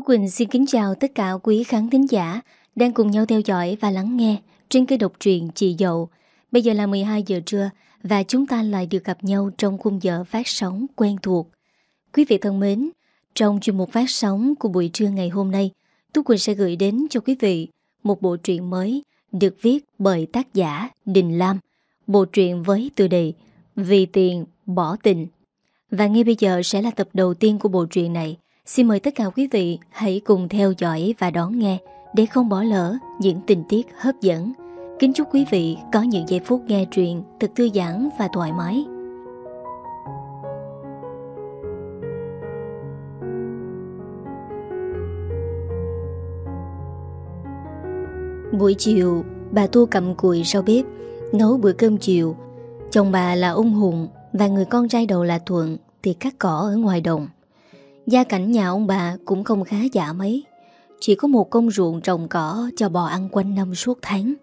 Thu Quỳnh xin kính chào tất cả quý khán thính giả đang cùng nhau theo dõi và lắng nghe trên kênh độc truyện Chị Dậu. Bây giờ là 12 giờ trưa và chúng ta lại được gặp nhau trong khung giờ phát sóng quen thuộc. Quý vị thân mến, trong chuyên mục phát sóng của buổi trưa ngày hôm nay, Thu Quỳnh sẽ gửi đến cho quý vị một bộ truyện mới được viết bởi tác giả Đình Lam. Bộ truyện với tựa đề Vì tiền bỏ tình. Và ngay bây giờ sẽ là tập đầu tiên của bộ truyện này. Xin mời tất cả quý vị hãy cùng theo dõi và đón nghe để không bỏ lỡ những tình tiết hấp dẫn. Kính chúc quý vị có những giây phút nghe truyện thật thư giãn và thoải mái. Buổi chiều, bà Thu cầm cùi sau bếp, nấu bữa cơm chiều. Chồng bà là ông Hùng và người con trai đầu là Thuận thì cắt cỏ ở ngoài đồng. Gia cảnh nhà ông bà cũng không khá giả mấy. Chỉ có một công ruộng trồng cỏ cho bò ăn quanh năm suốt tháng.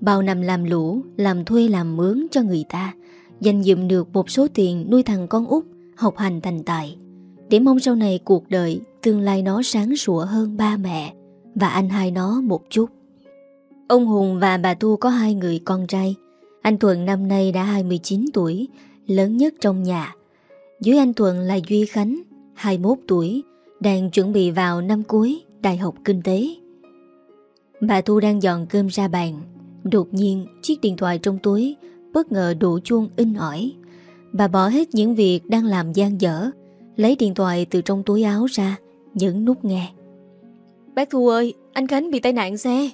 Bao năm làm lũ, làm thuê làm mướn cho người ta Dành dụm được một số tiền nuôi thằng con út học hành thành tài. Để mong sau này cuộc đời tương lai nó sáng sủa hơn ba mẹ Và anh hai nó một chút. Ông Hùng và bà Tu có hai người con trai. Anh Thuận năm nay đã 29 tuổi Lớn nhất trong nhà. Dưới anh Thuận là Duy Khánh 21 tuổi, đang chuẩn bị vào năm cuối Đại học Kinh tế. Bà Thu đang dọn cơm ra bàn. Đột nhiên, chiếc điện thoại trong túi bất ngờ đổ chuông in ỏi. Bà bỏ hết những việc đang làm gian dở, lấy điện thoại từ trong túi áo ra, nhấn nút nghe. Bác Thu ơi, anh Khánh bị tai nạn xe.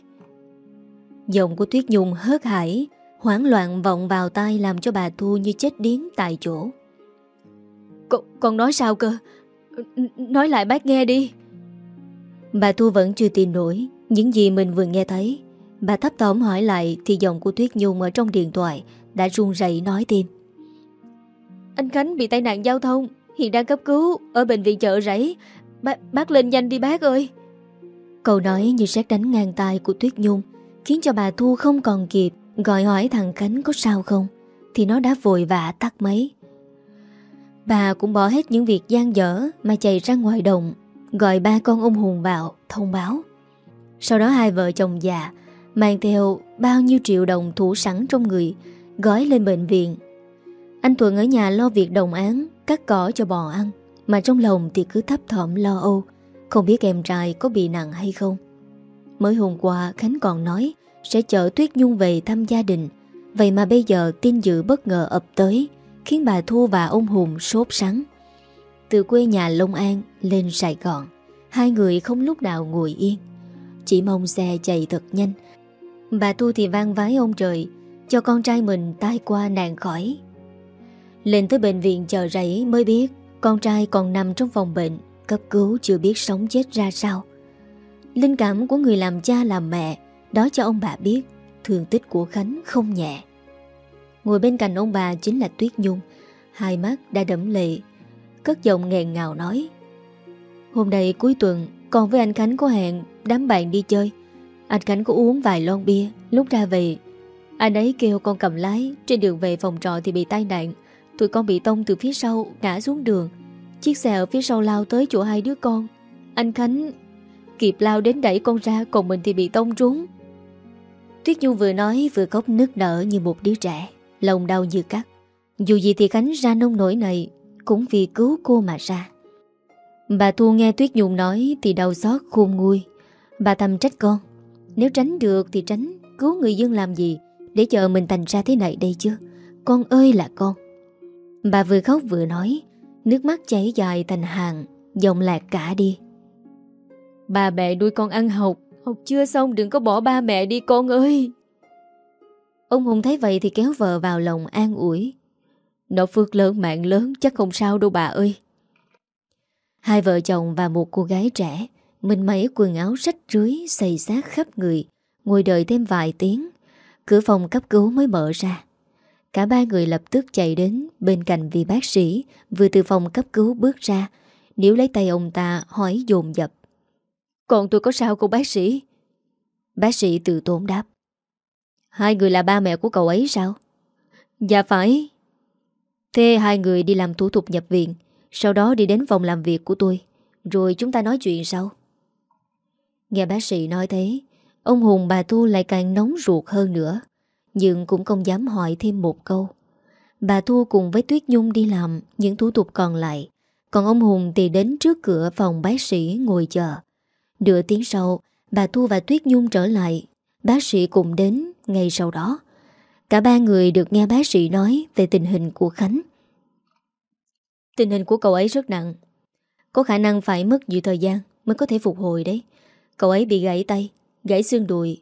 Giọng của Tuyết Nhung hớt hải, hoảng loạn vọng vào tai làm cho bà Thu như chết điếng tại chỗ. Con, con nói sao cơ? Nói lại bác nghe đi. Bà Thu vẫn chưa tin nổi Những gì mình vừa nghe thấy. Bà thấp tóm hỏi lại Thì giọng của Tuyết Nhung ở trong điện thoại Đã run rẩy nói thêm. Anh Khánh bị tai nạn giao thông Hiện đang cấp cứu ở bệnh viện chợ rẫy. Bác, bác lên nhanh đi bác ơi. Câu nói như xét đánh ngang tai của Tuyết Nhung Khiến cho bà Thu không còn kịp Gọi hỏi thằng Khánh có sao không Thì nó đã vội vã tắt máy Bà cũng bỏ hết những việc gian dở mà chạy ra ngoài đồng, gọi ba con ông Hùng vào, thông báo. Sau đó hai vợ chồng già mang theo bao nhiêu triệu đồng thủ sẵn trong người, gói lên bệnh viện. Anh Thuận ở nhà lo việc đồng án, cắt cỏ cho bò ăn, mà trong lòng thì cứ thấp thỏm lo âu, không biết em trai có bị nặng hay không. Mới hôm qua Khánh còn nói sẽ chở Tuyết Nhung về thăm gia đình, vậy mà bây giờ tin dữ bất ngờ ập tới, khiến bà Thu và ông Hùng sốt sắng. Từ quê nhà Long An lên Sài Gòn, hai người không lúc nào ngồi yên. Chỉ mong xe chạy thật nhanh. Bà Thu thì vang vái ông trời, cho con trai mình tai qua nạn khỏi. Lên tới bệnh viện chờ rẫy mới biết con trai còn nằm trong phòng bệnh, cấp cứu chưa biết sống chết ra sao. Linh cảm của người làm cha làm mẹ, đó cho ông bà biết thương tích của Khánh không nhẹ. Ngồi bên cạnh ông bà chính là Tuyết Nhung. Hai mắt đã đẫm lệ. Cất giọng nghẹn ngào nói, Hôm nay cuối tuần, Con với anh Khánh có hẹn đám bạn đi chơi. Anh Khánh có uống vài lon bia. Lúc ra về, Anh ấy kêu con cầm lái, Trên đường về phòng trọ thì bị tai nạn. Tụi con bị tông từ phía sau, ngã xuống đường. Chiếc xe ở phía sau lao tới chỗ hai đứa con. Anh Khánh kịp lao đến đẩy con ra, Còn mình thì bị tông trúng. Tuyết Nhung vừa nói vừa khóc nức nở như một đứa trẻ. Lòng đau như cắt. Dù gì thì Khánh ra nông nổi này Cũng vì cứu cô mà ra. Bà Thu nghe Tuyết Nhung nói Thì đau xót khôn nguôi. Bà thầm trách con, Nếu tránh được thì tránh, Cứu người dân làm gì Để chờ mình thành ra thế này đây chứ? Con ơi là con. Bà vừa khóc vừa nói, Nước mắt chảy dài thành hàng Dòng lạc cả đi. Bà mẹ nuôi con ăn học Học chưa xong đừng có bỏ ba mẹ đi con ơi. Ông Hùng thấy vậy thì kéo vợ vào lòng an ủi. Nó phước lớn mạng lớn chắc không sao đâu bà ơi. Hai vợ chồng và một cô gái trẻ, mình mấy quần áo rách rưới, xây xác khắp người, ngồi đợi thêm vài tiếng. Cửa phòng cấp cứu mới mở ra. Cả ba người lập tức chạy đến bên cạnh vị bác sĩ vừa từ phòng cấp cứu bước ra, Níu lấy tay ông ta hỏi dồn dập. Còn tôi có sao cô bác sĩ? Bác sĩ từ tốn đáp. Hai người là ba mẹ của cậu ấy sao? Dạ phải. Thế hai người đi làm thủ tục nhập viện, sau đó đi đến phòng làm việc của tôi. Rồi chúng ta nói chuyện sau Nghe bác sĩ nói thế Ông Hùng bà Thu lại càng nóng ruột hơn nữa Nhưng cũng không dám hỏi thêm một câu Bà Thu cùng với Tuyết Nhung đi làm Những thủ tục còn lại Còn ông Hùng thì đến trước cửa phòng bác sĩ ngồi chờ Nửa tiếng sau Bà Thu và Tuyết Nhung trở lại Bác sĩ cùng đến ngay sau đó. Cả ba người được nghe bác sĩ nói Về tình hình của Khánh. Tình hình của cậu ấy rất nặng. Có khả năng phải mất nhiều thời gian Mới có thể phục hồi đấy. Cậu ấy bị gãy tay, Gãy xương đùi.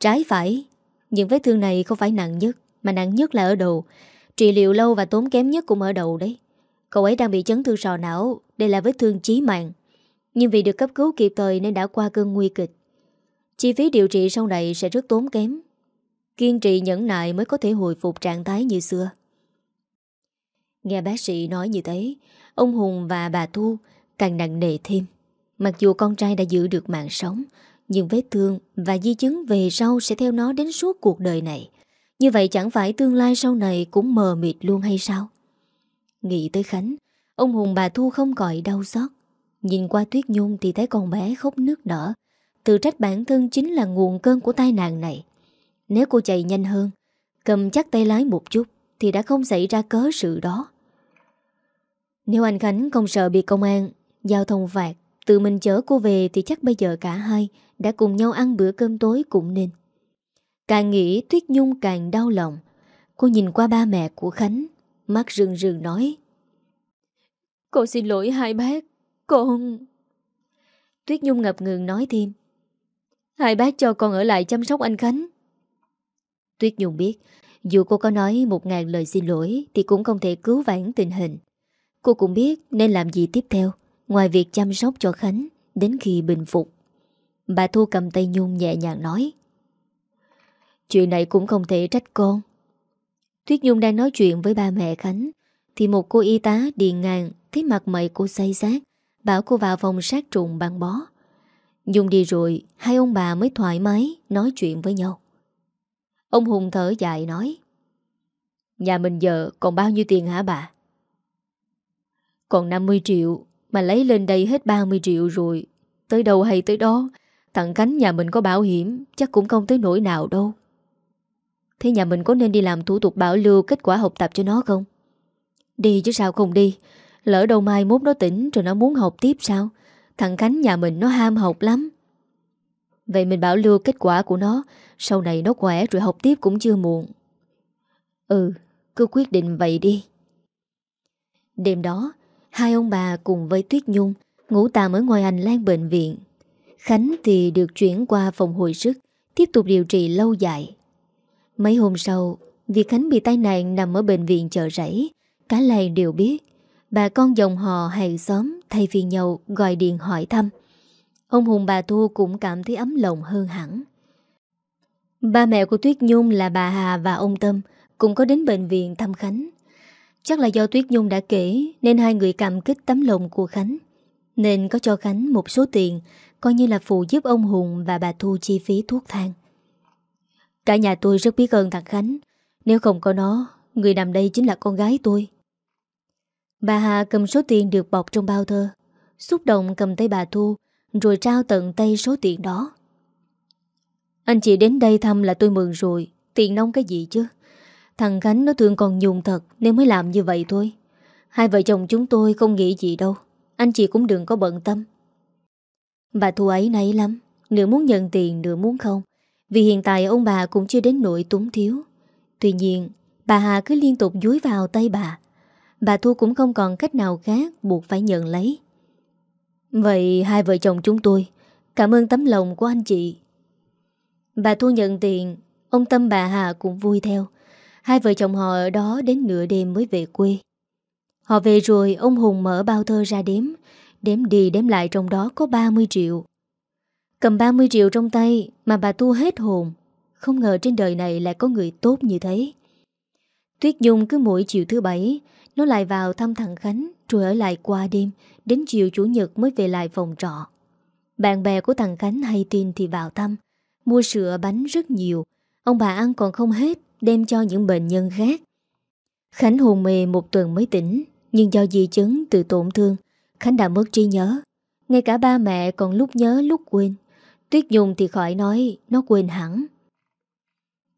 Trái phải, Những vết thương này không phải nặng nhất, Mà nặng nhất là ở đầu. Trị liệu lâu và tốn kém nhất cũng ở đầu đấy. Cậu ấy đang bị chấn thương sọ não, Đây là vết thương chí mạng. Nhưng vì được cấp cứu kịp thời nên đã qua cơn nguy kịch. Chi phí điều trị sau này sẽ rất tốn kém. Kiên trì nhẫn nại mới có thể hồi phục trạng thái như xưa. Nghe bác sĩ nói như thế, Ông Hùng và bà Thu càng nặng nề thêm. Mặc dù con trai đã giữ được mạng sống, Nhưng vết thương và di chứng về sau Sẽ theo nó đến suốt cuộc đời này. Như vậy chẳng phải tương lai sau này Cũng mờ mịt luôn hay sao? Nghĩ tới Khánh, Ông Hùng bà Thu không gọi đau xót. Nhìn qua Tuyết Nhung thì thấy con bé khóc nước nở. Tự trách bản thân chính là nguồn cơn của tai nạn này. Nếu cô chạy nhanh hơn, Cầm chắc tay lái một chút, Thì đã không xảy ra cớ sự đó. Nếu anh Khánh không sợ bị công an, Giao thông phạt, Tự mình chở cô về thì chắc bây giờ cả hai Đã cùng nhau ăn bữa cơm tối cũng nên. Càng nghĩ Tuyết Nhung càng đau lòng. Cô nhìn qua ba mẹ của Khánh, Mắt rừng rừng nói, Cô xin lỗi hai bác, Con Tuyết Nhung ngập ngừng nói thêm Hai bác cho con ở lại chăm sóc anh Khánh. Tuyết Nhung biết, Dù cô có nói một ngàn lời xin lỗi Thì cũng không thể cứu vãn tình hình. Cô cũng biết nên làm gì tiếp theo, Ngoài việc chăm sóc cho Khánh Đến khi bình phục. Bà Thu cầm tay Nhung nhẹ nhàng nói, Chuyện này cũng không thể trách con. Tuyết Nhung đang nói chuyện với ba mẹ Khánh Thì một cô y tá điền ngang Thấy mặt mày cô say sát Bảo cô vào phòng sát trùng băng bó dung đi rồi, Hai ông bà mới thoải mái Nói chuyện với nhau. Ông Hùng thở dài nói, Nhà mình giờ còn bao nhiêu tiền hả bà? Còn 50 triệu, Mà lấy lên đây hết 30 triệu rồi. Tới đâu hay tới đó, Thằng Cánh nhà mình có bảo hiểm, Chắc cũng không tới nỗi nào đâu. Thế nhà mình có nên đi làm thủ tục bảo lưu Kết quả học tập cho nó không? Đi chứ sao không đi, Lỡ đâu mai mốt nó tỉnh rồi nó muốn học tiếp sao? Thằng Khánh nhà mình nó ham học lắm. Vậy mình bảo lưu kết quả của nó, Sau này nó khỏe rồi học tiếp cũng chưa muộn. Ừ Cứ quyết định vậy đi. Đêm đó, Hai ông bà cùng với Tuyết Nhung Ngủ tạm ở ngoài hành lang bệnh viện. Khánh thì được chuyển qua phòng hồi sức, Tiếp tục điều trị lâu dài. Mấy hôm sau, Vì Khánh bị tai nạn nằm ở bệnh viện chợ rẫy, Cả làng đều biết Bà con dòng họ hàng xóm thay phiên nhau gọi điện hỏi thăm. Ông Hùng bà Thu cũng cảm thấy ấm lòng hơn hẳn. Ba mẹ của Tuyết Nhung là bà Hà và ông Tâm cũng có đến bệnh viện thăm Khánh. Chắc là do Tuyết Nhung đã kể nên hai người cảm kích tấm lòng của Khánh. Nên có cho Khánh một số tiền coi như là phụ giúp ông Hùng và bà Thu chi phí thuốc thang. Cả nhà tôi rất biết ơn thằng Khánh. Nếu không có nó, người nằm đây chính là con gái tôi. Bà Hà cầm số tiền được bọc trong bao thơ, Xúc động cầm tay bà Thu, Rồi trao tận tay số tiền đó. Anh chị đến đây thăm là tôi mừng rồi, Tiền nông cái gì chứ? Thằng Khánh nó thương còn nhung thật, Nên mới làm như vậy thôi. Hai vợ chồng chúng tôi không nghĩ gì đâu, Anh chị cũng đừng có bận tâm. Bà Thu ấy nấy lắm, Nửa muốn nhận tiền, nửa muốn không. Vì hiện tại ông bà cũng chưa đến nỗi túng thiếu. Tuy nhiên, Bà Hà cứ liên tục dúi vào tay bà Bà Thu cũng không còn cách nào khác buộc phải nhận lấy. Vậy hai vợ chồng chúng tôi cảm ơn tấm lòng của anh chị. Bà Thu nhận tiền, ông Tâm bà Hà cũng vui theo. Hai vợ chồng họ ở đó đến nửa đêm mới về quê. Họ về rồi ông Hùng mở bao thơ ra đếm, đếm đi đếm lại trong đó có 30 triệu. Cầm 30 triệu trong tay mà bà Thu hết hồn. Không ngờ trên đời này lại có người tốt như thế. Tuyết Dung cứ mỗi chiều thứ bảy nó lại vào thăm thằng Khánh, Rồi ở lại qua đêm, Đến chiều chủ nhật mới về lại phòng trọ. Bạn bè của thằng Khánh hay tin thì vào thăm, Mua sữa, bánh rất nhiều. Ông bà ăn còn không hết, Đem cho những bệnh nhân khác. Khánh hồn mề một tuần mới tỉnh, Nhưng do di chứng từ tổn thương, Khánh đã mất trí nhớ. Ngay cả ba mẹ còn lúc nhớ lúc quên. Tuyết Nhung thì khỏi nói, Nó quên hẳn.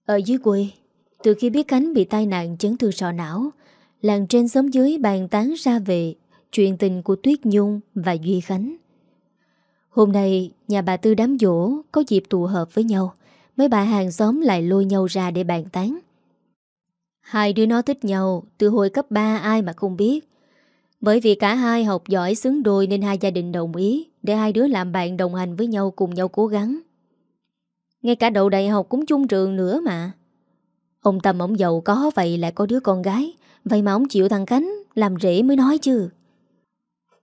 Ở dưới quê, Từ khi biết Khánh bị tai nạn chấn thương sọ não Làng trên xóm dưới bàn tán ra về Chuyện tình của Tuyết Nhung và Duy Khánh. Hôm nay, nhà bà Tư đám dỗ Có dịp tụ hợp với nhau, Mấy bà hàng xóm lại lôi nhau ra để bàn tán. Hai đứa nó thích nhau Từ hồi cấp 3 ai mà không biết. Bởi vì cả hai học giỏi xứng đôi Nên hai gia đình đồng ý Để hai đứa làm bạn đồng hành với nhau Cùng nhau cố gắng. Ngay cả đậu đại học cũng chung trường nữa mà. Ông Tâm ông giàu có Vậy lại có đứa con gái Vậy mà ông chịu thằng Khánh, Làm rễ mới nói chứ.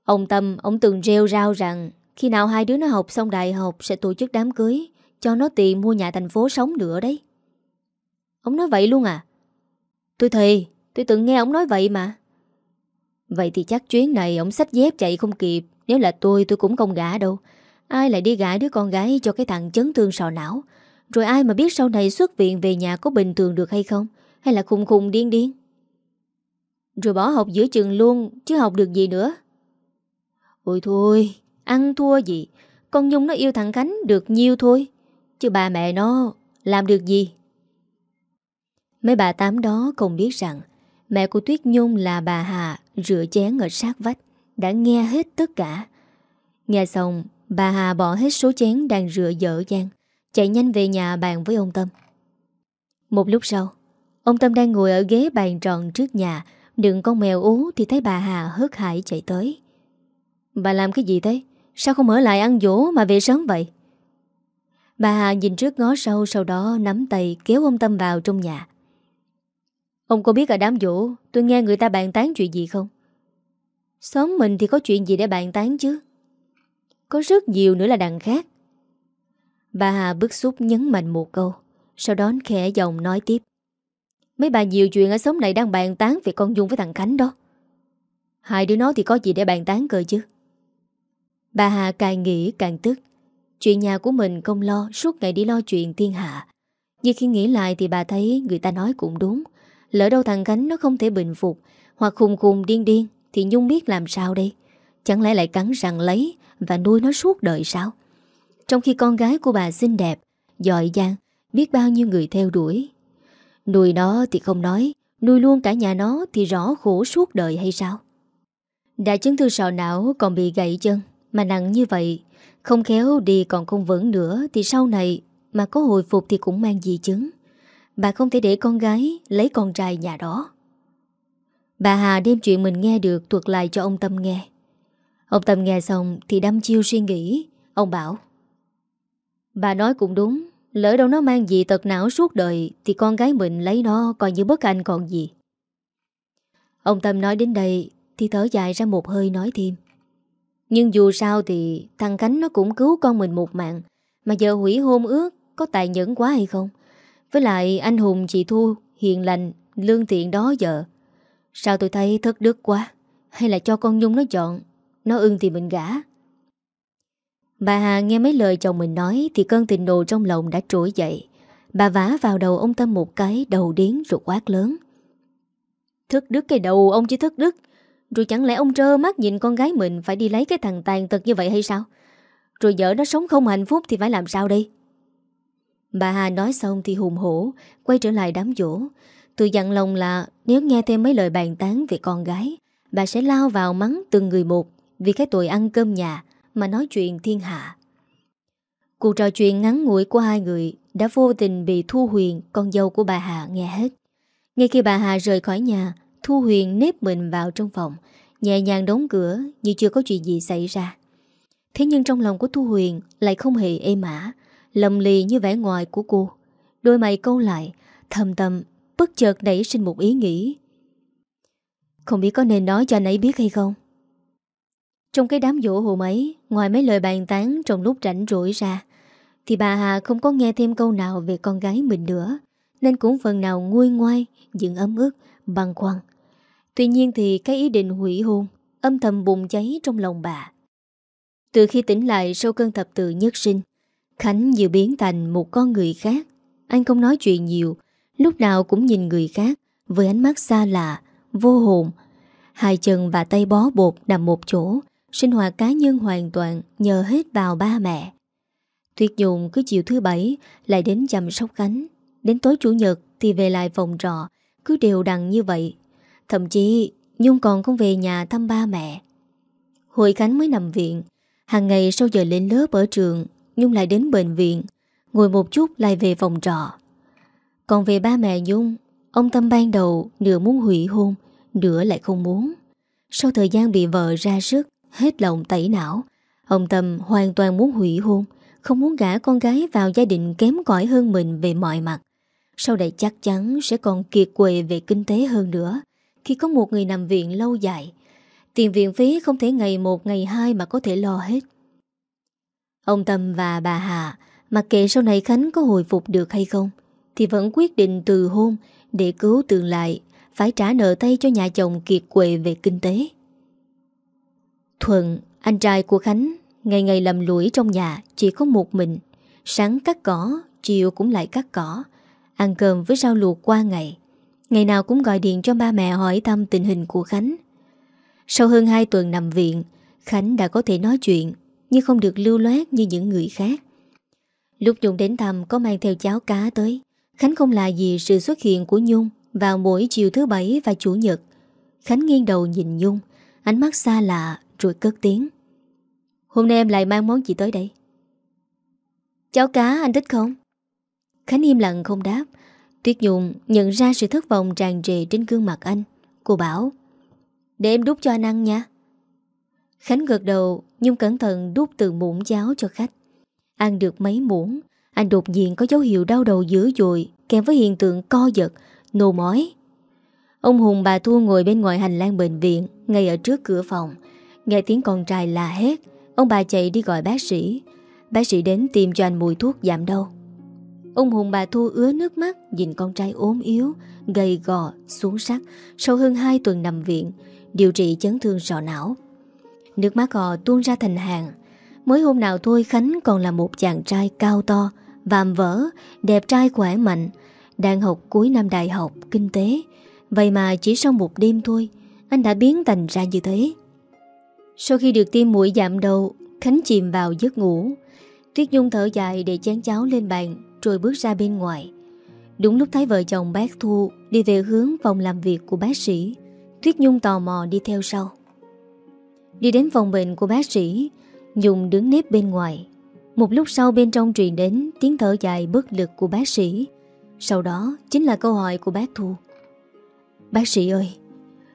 Ông Tâm, ông từng rêu rao rằng Khi nào hai đứa nó học xong đại học Sẽ tổ chức đám cưới, Cho nó tiền mua nhà thành phố sống nữa đấy. Ông nói vậy luôn à? Tôi thề, Tôi từng nghe ông nói vậy mà. Vậy thì chắc chuyến này ông sách dép chạy không kịp, Nếu là tôi tôi cũng không gã đâu. Ai lại đi gã đứa con gái cho cái thằng chấn thương sọ não? Rồi ai mà biết sau này xuất viện về nhà có bình thường được hay không? Hay là khùng khùng điên điên? Rồi bỏ học giữa trường luôn, Chứ học được gì nữa. Ôi thôi, Ăn thua gì. Con Nhung nó yêu thằng Khánh được nhiêu thôi, Chứ bà mẹ nó làm được gì? Mấy bà tám đó không biết rằng Mẹ của Tuyết Nhung là bà Hà Rửa chén ở sát vách, Đã nghe hết tất cả. Nghe xong, bà Hà bỏ hết số chén Đang rửa dở dang, Chạy nhanh về nhà bàn với ông Tâm. Một lúc sau, Ông Tâm đang ngồi ở ghế bàn tròn trước nhà Đừng con mèo ú Thì thấy bà Hà hớt hải chạy tới. Bà làm cái gì thế? Sao không ở lại ăn dỗ mà về sớm vậy? Bà Hà nhìn trước ngó sau Sau đó nắm tay kéo ông Tâm vào trong nhà. Ông có biết ở đám dỗ Tôi nghe người ta bàn tán chuyện gì không? Xóm mình thì có chuyện gì để bàn tán chứ? Có rất nhiều nữa là đằng khác. Bà Hà bức xúc nhấn mạnh một câu, Sau đó khẽ giọng nói tiếp. Mấy bà nhiều chuyện ở xóm này đang bàn tán Về con Dung với thằng Khánh đó. Hai đứa nó thì có gì để bàn tán cơ chứ? Bà Hà càng nghĩ càng tức. Chuyện nhà của mình không lo, Suốt ngày đi lo chuyện thiên hạ. Nhưng khi nghĩ lại thì bà thấy Người ta nói cũng đúng. Lỡ đâu thằng Khánh nó không thể bình phục Hoặc khùng khùng điên điên Thì Nhung biết làm sao đây? Chẳng lẽ lại cắn răng lấy Và nuôi nó suốt đời sao? Trong khi con gái của bà xinh đẹp, Giỏi giang, Biết bao nhiêu người theo đuổi Nuôi nó thì không nói, Nuôi luôn cả nhà nó thì rõ khổ suốt đời hay sao? Đã chấn thương sọ não còn bị gãy chân, Mà nặng như vậy, Không khéo đi còn không vững nữa Thì sau này mà có hồi phục thì cũng mang di chứng. Bà không thể để con gái lấy con trai nhà đó. Bà Hà đem chuyện mình nghe được thuật lại cho ông Tâm nghe. Ông Tâm nghe xong thì đâm chiêu suy nghĩ, Ông bảo, Bà nói cũng đúng Lỡ đâu nó mang gì tật não suốt đời Thì con gái mình lấy nó coi như bất anh còn gì. Ông Tâm nói đến đây Thì thở dài ra một hơi nói thêm. Nhưng dù sao thì Thằng Khánh nó cũng cứu con mình một mạng Mà giờ hủy hôn ước Có tài nhẫn quá hay không? Với lại anh Hùng chị Thu Hiền lành, lương thiện đó giờ Sao tôi thấy thất đức quá? Hay là cho con Nhung nó chọn Nó ưng thì mình gả? Bà Hà nghe mấy lời chồng mình nói Thì cơn tình đồ trong lòng đã trỗi dậy. Bà vả vào đầu ông Tâm một cái, Đầu điến rồi quát lớn. Thức đức cái đầu ông chỉ thức đức. Rồi chẳng lẽ ông trơ mắt nhìn con gái mình Phải đi lấy cái thằng tàn tật như vậy hay sao? Rồi vợ nó sống không hạnh phúc Thì phải làm sao đây? Bà Hà nói xong thì hùng hổ, Quay trở lại đám dỗ Tôi dặn lòng là nếu nghe thêm mấy lời bàn tán về con gái, Bà sẽ lao vào mắng từng người một Vì cái tội ăn cơm nhà. Mà nói chuyện thiên hạ Cuộc trò chuyện ngắn ngủi của hai người Đã vô tình bị Thu Huyền Con dâu của bà Hà nghe hết Ngay khi bà Hà rời khỏi nhà Thu Huyền nếp mình vào trong phòng Nhẹ nhàng đóng cửa Như chưa có chuyện gì xảy ra Thế nhưng trong lòng của Thu Huyền Lại không hề êm ả lầm lì như vẻ ngoài của cô. Đôi mày câu lại, thầm tâm, bất chợt nảy sinh một ý nghĩ. Không biết có nên nói cho anh ấy biết hay không? Trong cái đám dỗ hôm ấy, ngoài mấy lời bàn tán trong lúc rảnh rỗi ra, thì bà Hà không có nghe thêm câu nào về con gái mình nữa, nên cũng phần nào nguôi ngoai, dựng ấm ức, băng khoăn. Tuy nhiên thì cái ý định hủy hôn âm thầm bùng cháy trong lòng bà. Từ khi tỉnh lại sau cơn thập tự nhất sinh, Khánh như biến thành một con người khác Anh không nói chuyện nhiều Lúc nào cũng nhìn người khác Với ánh mắt xa lạ, vô hồn Hai chân và tay bó bột nằm một chỗ Sinh hoạt cá nhân hoàn toàn nhờ hết vào ba mẹ. Tuyết Nhung cứ chiều thứ bảy lại đến chăm sóc Khánh. Đến tối chủ nhật thì về lại phòng trọ, cứ đều đặn như vậy. Thậm chí Nhung còn không về nhà thăm ba mẹ. Hồi Khánh mới nằm viện, hàng ngày sau giờ lên lớp ở trường, Nhung lại đến bệnh viện, ngồi một chút lại về phòng trọ. Còn về ba mẹ Nhung, ông Tâm ban đầu nửa muốn hủy hôn, nửa lại không muốn. Sau thời gian bị vợ ra sức, hết lòng tẩy não, ông Tâm hoàn toàn muốn hủy hôn, không muốn gả con gái vào gia đình kém cỏi hơn mình về mọi mặt. Sau đây chắc chắn sẽ còn kiệt quệ về kinh tế hơn nữa khi có một người nằm viện lâu dài. Tiền viện phí không thể ngày một ngày hai mà có thể lo hết. Ông Tâm và bà Hà mặc kệ sau này Khánh có hồi phục được hay không thì vẫn quyết định từ hôn để cứu tương lại phải trả nợ tay cho nhà chồng kiệt quệ về kinh tế. Thuận, anh trai của Khánh, ngày ngày lầm lũi trong nhà chỉ có một mình. Sáng cắt cỏ, chiều cũng lại cắt cỏ. Ăn cơm với rau luộc qua ngày. Ngày nào cũng gọi điện cho ba mẹ hỏi thăm tình hình của Khánh. Sau hơn 2 tuần nằm viện, Khánh đã có thể nói chuyện, nhưng không được lưu loát như những người khác. Lúc Nhung đến thăm có mang theo cháo cá tới. Khánh không là gì sự xuất hiện của Nhung vào mỗi chiều thứ bảy và chủ nhật. Khánh nghiêng đầu nhìn Nhung, ánh mắt xa lạ rồi cất tiếng. Hôm nay em lại mang món gì tới đây? Cháo cá, anh thích không? Khánh im lặng không đáp. Tuyết Nhung nhận ra sự thất vọng tràn trề trên gương mặt anh. Cô bảo, Để em đút cho anh ăn nha. Khánh gật đầu Nhung cẩn thận đút từ muỗng cháo cho khách. Ăn được mấy muỗng, Anh đột nhiên có dấu hiệu đau đầu dữ dội, Kèm với hiện tượng co giật Nô mói Ông Hùng bà Thu ngồi bên ngoài hành lang bệnh viện, Ngay ở trước cửa phòng Nghe tiếng con trai la hét Ông bà chạy đi gọi bác sĩ. Bác sĩ đến tìm cho anh mùi thuốc giảm đau. Ông Hùng bà Thu ứa nước mắt Nhìn con trai ốm yếu Gầy gò, xuống sắc Sau hơn 2 tuần nằm viện Điều trị chấn thương sọ não. Nước mắt gò tuôn ra thành hàng. Mới hôm nào thôi Khánh còn là một chàng trai cao to Vàm vỡ, đẹp trai khỏe mạnh Đang học cuối năm đại học, kinh tế. Vậy mà chỉ sau một đêm thôi Anh đã biến thành ra như thế. Sau khi được tiêm mũi giảm đầu Khánh chìm vào giấc ngủ. Tuyết Nhung thở dài để chén cháo lên bàn, Rồi bước ra bên ngoài. Đúng lúc thấy vợ chồng bác Thu Đi về hướng phòng làm việc của bác sĩ, Tuyết Nhung tò mò đi theo sau. Đi đến phòng bệnh của bác sĩ, Nhung đứng nếp bên ngoài. Một lúc sau bên trong truyền đến Tiếng thở dài bất lực của bác sĩ. Sau đó chính là câu hỏi của bác Thu. Bác sĩ ơi,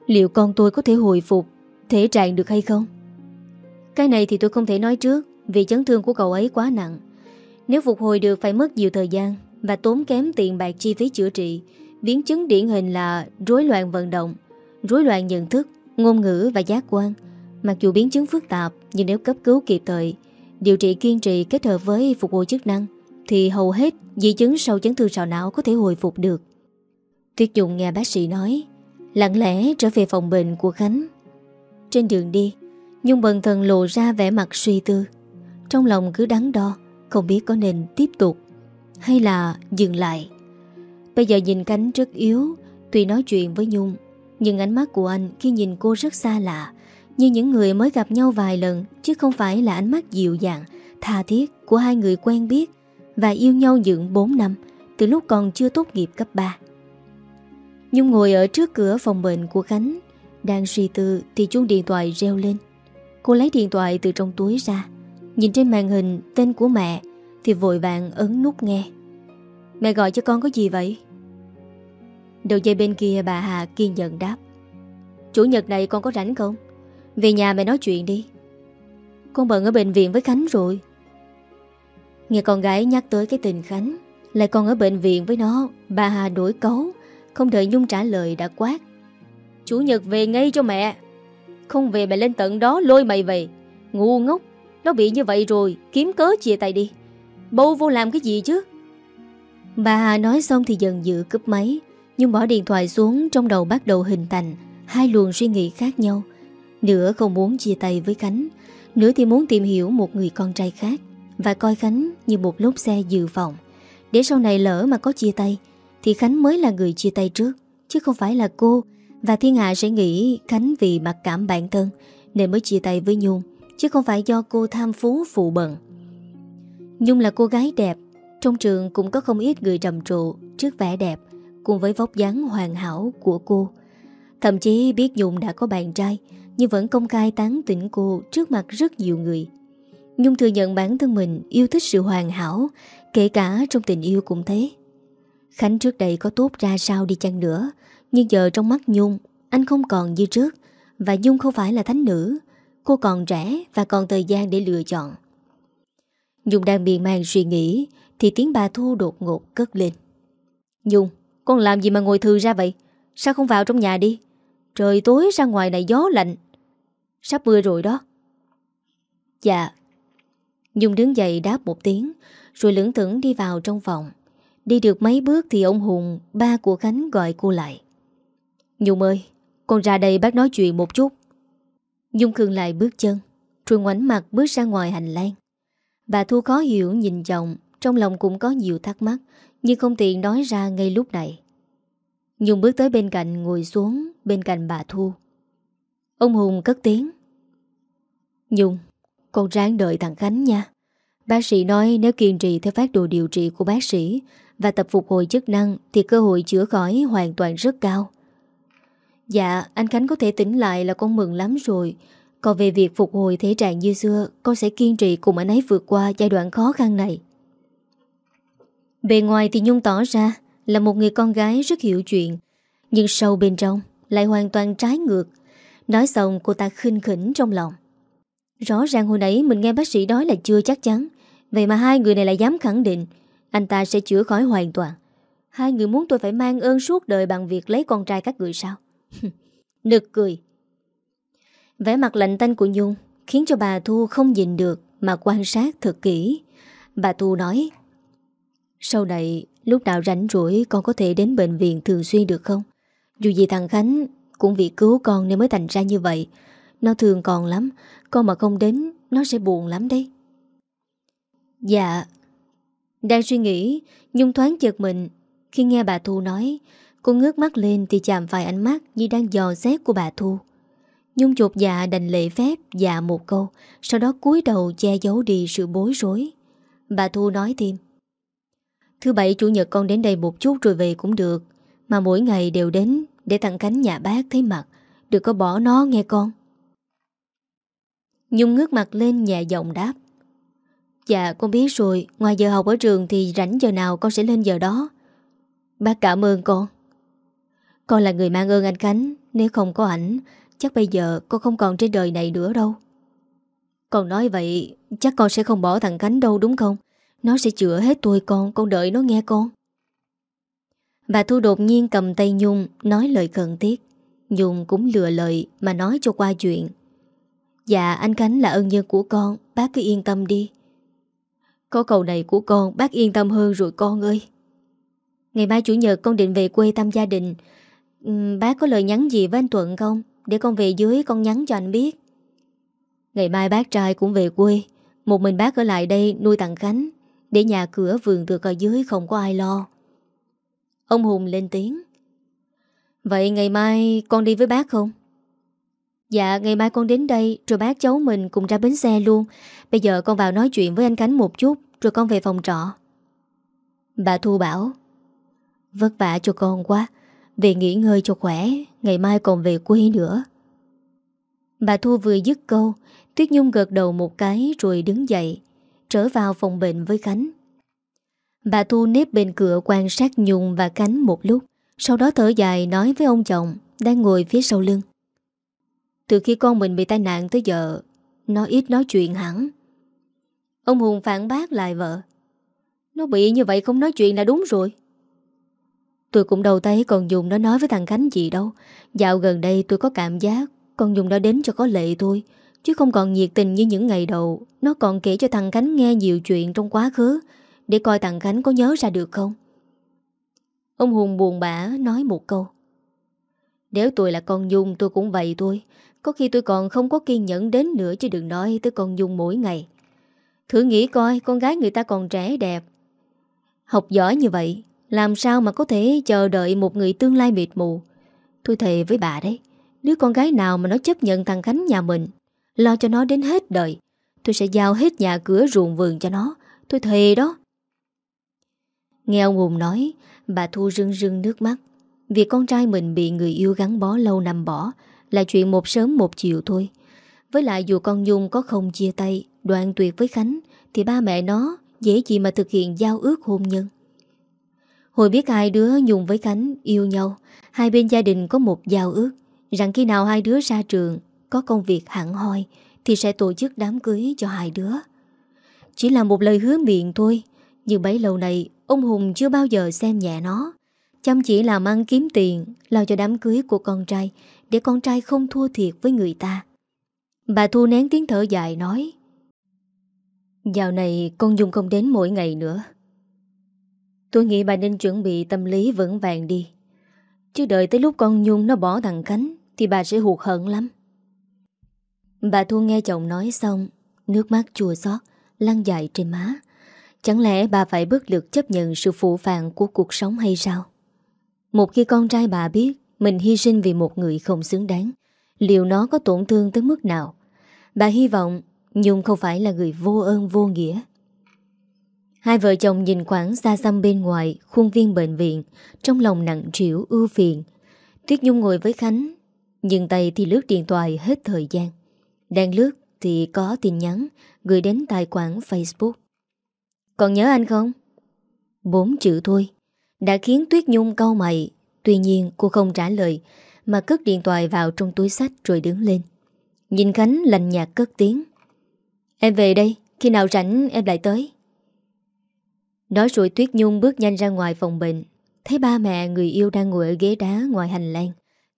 Liệu con tôi có thể hồi phục, Thể trạng được hay không? Cái này thì tôi không thể nói trước, Vì chấn thương của cậu ấy quá nặng. Nếu phục hồi được phải mất nhiều thời gian Và tốn kém tiền bạc chi phí chữa trị, Biến chứng điển hình là rối loạn vận động, Rối loạn nhận thức, Ngôn ngữ và giác quan. Mặc dù biến chứng phức tạp, Nhưng nếu cấp cứu kịp thời, Điều trị kiên trì kết hợp với phục hồi chức năng, Thì hầu hết di chứng sau chấn thương sọ não Có thể hồi phục được. Tuyết Dụng, nghe bác sĩ nói, Lặng lẽ trở về phòng bệnh của Khánh. Trên đường đi Nhung bần thần lộ ra vẻ mặt suy tư. Trong lòng cứ đắn đo, Không biết có nên tiếp tục Hay là dừng lại. Bây giờ nhìn cánh rất yếu, Tuy nói chuyện với Nhung, Nhưng ánh mắt của anh khi nhìn cô rất xa lạ, Như những người mới gặp nhau vài lần, Chứ không phải là ánh mắt dịu dàng, Tha thiết của hai người quen biết Và yêu nhau dưỡng 4 năm, Từ lúc còn chưa tốt nghiệp cấp 3 Nhung ngồi ở trước cửa phòng bệnh của Khánh, Đang suy tư thì chuông điện thoại reo lên. Cô lấy điện thoại từ trong túi ra. Nhìn trên màn hình, tên của mẹ, Thì vội vàng ấn nút nghe. Mẹ gọi cho con có gì vậy? Đầu dây bên kia bà Hà kiên nhẫn đáp. Chủ nhật này con có rảnh không? Về nhà mẹ nói chuyện đi. Con bận ở bệnh viện với Khánh rồi. Nghe con gái nhắc tới cái tình Khánh, Lại còn ở bệnh viện với nó, Bà Hà đổi cấu, không đợi Nhung trả lời đã quát. Chủ nhật về ngay cho mẹ. Không về mày lên tận đó lôi mày về. Ngu ngốc, Nó bị như vậy rồi, Kiếm cớ chia tay đi. Bâu vô làm cái gì chứ? Bà Hà nói xong thì dần dự cướp máy, Nhưng bỏ điện thoại xuống, Trong đầu bắt đầu hình thành Hai luồng suy nghĩ khác nhau. Nửa không muốn chia tay với Khánh, Nửa thì muốn tìm hiểu một người con trai khác, Và coi Khánh như một lốp xe dự phòng. Để sau này lỡ mà có chia tay, thì Khánh mới là người chia tay trước, Chứ không phải là cô. Và Thiên Hạ sẽ nghĩ Khánh vì mặc cảm bản thân, Nên mới chia tay với Nhung, Chứ không phải do cô tham phú phụ bận. Nhung là cô gái đẹp, Trong trường cũng có không ít người trầm trụ Trước vẻ đẹp, Cùng với vóc dáng hoàn hảo của cô. Thậm chí biết Nhung đã có bạn trai, Nhưng vẫn công khai tán tỉnh cô Trước mặt rất nhiều người. Nhung thừa nhận bản thân mình yêu thích sự hoàn hảo, Kể cả trong tình yêu cũng thế. Khánh trước đây có tốt ra sao đi chăng nữa nhưng giờ trong mắt Nhung, Anh không còn như trước. Và Nhung không phải là thánh nữ, Cô còn trẻ và còn thời gian để lựa chọn. Nhung đang miền mang suy nghĩ, Thì tiếng bà Thu đột ngột cất lên. Nhung, Con làm gì mà ngồi thư ra vậy? Sao không vào trong nhà đi? Trời tối ra ngoài này gió lạnh. Sắp mưa rồi đó. Dạ. Nhung đứng dậy đáp một tiếng, Rồi lưỡng thưởng đi vào trong phòng. Đi được mấy bước thì ông Hùng, Ba của Khánh gọi cô lại. Nhung ơi, Con ra đây bác nói chuyện một chút. Nhung khương lại bước chân Rồi ngoảnh mặt bước ra ngoài hành lang. Bà Thu khó hiểu nhìn chồng Trong lòng cũng có nhiều thắc mắc, Nhưng không tiện nói ra ngay lúc này. Nhung bước tới bên cạnh ngồi xuống Bên cạnh bà Thu. Ông Hùng cất tiếng. Nhung, Con ráng đợi thằng Khánh nha. Bác sĩ nói nếu kiên trì theo phát đồ điều trị của bác sĩ Và tập phục hồi chức năng Thì cơ hội chữa khỏi hoàn toàn rất cao. Dạ anh Khánh có thể tỉnh lại là con mừng lắm rồi. Còn về việc phục hồi thể trạng như xưa, Con sẽ kiên trì cùng anh ấy vượt qua giai đoạn khó khăn này. Bề ngoài thì Nhung tỏ ra Là một người con gái rất hiểu chuyện, Nhưng sâu bên trong Lại hoàn toàn trái ngược. Nói xong, cô ta khinh khỉnh trong lòng. Rõ ràng hồi nãy mình nghe bác sĩ nói là chưa chắc chắn, Vậy mà hai người này lại dám khẳng định, Anh ta sẽ chữa khỏi hoàn toàn. Hai người muốn tôi phải mang ơn suốt đời Bằng việc lấy con trai các người sao? Nực cười. Vẻ mặt lạnh tanh của Nhung Khiến cho bà Thu không nhìn được Mà quan sát thật kỹ. Bà Thu nói, Sau này lúc nào rảnh rỗi Con có thể đến bệnh viện thường xuyên được không? Dù gì thằng Khánh Cũng vì cứu con nên mới thành ra như vậy. Nó thường còn lắm, Con mà không đến Nó sẽ buồn lắm đấy. Dạ. Đang suy nghĩ, Nhung thoáng chợt mình Khi nghe bà Thu nói Cô ngước mắt lên thì chạm vài ánh mắt Như đang dò xét của bà Thu. Nhung chột dạ đành lệ phép Dạ một câu, Sau đó cúi đầu che giấu đi sự bối rối. Bà Thu nói thêm, Thứ bảy chủ nhật con đến đây một chút rồi về cũng được, Mà mỗi ngày đều đến Để tặng cánh nhà bác thấy mặt. Đừng có bỏ nó nghe con. Nhung ngước mặt lên nhẹ giọng đáp Dạ con biết rồi, Ngoài giờ học ở trường thì rảnh giờ nào con sẽ lên giờ đó. Bác cảm ơn con con là người mang ơn anh Khánh. Nếu không có ảnh, Chắc bây giờ con không còn trên đời này nữa đâu. Con nói vậy, Chắc con sẽ không bỏ thằng Khánh đâu, đúng không? Nó sẽ chữa hết tôi con Con đợi nó nghe con. Bà Thu đột nhiên cầm tay Nhung, Nói lời cần thiết. Nhung cũng lừa lời mà nói cho qua chuyện. Dạ anh Khánh là ân nhân của con, Bác cứ yên tâm đi. Có cầu này của con, Bác yên tâm hơn rồi con ơi. Ngày mai chủ nhật con định về quê thăm gia đình. Bác có lời nhắn gì với anh Thuận không? Để con về dưới con nhắn cho anh biết. Ngày mai bác trai cũng về quê. Một mình bác ở lại đây nuôi tặng Khánh. Để nhà cửa vườn được ở dưới không có ai lo. Ông Hùng lên tiếng. Vậy ngày mai con đi với bác không? Dạ ngày mai con đến đây, Rồi bác cháu mình cùng ra bến xe luôn Bây giờ con vào nói chuyện với anh Khánh một chút, Rồi con về phòng trọ Bà Thu bảo, Vất vả cho con quá về nghỉ ngơi cho khỏe, Ngày mai còn về quê nữa. Bà Thu vừa dứt câu, Tuyết Nhung gật đầu một cái rồi đứng dậy, Trở vào phòng bệnh với Khánh. Bà Thu nếp bên cửa quan sát Nhung và Khánh một lúc, Sau đó thở dài nói với ông chồng Đang ngồi phía sau lưng. Từ khi con mình bị tai nạn tới giờ, Nó ít nói chuyện hẳn. Ông Hùng phản bác lại vợ. Nó bị như vậy không nói chuyện là đúng rồi. Tôi cũng đâu thấy con Dung nó nói với thằng Khánh gì đâu. Dạo gần đây tôi có cảm giác Con Dung đã đến cho có lệ tôi, Chứ không còn nhiệt tình như những ngày đầu. Nó còn kể cho thằng Khánh nghe nhiều chuyện trong quá khứ, Để coi thằng Khánh có nhớ ra được không. Ông Hùng buồn bã nói một câu. Nếu tôi là con Dung, tôi cũng vậy thôi. Có khi tôi còn không có kiên nhẫn đến nữa, Chứ đừng nói tới con Dung mỗi ngày. Thử nghĩ coi, con gái người ta còn trẻ đẹp, Học giỏi như vậy làm sao mà có thể chờ đợi một người tương lai mịt mù? Tôi thề với bà đấy, Đứa con gái nào mà nó chấp nhận thằng Khánh nhà mình, Lo cho nó đến hết đời, Tôi sẽ giao hết nhà cửa ruộng vườn cho nó, Tôi thề đó. Nghe ông Hùng nói, Bà Thu rưng rưng nước mắt. Việc con trai mình bị người yêu gắn bó lâu năm bỏ Là chuyện một sớm một chiều thôi. Với lại dù con Nhung có không chia tay, Đoạn tuyệt với Khánh, Thì ba mẹ nó dễ gì mà thực hiện giao ước hôn nhân. Hồi biết hai đứa Nhung với Khánh yêu nhau, Hai bên gia đình có một giao ước, Rằng khi nào hai đứa ra trường, Có công việc hẳn hoi, Thì sẽ tổ chức đám cưới cho hai đứa. Chỉ là một lời hứa miệng thôi, Nhưng bấy lâu này Ông Hùng chưa bao giờ xem nhẹ nó. Chăm chỉ làm ăn kiếm tiền, Lo cho đám cưới của con trai, Để con trai không thua thiệt với người ta. Bà Thu nén tiếng thở dài nói, Dạo này con Dung không đến mỗi ngày nữa. Tôi nghĩ bà nên chuẩn bị tâm lý vững vàng đi. Chứ đợi tới lúc con Nhung nó bỏ thằng Khánh, Thì bà sẽ hụt hận lắm. Bà Thu nghe chồng nói xong, Nước mắt chua xót, Lăn dài trên má. Chẳng lẽ bà phải bất lực chấp nhận sự phụ phàng của cuộc sống hay sao? Một khi con trai bà biết Mình hy sinh vì một người không xứng đáng, Liệu nó có tổn thương tới mức nào? Bà hy vọng Nhung không phải là người vô ơn vô nghĩa. Hai vợ chồng nhìn khoảng xa xăm bên ngoài, Khuôn viên bệnh viện, Trong lòng nặng trĩu, ưu phiền. Tuyết Nhung ngồi với Khánh, Nhưng tay thì lướt điện thoại hết thời gian. Đang lướt thì có tin nhắn Gửi đến tài khoản Facebook. Còn nhớ anh không? Bốn chữ thôi. Đã khiến Tuyết Nhung câu mày. Tuy nhiên, cô không trả lời, Mà cất điện thoại vào trong túi sách rồi đứng lên. Nhìn Khánh lành nhạt cất tiếng. Em về đây, Khi nào rảnh em lại tới. Nói rồi Tuyết Nhung bước nhanh ra ngoài phòng bệnh. Thấy ba mẹ, người yêu đang ngồi ở ghế đá ngoài hành lang.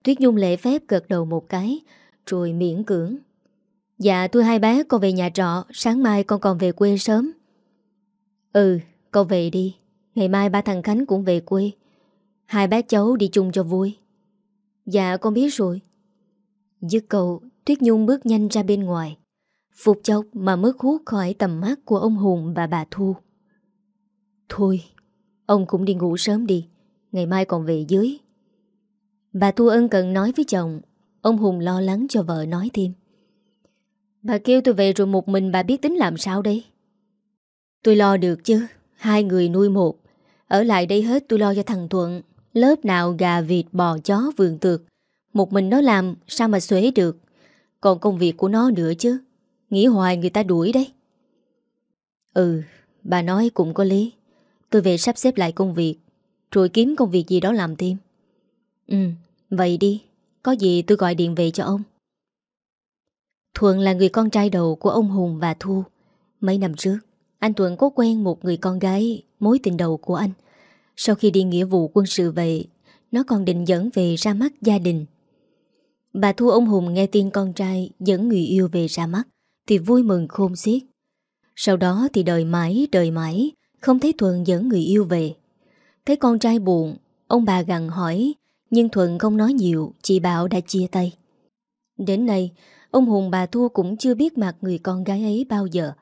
Tuyết Nhung lễ phép gật đầu một cái, Rồi miễn cưỡng. Dạ tôi hai bé con về nhà trọ, Sáng mai con còn về quê sớm. Ừ con về đi. Ngày mai ba thằng Khánh cũng về quê. Hai bác cháu đi chung cho vui. Dạ con biết rồi. Dứt cầu Tuyết Nhung bước nhanh ra bên ngoài. Phục chốc mà mất hút khỏi tầm mắt của ông Hùng và bà Thu. Thôi, Ông cũng đi ngủ sớm đi, Ngày mai còn về dưới. Bà Thu ân cần nói với chồng, Ông Hùng lo lắng cho vợ nói thêm. Bà kêu tôi về rồi một mình bà biết tính làm sao đây? Tôi lo được chứ, Hai người nuôi một. Ở lại đây hết tôi lo cho thằng Thuận. Lớp nào gà vịt bò chó vườn tược, Một mình nó làm sao mà xuế được. Còn công việc của nó nữa chứ, Nghĩ hoài người ta đuổi đấy. Ừ Bà nói cũng có lý. Tôi về sắp xếp lại công việc, Rồi kiếm công việc gì đó làm thêm. Ừ Vậy đi, Có gì tôi gọi điện về cho ông. Thuận là người con trai đầu của ông Hùng và Thu. Mấy năm trước, Anh Thuận có quen một người con gái Mối tình đầu của anh. Sau khi đi nghĩa vụ quân sự về, Nó còn định dẫn về ra mắt gia đình. Bà Thu ông Hùng nghe tin con trai Dẫn người yêu về ra mắt, Thì vui mừng khôn xiết. Sau đó thì đợi mãi đợi mãi không thấy Thuận dẫn người yêu về. Thấy con trai buồn Ông bà gặn hỏi Nhưng Thuận không nói nhiều Chị bảo đã chia tay. Đến nay Ông Hùng bà Thu cũng chưa biết mặt người con gái ấy bao giờ.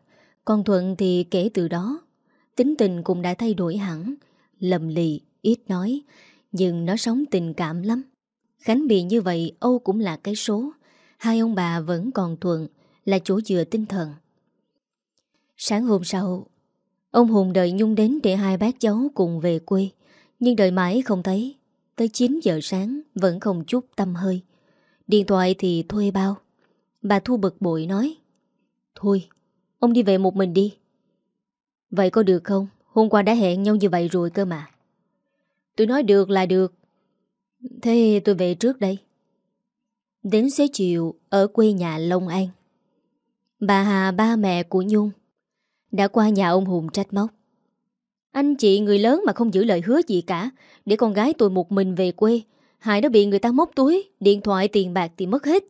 Còn Thuận thì kể từ đó Tính tình cũng đã thay đổi hẳn Lầm lì, ít nói Nhưng nó sống tình cảm lắm. Khánh bị như vậy Âu cũng là cái số. Hai ông bà vẫn còn Thuận Là chỗ dựa tinh thần. Sáng hôm sau Ông Hùng đợi Nhung đến để hai bác cháu cùng về quê. Nhưng đợi mãi không thấy. Tới 9 giờ sáng Vẫn không chút tâm hơi. Điện thoại thì thuê bao. Bà Thu bực bội nói Thôi, ông đi về một mình đi. Vậy có được không? Hôm qua đã hẹn nhau như vậy rồi cơ mà. Tôi nói được là được. Thế tôi về trước đây. Đến xế chiều Ở quê nhà Long An. Bà Hà ba mẹ của Nhung đã qua nhà ông Hùng trách móc. Anh chị người lớn mà không giữ lời hứa gì cả. Để con gái tôi một mình về quê, Hải nó bị người ta móc túi, Điện thoại, tiền bạc thì mất hết.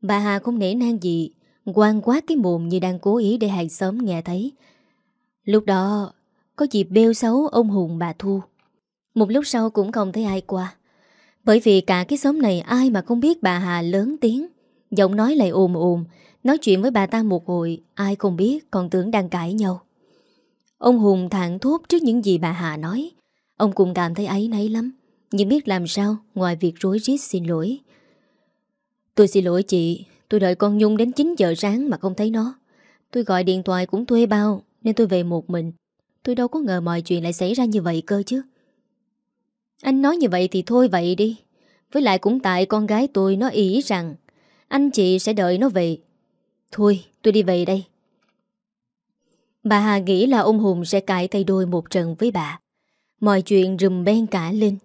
Bà Hà không nể nang gì quan quá cái mồm như đang cố ý để hàng xóm nghe thấy. Lúc đó, Có dịp bêu xấu ông Hùng bà Thu. Một lúc sau cũng không thấy ai qua. Bởi vì cả cái xóm này Ai mà không biết bà Hà lớn tiếng. Giọng nói lại ồm ồm Nói chuyện với bà ta một hồi, Ai không biết còn tưởng đang cãi nhau. Ông Hùng thẳng thốt trước những gì bà Hà nói. Ông cũng cảm thấy ấy nấy lắm, Nhưng biết làm sao Ngoài việc rối rít xin lỗi. Tôi xin lỗi chị, Tôi đợi con Nhung đến 9 giờ sáng mà không thấy nó. Tôi gọi điện thoại cũng thuê bao, Nên tôi về một mình. Tôi đâu có ngờ mọi chuyện lại xảy ra như vậy cơ chứ. Anh nói như vậy thì thôi vậy đi. Với lại cũng tại con gái tôi nó ý rằng, Anh chị sẽ đợi nó về Thôi, tôi đi về đây. Bà Hà nghĩ là ông Hùng sẽ cãi tay đôi một trận với bà. Mọi chuyện rùm ben cả lên.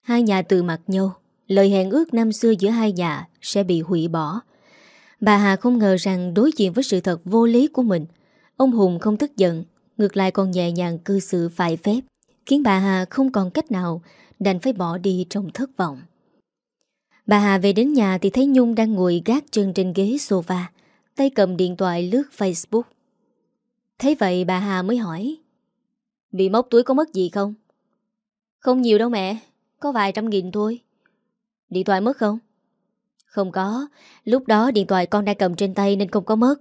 Hai nhà từ mặt nhau. Lời hẹn ước năm xưa giữa hai nhà Sẽ bị hủy bỏ. Bà Hà không ngờ rằng đối diện với sự thật vô lý của mình, Ông Hùng không tức giận, Ngược lại còn nhẹ nhàng cư xử phải phép, Khiến bà Hà không còn cách nào Đành phải bỏ đi trong thất vọng. Bà Hà về đến nhà thì thấy Nhung đang ngồi gác chân trên ghế sofa. Tay cầm điện thoại lướt Facebook. Thấy vậy bà Hà mới hỏi Bị móc túi có mất gì không? Không nhiều đâu mẹ, Có vài trăm nghìn thôi. Điện thoại mất không? Không có, Lúc đó điện thoại con đang cầm trên tay nên không có mất.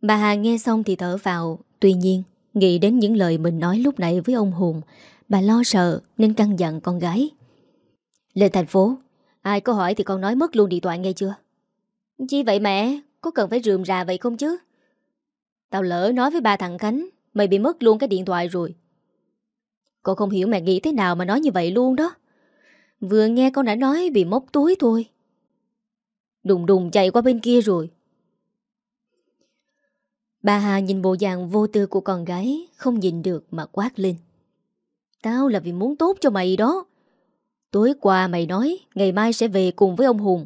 Bà Hà nghe xong thì thở vào Tuy nhiên, Nghĩ đến những lời mình nói lúc nãy với ông Hùng, Bà lo sợ nên căng dặn con gái. Lên thành phố, Ai có hỏi thì con nói mất luôn điện thoại nghe chưa? Chi vậy mẹ? Có cần phải rườm rà vậy không chứ? Tao lỡ nói với ba thằng Khánh, Mày bị mất luôn cái điện thoại rồi. Con không hiểu mẹ nghĩ thế nào mà nói như vậy luôn đó. Vừa nghe con đã nói bị móc túi thôi. Đùng đùng chạy qua bên kia rồi. Bà Hà nhìn bộ dạng vô tư của con gái, Không nhìn được mà quát lên. Tao là vì muốn tốt cho mày đó. Tối qua mày nói Ngày mai sẽ về cùng với ông Hùng,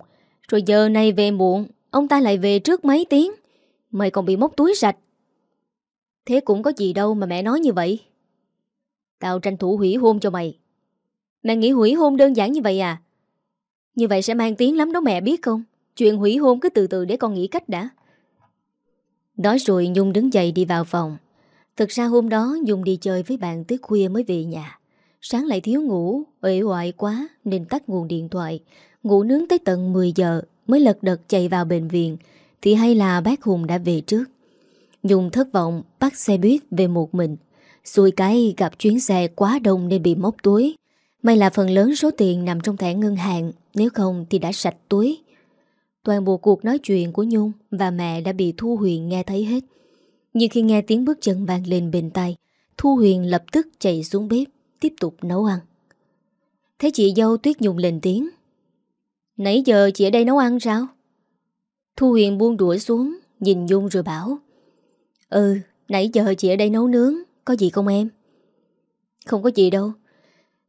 Rồi giờ này về muộn. Ông ta lại về trước mấy tiếng. Mày còn bị móc túi sạch Thế cũng có gì đâu mà mẹ nói như vậy. Tao tranh thủ hủy hôn cho mày. Mẹ nghĩ hủy hôn đơn giản như vậy à? Như vậy sẽ mang tiếng lắm đó mẹ biết không? Chuyện hủy hôn cứ từ từ để con nghĩ cách đã. Nói rồi Nhung đứng dậy đi vào phòng. Thực ra hôm đó Nhung đi chơi với bạn tới khuya mới về nhà. Sáng lại thiếu ngủ ế hoại quá nên tắt nguồn điện thoại. Ngủ nướng tới tận 10 giờ. Mới lật đật chạy vào bệnh viện, Thì hay là bác Hùng đã về trước. Nhung thất vọng, bắt xe buýt về một mình. Xui cái gặp chuyến xe quá đông nên bị móc túi. May là phần lớn số tiền nằm trong thẻ ngân hàng, Nếu không thì đã sạch túi. Toàn bộ cuộc nói chuyện của Nhung Và mẹ đã bị Thu Huyền nghe thấy hết. Nhưng khi nghe tiếng bước chân vang lên bên tay Thu Huyền lập tức chạy xuống bếp, Tiếp tục nấu ăn. Thấy chị dâu Tuyết Nhung lên tiếng Nãy giờ chị ở đây nấu ăn sao? Thu Huyền buông đuổi xuống Nhìn Nhung rồi bảo Ừ, nãy giờ chị ở đây nấu nướng Có gì không em? Không có gì đâu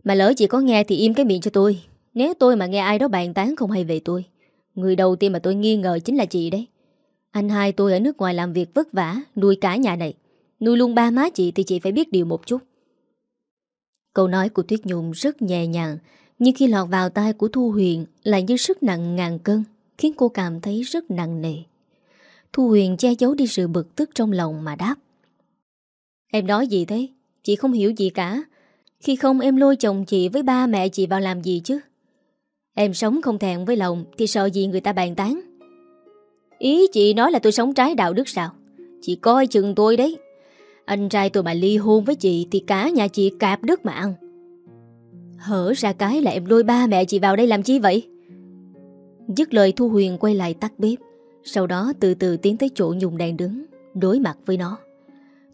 Mà lỡ chị có nghe thì im cái miệng cho tôi Nếu tôi mà nghe ai đó bàn tán không hay về tôi Người đầu tiên mà tôi nghi ngờ chính là chị đấy Anh hai tôi ở nước ngoài làm việc vất vả Nuôi cả nhà này Nuôi luôn ba má chị thì chị phải biết điều một chút Câu nói của Tuyết Nhung rất nhẹ nhàng nhưng khi lọt vào tay của Thu Huyền Lại như sức nặng ngàn cân, Khiến cô cảm thấy rất nặng nề. Thu Huyền che giấu đi sự bực tức trong lòng mà đáp. Em nói gì thế? Chị không hiểu gì cả. Khi không em lôi chồng chị với ba mẹ chị vào làm gì chứ? Em sống không thẹn với lòng Thì sợ gì người ta bàn tán? Ý chị nói là tôi sống trái đạo đức sao? Chị coi chừng tôi đấy. Anh trai tôi mà ly hôn với chị Thì cả nhà chị cạp đất mà ăn. Hở ra cái là em lôi ba mẹ chị vào đây làm chi vậy? Dứt lời Thu Huyền quay lại tắt bếp, Sau đó từ từ tiến tới chỗ Nhung đang đứng, Đối mặt với nó.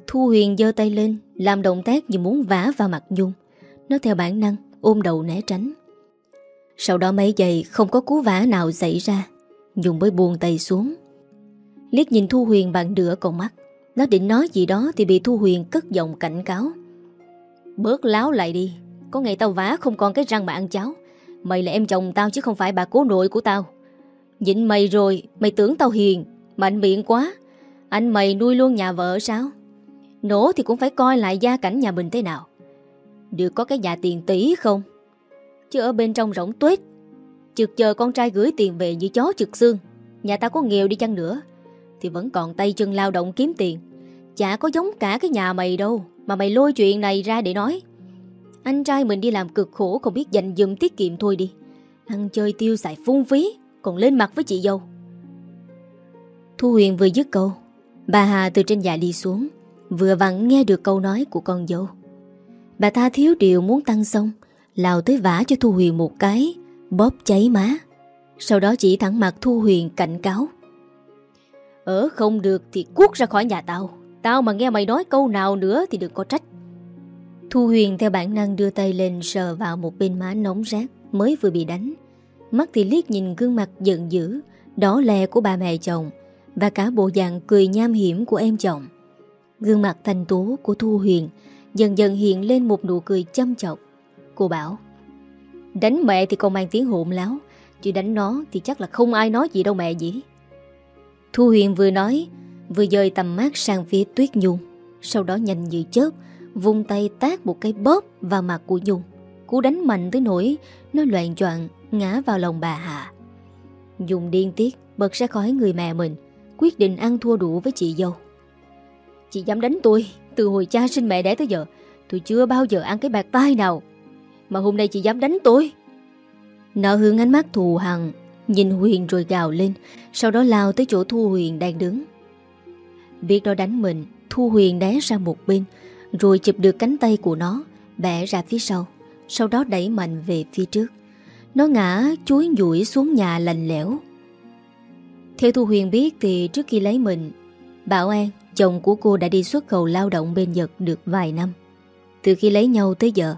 Thu Huyền giơ tay lên, Làm động tác như muốn vả vào mặt Nhung. Nó theo bản năng, ôm đầu né tránh. Sau đó mấy giây, không có cú vã nào xảy ra. Nhung mới buông tay xuống. Liết nhìn Thu Huyền bằng nửa con mắt. Nó định nói gì đó thì bị Thu Huyền cất giọng cảnh cáo. Bớt láo lại đi có ngày tao vá không còn cái răng mà ăn cháo. Mày là em chồng tao chứ không phải bà cố nội của tao. Nhìn mày rồi, Mày tưởng tao hiền Mạnh miệng quá. Anh mày nuôi luôn nhà vợ sao? Nổ thì cũng phải coi lại gia cảnh nhà mình thế nào. Được có cái nhà tiền tỷ không? Chứ ở bên trong rỗng tuết Trực chờ con trai gửi tiền về như chó trực xương. Nhà ta có nghèo đi chăng nữa, Thì vẫn còn tay chân lao động kiếm tiền. Chả có giống cả cái nhà mày đâu, Mà mày lôi chuyện này ra để nói. Anh trai mình đi làm cực khổ, Không biết dành dùm tiết kiệm thôi đi. Ăn chơi tiêu xài phung phí, Còn lên mặt với chị dâu. Thu Huyền vừa dứt câu, Bà Hà từ trên nhà đi xuống, Vừa vặn nghe được câu nói của con dâu. Bà ta thiếu điều muốn tăng xong Lao tới vả cho Thu Huyền một cái, Bóp cháy má. Sau đó chỉ thẳng mặt Thu Huyền cảnh cáo. Ở không được thì cuốc ra khỏi nhà tao. Tao mà nghe mày nói câu nào nữa thì đừng có trách Thu Huyền theo bản năng đưa tay lên sờ vào một bên má nóng rát mới vừa bị đánh. Mắt thì liếc nhìn gương mặt giận dữ, đỏ lè của bà mẹ chồng và cả bộ dạng cười nham hiểm của em chồng. Gương mặt thanh tú của Thu Huyền dần dần hiện lên một nụ cười châm chọc. Cô bảo, đánh mẹ thì còn mang tiếng hộn láo, chứ đánh nó thì chắc là không ai nói gì đâu mẹ gì. Thu Huyền vừa nói, vừa dời tầm mắt sang phía Tuyết Nhung, sau đó nhanh như chớp, vung tay tác một cái bóp vào mặt của Nhung. Cú đánh mạnh tới nỗi nó loạn choạng ngã vào lòng bà Hạ. Dung điên tiết bật ra khỏi người mẹ mình, quyết định ăn thua đủ với chị dâu. Chị dám đánh tôi, từ hồi cha sinh mẹ đẻ tới giờ, tôi chưa bao giờ ăn cái bạc tai nào. Mà hôm nay chị dám đánh tôi. Nó hướng ánh mắt thù hằn, nhìn Huyền rồi gào lên, sau đó lao tới chỗ Thu Huyền đang đứng. Biết nó đánh mình, Thu Huyền đá sang một bên, rồi chụp được cánh tay của nó, Bẻ ra phía sau Sau đó đẩy mạnh về phía trước. Nó ngã chuối nhủi xuống nhà lành lẽo. Theo Thu Huyền biết thì trước khi lấy mình, Bảo An, Chồng của cô đã đi xuất khẩu lao động bên Nhật được vài năm. Từ khi lấy nhau tới giờ,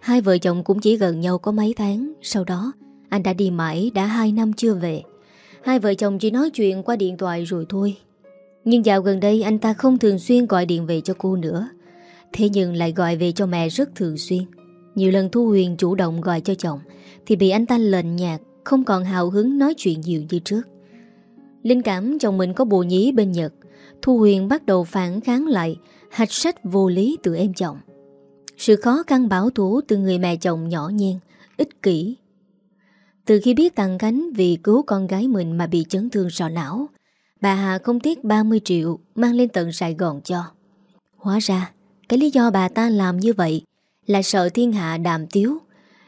Hai vợ chồng cũng chỉ gần nhau có mấy tháng. Sau đó, anh đã đi mãi đã hai năm chưa về. Hai vợ chồng chỉ nói chuyện qua điện thoại rồi thôi. Nhưng dạo gần đây anh ta không thường xuyên gọi điện về cho cô nữa. Thế nhưng lại gọi về cho mẹ rất thường xuyên. Nhiều lần Thu Huyền chủ động gọi cho chồng, Thì bị anh ta lệnh nhạt, Không còn hào hứng nói chuyện nhiều như trước. Linh cảm chồng mình có bồ nhí bên Nhật, Thu Huyền bắt đầu phản kháng lại, Hạch sách vô lý từ em chồng. Sự khó khăn bảo thủ từ người mẹ chồng nhỏ nhen, Ích kỷ. Từ khi biết tàng cánh vì cứu con gái mình mà bị chấn thương sọ não, Bà Hà không tiếc 30 triệu mang lên tận Sài Gòn cho. Hóa ra cái lý do bà ta làm như vậy Là sợ thiên hạ đàm tiếu.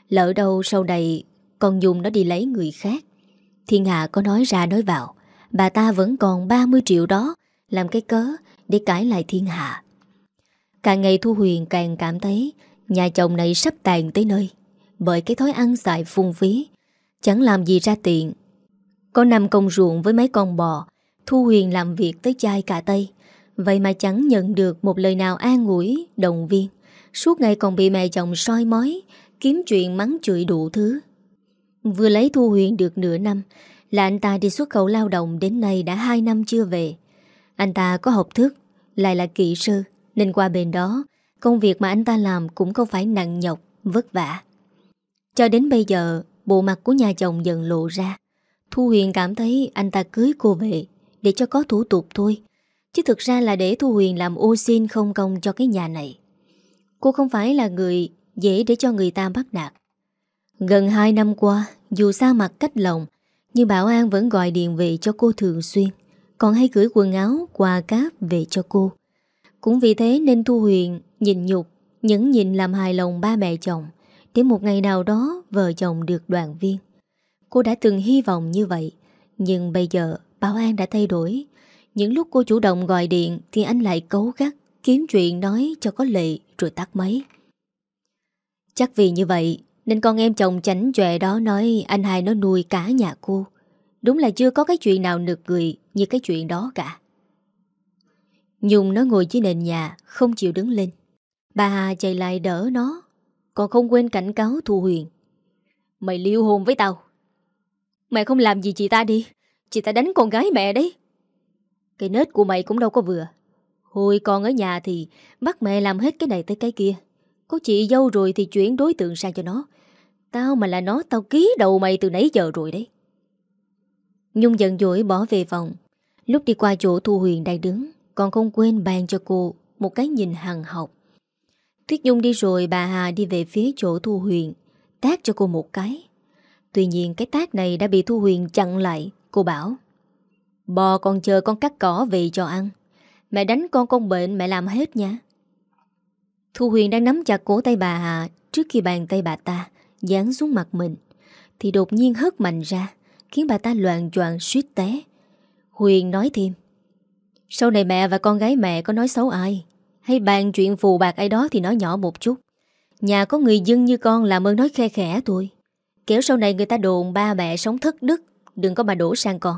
Lỡ đâu sau này Còn dùng nó đi lấy người khác. Thiên hạ có nói ra nói vào, Bà ta vẫn còn 30 triệu đó Làm cái cớ để cãi lại thiên hạ. Càng ngày Thu Huyền càng cảm thấy Nhà chồng này sắp tàn tới nơi, Bởi cái thói ăn xài phung phí, Chẳng làm gì ra tiện Có năm công ruộng với mấy con bò, Thu Huyền làm việc tới chai cả tay Vậy mà chẳng nhận được một lời nào an ủi, động viên. Suốt ngày còn bị mẹ chồng soi mói Kiếm chuyện mắng chửi đủ thứ. Vừa lấy Thu Huyền được nửa năm Là anh ta đi xuất khẩu lao động Đến nay đã hai năm chưa về. Anh ta có học thức Lại là kỹ sư Nên qua bên đó Công việc mà anh ta làm cũng không phải nặng nhọc Vất vả. Cho đến bây giờ Bộ mặt của nhà chồng dần lộ ra. Thu Huyền cảm thấy anh ta cưới cô về Để cho có thủ tục thôi. Chứ thực ra là để Thu Huyền làm ô xin không công cho cái nhà này. Cô không phải là người dễ để cho người ta bắt nạt. Gần 2 năm qua, Dù xa mặt cách lòng, Nhưng Bảo An vẫn gọi điện về cho cô thường xuyên, Còn hay gửi quần áo, Quà cáp về cho cô. Cũng vì thế nên Thu Huyền nhìn nhục Những nhìn làm hài lòng ba mẹ chồng, Để một ngày nào đó Vợ chồng được đoàn viên. Cô đã từng hy vọng như vậy, Nhưng bây giờ Bảo An đã thay đổi những lúc cô chủ động gọi điện Thì anh lại cấu gắt, Kiếm chuyện nói cho có lệ rồi tắt máy. Chắc vì như vậy Nên con em chồng chánh chòe đó nói Anh hai nó nuôi cả nhà cô. Đúng là chưa có cái chuyện nào nực cười Như cái chuyện đó cả. Nhung nó ngồi dưới nền nhà, Không chịu đứng lên. Bà Hà chạy lại đỡ nó, Còn không quên cảnh cáo Thu Huyền. Mày liêu hồn với tao. Mẹ không làm gì chị ta đi, Chị ta đánh con gái mẹ đấy cái nết của mày cũng đâu có vừa. Hồi còn ở nhà thì Bắt mẹ làm hết cái này tới cái kia. Có chị dâu rồi thì chuyển đối tượng sang cho nó. Tao mà là nó, Tao ký đầu mày từ nãy giờ rồi đấy. Nhung giận dỗi bỏ về phòng. Lúc đi qua chỗ Thu Huyền đang đứng, Còn không quên bàn cho cô Một cái nhìn hằng học. Tuyết Nhung đi rồi, bà Hà đi về phía chỗ Thu Huyền Tác cho cô một cái. Tuy nhiên cái tác này đã bị Thu Huyền chặn lại, Cô bảo Bò còn chờ con cắt cỏ về cho ăn. Mẹ đánh con con bệnh, mẹ làm hết nha. Thu Huyền đang nắm chặt cổ tay bà Hà Trước khi bàn tay bà ta, Dán xuống mặt mình. Thì đột nhiên hất mạnh ra, Khiến bà ta loạn choạng suýt té. Huyền nói thêm, Sau này mẹ và con gái mẹ có nói xấu ai? Hay bàn chuyện phù bạc ai đó Thì nói nhỏ một chút. Nhà có người dân như con làm ơn nói khe khẽ thôi. Kéo sau này người ta đồn ba mẹ sống thất đức, Đừng có mà đổ sang con.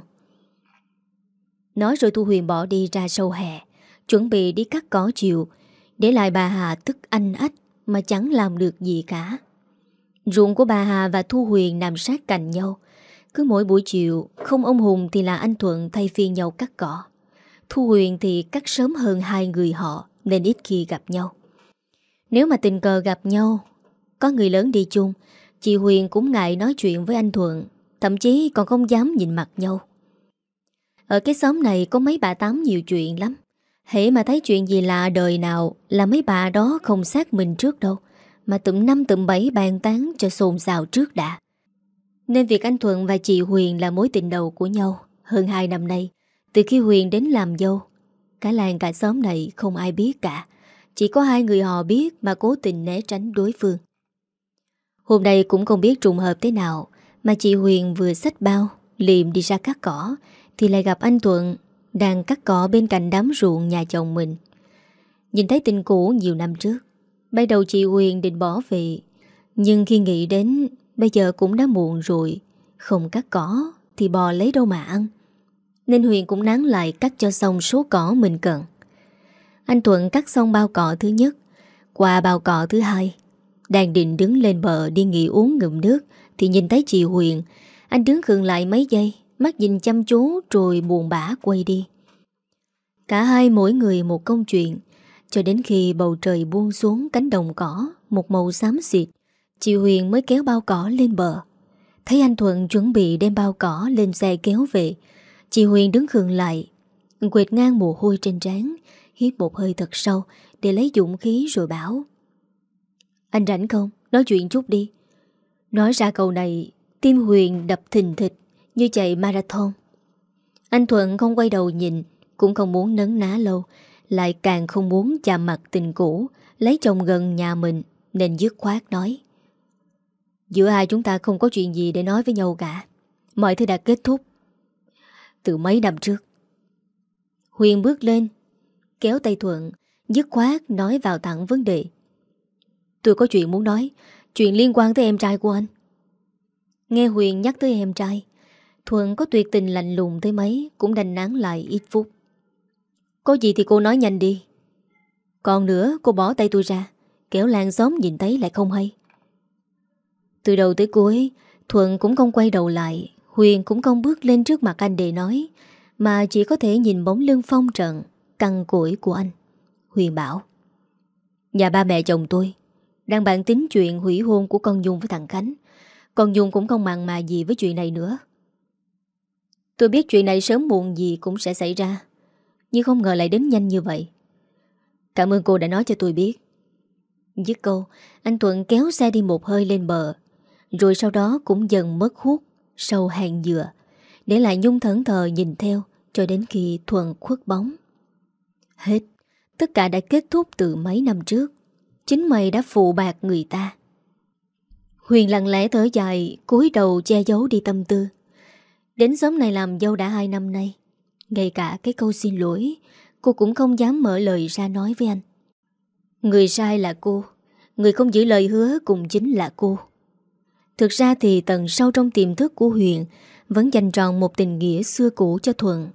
Nói rồi Thu Huyền bỏ đi ra sâu hè, Chuẩn bị đi cắt cỏ chiều, Để lại bà Hà tức anh ách Mà chẳng làm được gì cả. Ruộng của bà Hà và Thu Huyền nằm sát cạnh nhau. Cứ mỗi buổi chiều, Không ông Hùng thì là anh Thuận thay phiên nhau cắt cỏ. Thu Huyền thì cắt sớm hơn hai người họ, Nên ít khi gặp nhau. Nếu mà tình cờ gặp nhau, Có người lớn đi chung, Chị Huyền cũng ngại nói chuyện với anh Thuận, Thậm chí còn không dám nhìn mặt nhau. Ở cái xóm này có mấy bà tám nhiều chuyện lắm. Hễ mà thấy chuyện gì lạ đời nào Là mấy bà đó không xác mình trước đâu. Mà tụm năm tụm bảy bàn tán cho xôn xào trước đã. Nên việc anh Thuận và chị Huyền là mối tình đầu của nhau Hơn 2 năm nay. Từ khi Huyền đến làm dâu, Cả làng cả xóm này không ai biết cả. Chỉ có hai người họ biết Mà cố tình né tránh đối phương. Hôm nay cũng không biết trùng hợp thế nào, Mà chị Huyền vừa xách bao, Liềm đi ra cắt cỏ thì lại gặp anh Thuận Đang cắt cỏ bên cạnh đám ruộng nhà chồng mình. Nhìn thấy tình cũ nhiều năm trước bắt đầu chị Huyền định bỏ về. Nhưng khi nghĩ đến, Bây giờ cũng đã muộn rồi, Không cắt cỏ Thì bò lấy đâu mà ăn. Nên Huyền cũng nán lại cắt cho xong số cỏ mình cần. Anh Thuận cắt xong bao cỏ thứ nhất, Qua bao cỏ thứ hai. Đang định đứng lên bờ đi nghỉ uống ngụm nước Thì nhìn thấy chị Huyền, Anh đứng khựng lại mấy giây. Mắt nhìn chăm chú rồi buồn bã quay đi. Cả hai mỗi người một công chuyện, Cho đến khi bầu trời buông xuống cánh đồng cỏ, Một màu xám xịt, Chị Huyền mới kéo bao cỏ lên bờ. Thấy anh Thuận chuẩn bị đem bao cỏ lên xe kéo về, Chị Huyền đứng khường lại, Quệt ngang mồ hôi trên trán, Hít một hơi thật sâu Để lấy dũng khí rồi bảo, anh rảnh không? Nói chuyện chút đi. Nói ra câu này, Tim Huyền đập thình thịch. Như chạy marathon. Anh Thuận không quay đầu nhìn, Cũng không muốn nấn ná lâu, Lại càng không muốn chạm mặt tình cũ, Lấy chồng gần nhà mình, Nên dứt khoát nói. Giữa hai chúng ta không có chuyện gì để nói với nhau cả. Mọi thứ đã kết thúc. Từ mấy năm trước, Huyền bước lên, Kéo tay Thuận, Dứt khoát nói vào thẳng vấn đề. Tôi có chuyện muốn nói, Chuyện liên quan tới em trai của anh. Nghe Huyền nhắc tới em trai Thuận có tuyệt tình lạnh lùng tới mấy, Cũng đành nán lại ít phút. Có gì thì cô nói nhanh đi. Còn nữa, cô bỏ tay tôi ra Kéo làng xóm nhìn thấy lại không hay. Từ đầu tới cuối Thuận cũng không quay đầu lại, Huyền cũng không bước lên trước mặt anh để nói, Mà chỉ có thể nhìn bóng lưng phong trận Căng củi của anh. Huyền bảo, Nhà ba mẹ chồng tôi đang bàn tính chuyện hủy hôn của con Dung với thằng Khánh. Con Dung cũng không mặn mà gì với chuyện này nữa. Tôi biết chuyện này sớm muộn gì cũng sẽ xảy ra, Nhưng không ngờ lại đến nhanh như vậy. Cảm ơn cô đã nói cho tôi biết. Dứt câu, Anh Thuận kéo xe đi một hơi lên bờ, Rồi sau đó cũng dần mất hút Sâu hàng dừa, Để lại Nhung thẫn thờ nhìn theo Cho đến khi Thuận khuất bóng. Hết, Tất cả đã kết thúc từ mấy năm trước. Chính mày đã phụ bạc người ta. Huyền lặng lẽ thở dài, cúi đầu che giấu đi tâm tư. Đến sớm này làm dâu đã hai năm nay. Ngay cả cái câu xin lỗi, Cô cũng không dám mở lời ra nói với anh. Người sai là cô, Người không giữ lời hứa cũng chính là cô. Thực ra thì tầng sâu trong tiềm thức của Huyền Vẫn dành tròn một tình nghĩa xưa cũ cho Thuận,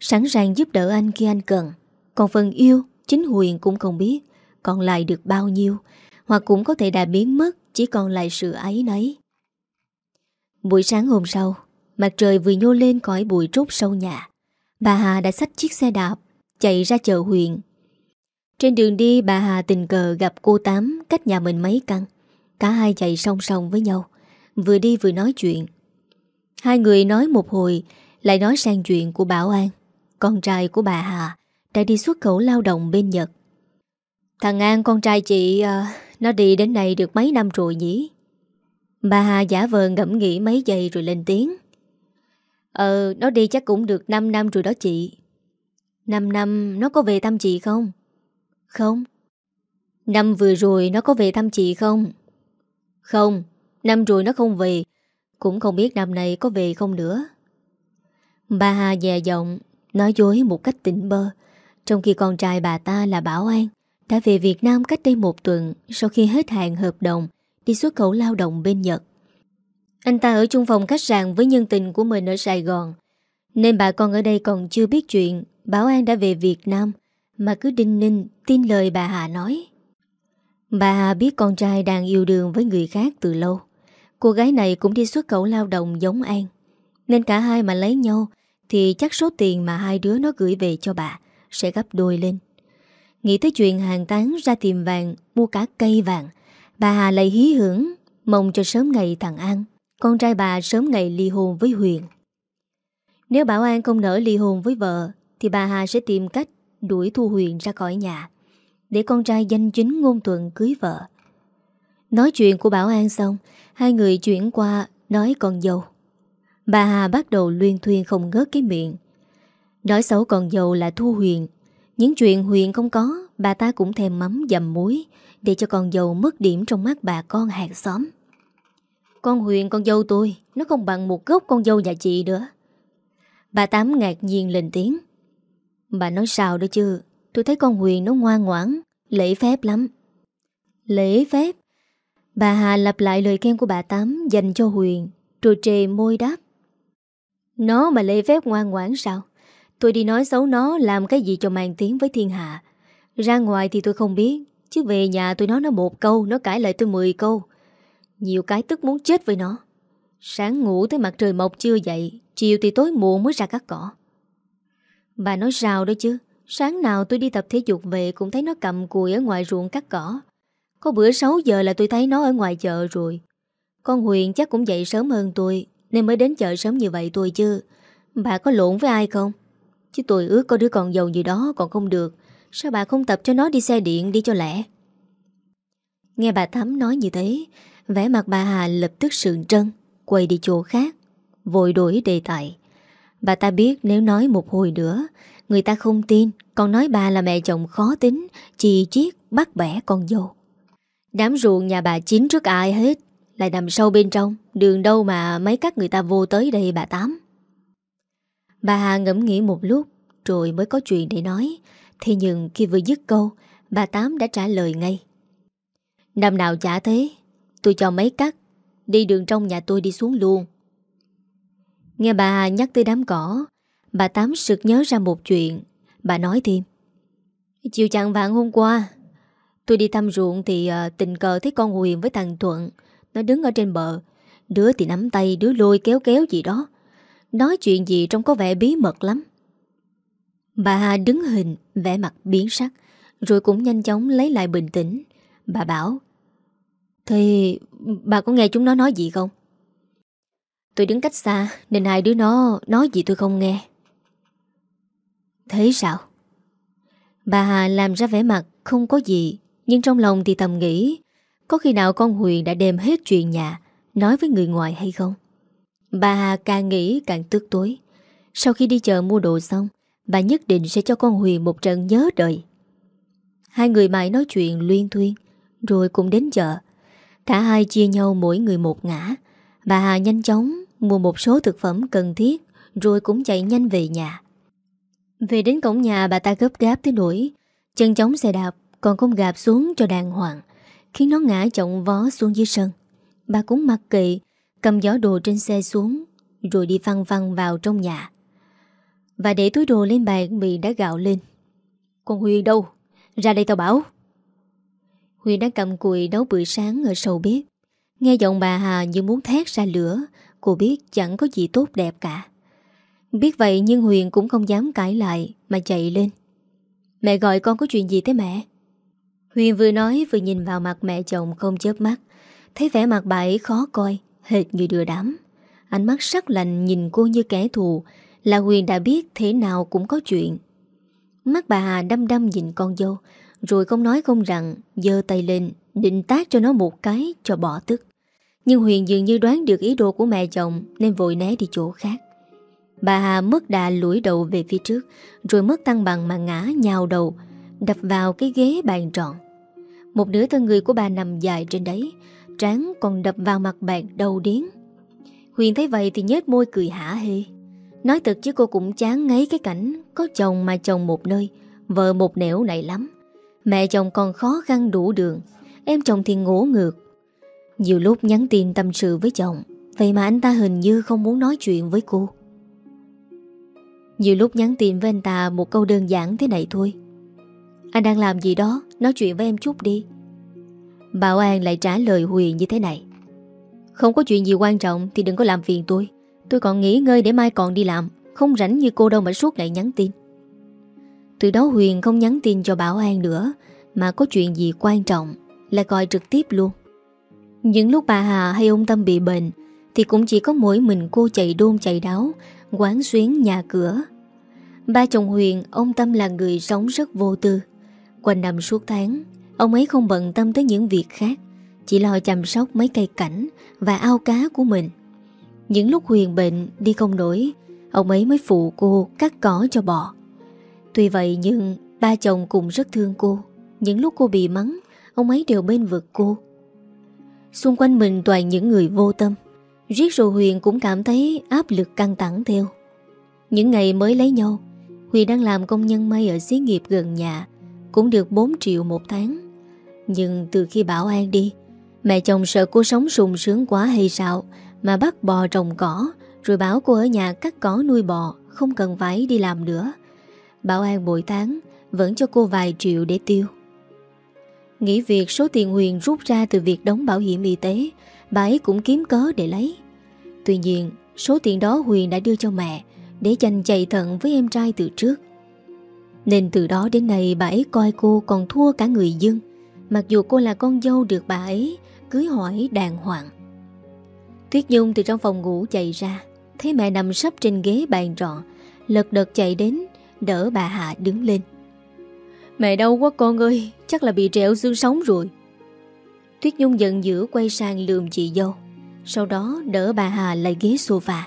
Sẵn sàng giúp đỡ anh khi anh cần. Còn phần yêu, Chính Huyền cũng không biết còn lại được bao nhiêu, Hoặc cũng có thể đã biến mất, Chỉ còn lại sự ấy nấy Buổi sáng hôm sau Mặt trời vừa nhô lên khỏi bụi trúc sâu nhà. Bà Hà đã xách chiếc xe đạp, Chạy ra chợ huyện Trên đường đi, bà Hà tình cờ gặp cô Tám Cách nhà mình mấy căn. Cả hai chạy song song với nhau, Vừa đi vừa nói chuyện. Hai người nói một hồi, Lại nói sang chuyện của Bảo An. Con trai của bà Hà Đã đi xuất khẩu lao động bên Nhật. Thằng An, con trai chị ờ, Nó đi đến đây được mấy năm rồi nhỉ? Bà Hà giả vờ ngẫm nghĩ mấy giây rồi lên tiếng. Ờ nó đi chắc cũng được 5 năm rồi đó chị 5 năm nó có về thăm chị không? Không Năm vừa rồi nó có về thăm chị không? Không Năm rồi nó không về Cũng không biết năm này có về không nữa Bà Hà dè giọng, Nói dối một cách tỉnh bơ Trong khi con trai bà ta là Bảo An, đã về Việt Nam cách đây một tuần sau khi hết hạn hợp đồng đi xuất khẩu lao động bên Nhật. Anh ta ở chung phòng khách sạn với nhân tình của mình ở Sài Gòn. Nên bà con ở đây còn chưa biết chuyện, Bảo An đã về Việt Nam, Mà cứ đinh ninh tin lời bà Hà nói. Bà Hà biết con trai đang yêu đương với người khác từ lâu. Cô gái này cũng đi xuất khẩu lao động giống An. Nên cả hai mà lấy nhau, Thì chắc số tiền mà hai đứa nó gửi về cho bà Sẽ gấp đôi lên. Nghĩ tới chuyện hàng tán ra tìm vàng Mua cả cây vàng, Bà Hà lại hí hưởng, Mong cho sớm ngày thằng An. Con trai bà sớm ngày ly hôn với Huyền. Nếu Bảo An không nỡ ly hôn với vợ, Thì bà Hà sẽ tìm cách Đuổi Thu Huyền ra khỏi nhà, Để con trai danh chính ngôn thuận cưới vợ. Nói chuyện của Bảo An xong, Hai người chuyển qua Nói con dâu. Bà Hà bắt đầu luyên thuyên không ngớt cái miệng. Nói xấu con dâu là Thu Huyền. Những chuyện Huyền không có, Bà ta cũng thèm mắm dầm muối, Để cho con dâu mất điểm trong mắt bà con hàng xóm. Con Huyền, con dâu tôi. Nó không bằng một gốc con dâu nhà chị nữa. Bà Tám ngạc nhiên lên tiếng. Bà nói sao đó chứ? Tôi thấy con Huyền nó ngoan ngoãn, Lễ phép lắm. Lễ phép? Bà Hà lặp lại lời khen của bà Tám Dành cho Huyền, Rồi trề môi đáp. Nó mà lễ phép ngoan ngoãn sao? Tôi đi nói xấu nó Làm cái gì cho mang tiếng với thiên hạ? Ra ngoài thì tôi không biết, Chứ về nhà tôi nói nó một câu, Nó cãi lại tôi 10 câu. Nhiều cái tức muốn chết với nó. Sáng ngủ tới mặt trời mọc chưa dậy, Chiều thì tối muộn mới ra cắt cỏ. Bà nói sao đó chứ, Sáng nào tôi đi tập thể dục về Cũng thấy nó cầm cùi ở ngoài ruộng cắt cỏ. Có bữa 6 giờ là tôi thấy nó ở ngoài chợ rồi. Con Huyền chắc cũng dậy sớm hơn tôi, Nên mới đến chợ sớm như vậy tôi chứ. Bà có lộn với ai không? Chứ tôi ước có đứa con giàu gì đó còn không được. Sao bà không tập cho nó đi xe điện đi cho lẹ? Nghe bà Thắm nói như thế vẻ mặt bà Hà lập tức sượng trân, Quay đi chỗ khác, Vội đổi đề tài. Bà ta biết nếu nói một hồi nữa, Người ta không tin, Còn nói bà là mẹ chồng khó tính, Chỉ chiết bắt bẻ con dâu. Đám ruộng nhà bà chín trước ai hết, Lại nằm sâu bên trong, Đường đâu mà mấy các người ta vô tới đây bà Tám. Bà Hà ngẫm nghĩ một lúc, Rồi mới có chuyện để nói. Thế nhưng khi vừa dứt câu, Bà Tám đã trả lời ngay. Năm nào chả thế Tôi cho mấy cắt. Đi đường trong nhà tôi đi xuống luôn. Nghe bà nhắc tới đám cỏ Bà Tám sực nhớ ra một chuyện. Bà nói thêm. Chiều chặn vạn hôm qua Tôi đi thăm ruộng thì uh, tình cờ thấy con Huyền với thằng Thuận. Nó đứng ở trên bờ. Đứa thì nắm tay Đứa lôi kéo kéo gì đó. Nói chuyện gì trông có vẻ bí mật lắm. Bà Hà đứng hình vẻ mặt biến sắc Rồi cũng nhanh chóng lấy lại bình tĩnh. Bà bảo thì bà có nghe chúng nó nói gì không? Tôi đứng cách xa, Nên hai đứa nó nói gì tôi không nghe Thế sao? Bà Hà làm ra vẻ mặt không có gì, Nhưng trong lòng thì thầm nghĩ, Có khi nào con Huyền đã đem hết chuyện nhà Nói với người ngoài hay không? Bà Hà càng nghĩ càng tức tối Sau khi đi chợ mua đồ xong, Bà nhất định sẽ cho con Huyền một trận nhớ đời Hai người mãi nói chuyện luyên thuyên, Rồi cũng đến chợ Cả hai chia nhau mỗi người một ngã. Bà Hà nhanh chóng mua một số thực phẩm cần thiết, Rồi cũng chạy nhanh về nhà. Về đến cổng nhà, bà ta gấp gáp tới nỗi, Chân chống xe đạp, Còn không gạp xuống cho đàng hoàng, Khiến nó ngã trọng vó xuống dưới sân. Bà cũng mặc kệ, Cầm gió đồ trên xe xuống, Rồi đi phăng phăng vào trong nhà. Và để túi đồ lên bàn bị đã gạo lên. Con Huyền đâu? Ra đây tao bảo. Huyền đang cầm cùi nấu bữa sáng ở sầu bếp. Nghe giọng bà Hà như muốn thét ra lửa, Cô biết chẳng có gì tốt đẹp cả. Biết vậy nhưng Huyền cũng không dám cãi lại Mà chạy lên. Mẹ gọi con có chuyện gì thế mẹ? Huyền vừa nói vừa nhìn vào mặt mẹ chồng không chớp mắt. Thấy vẻ mặt bà ấy khó coi, Hệt như đưa đám. Ánh mắt sắc lạnh nhìn cô như kẻ thù, Là Huyền đã biết thế nào cũng có chuyện. Mắt bà Hà đâm đâm nhìn con dâu rồi không nói không rằng, giơ tay lên, Định tác cho nó một cái cho bỏ tức. Nhưng Huyền dường như đoán được ý đồ của mẹ chồng, Nên vội né đi chỗ khác. Bà Hà mất đà lũi đầu về phía trước, Rồi mất tăng bằng mà ngã nhào đầu, Đập vào cái ghế bàn trọn Một nửa thân người của bà nằm dài trên đấy Tráng còn đập vào mặt bạn đầu điến Huyền thấy vậy thì nhếch môi cười hả hê. Nói thật chứ cô cũng chán ngấy cái cảnh Có chồng mà chồng một nơi, Vợ một nẻo này lắm. Mẹ chồng còn khó khăn đủ đường, Em chồng thì ngủ ngược. Nhiều lúc nhắn tin tâm sự với chồng, Vậy mà anh ta hình như không muốn nói chuyện với cô. Nhiều lúc nhắn tin với anh ta Một câu đơn giản thế này thôi. Anh đang làm gì đó, Nói chuyện với em chút đi. Bảo An lại trả lời Huyền như thế này. Không có chuyện gì quan trọng Thì đừng có làm phiền tôi. Tôi còn nghỉ ngơi để mai còn đi làm, Không rảnh như cô đâu mà suốt ngày nhắn tin. Từ đó Huyền không nhắn tin cho Bảo An nữa, Mà có chuyện gì quan trọng Là gọi trực tiếp luôn. Những lúc bà Hà hay ông Tâm bị bệnh, Thì cũng chỉ có mỗi mình cô chạy đôn chạy đáo, Quán xuyến nhà cửa. Ba chồng Huyền, Ông Tâm là người sống rất vô tư. Quanh năm suốt tháng, Ông ấy không bận tâm tới những việc khác, Chỉ lo chăm sóc mấy cây cảnh Và ao cá của mình. Những lúc Huyền bệnh đi không nổi, Ông ấy mới phụ cô cắt cỏ cho bò Tuy vậy nhưng Ba chồng cũng rất thương cô. Những lúc cô bị mắng, Ông ấy đều bên vực cô. Xung quanh mình toàn những người vô tâm. Riết rồi Huyền cũng cảm thấy áp lực căng thẳng theo. Những ngày mới lấy nhau, Huyền đang làm công nhân may ở xí nghiệp gần nhà, Cũng được 4 triệu một tháng. Nhưng từ khi Bảo An đi, Mẹ chồng sợ cô sống sung sướng quá hay sao Mà bắt bò trồng cỏ, Rồi bảo cô ở nhà cắt cỏ nuôi bò, Không cần phải đi làm nữa. Bảo An bội tháng Vẫn cho cô vài triệu để tiêu. Nghĩ việc số tiền Huyền rút ra từ việc đóng bảo hiểm y tế, Bà ấy cũng kiếm cớ để lấy. Tuy nhiên, Số tiền đó Huyền đã đưa cho mẹ Để dành chạy thận với em trai từ trước. Nên từ đó đến nay bà ấy coi cô còn thua cả người dân Mặc dù cô là con dâu được bà ấy Cưới hỏi đàng hoàng. Tuyết Nhung từ trong phòng ngủ chạy ra, Thấy mẹ nằm sấp trên ghế bàn trọ, Lật đật chạy đến Đỡ bà Hạ đứng lên. Mẹ đau quá con ơi, Chắc là bị trẹo xương sống rồi. Tuyết Nhung giận dữ quay sang lườm chị dâu, Sau đó đỡ bà Hà lại ghế sofa.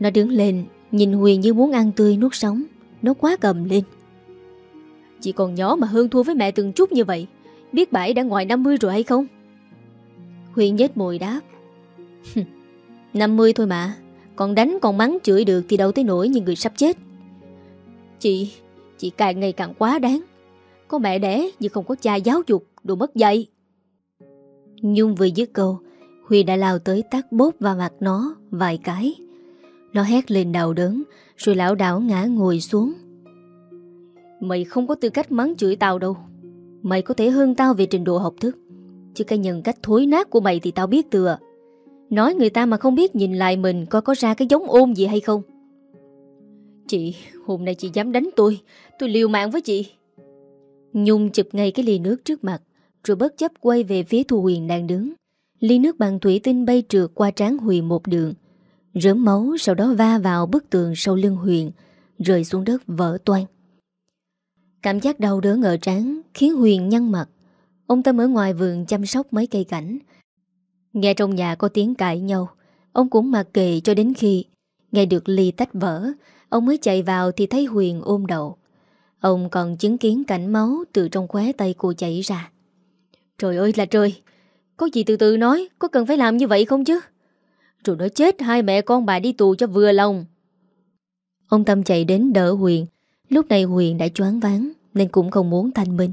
Nó đứng lên, Nhìn Huyền như muốn ăn tươi nuốt sống, Nó quá cầm lên. Chị còn nhỏ mà hơn thua với mẹ từng chút như vậy, Biết bãi đã ngoài 50 rồi hay không? Huyền nhếch mồi đáp. 50 thôi mà, Còn đánh còn mắng chửi được Thì đâu tới nổi như người sắp chết. Chị. Chị càng ngày càng quá đáng. Có mẹ đẻ nhưng không có cha giáo dục, Đồ mất dạy. Nhung vừa dứt câu, Huy đã lao tới tắt bốp vào mặt nó Vài cái. Nó hét lên đau đớn, Rồi lão đảo ngã ngồi xuống. Mày không có tư cách mắng chửi tao đâu. Mày có thể hơn tao về trình độ học thức. Chứ cái nhân cách thối nát của mày thì tao biết từ Nói người ta mà không biết nhìn lại mình Coi có ra cái giống ôm gì hay không? Chị, hôm nay chị dám đánh tôi Tôi liều mạng với chị. Nhung chụp ngay cái ly nước trước mặt Rồi bất chấp quay về phía Thu Huyền đang đứng. Ly nước bằng thủy tinh bay trượt qua trán Huyền một đường. Rớm máu sau đó va vào bức tường sau lưng Huyền Rơi xuống đất vỡ toan Cảm giác đau đớn ở trán Khiến Huyền nhăn mặt. Ông Tâm ở ngoài vườn chăm sóc mấy cây cảnh. Nghe trong nhà có tiếng cãi nhau Ông cũng mặc kệ cho đến khi Nghe được ly tách vỡ Ông mới chạy vào thì thấy Huyền ôm đầu. Ông còn chứng kiến cảnh máu Từ trong khóe tay cô chảy ra. Trời ơi là trời! Có gì từ từ nói, Có cần phải làm như vậy không chứ? Rồi nói chết, hai mẹ con bà đi tù cho vừa lòng. Ông Tâm chạy đến đỡ Huyền. Lúc này Huyền đã choáng váng, Nên cũng không muốn thanh minh.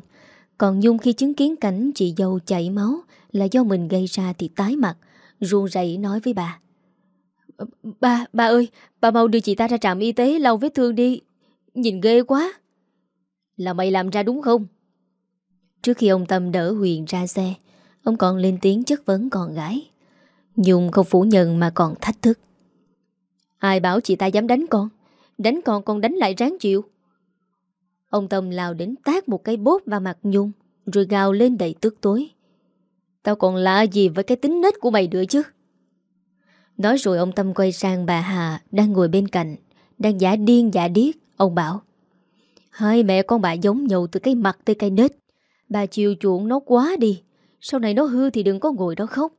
Còn Nhung khi chứng kiến cảnh chị dâu chảy máu Là do mình gây ra thì tái mặt Ruông rảy nói với bà. Ba, ba ơi ba mau đưa chị ta ra trạm y tế lau vết thương đi. Nhìn ghê quá. Là mày làm ra đúng không? Trước khi ông Tâm đỡ Huyền ra xe Ông còn lên tiếng chất vấn con gái. Nhung không phủ nhận mà còn thách thức. Ai bảo chị ta dám đánh con? Đánh con con đánh lại ráng chịu. Ông Tâm lao đến tác một cái bốt vào mặt Nhung Rồi gào lên đầy tức tối. Tao còn lạ gì với cái tính nết của mày nữa chứ? Nói rồi ông Tâm quay sang bà Hà Đang ngồi bên cạnh, Đang giả điên giả điếc. Ông bảo, Hai mẹ con bà giống nhau từ cái mặt tới cái nết. Bà chiều chuộng nó quá đi, Sau này nó hư thì đừng có ngồi đó khóc.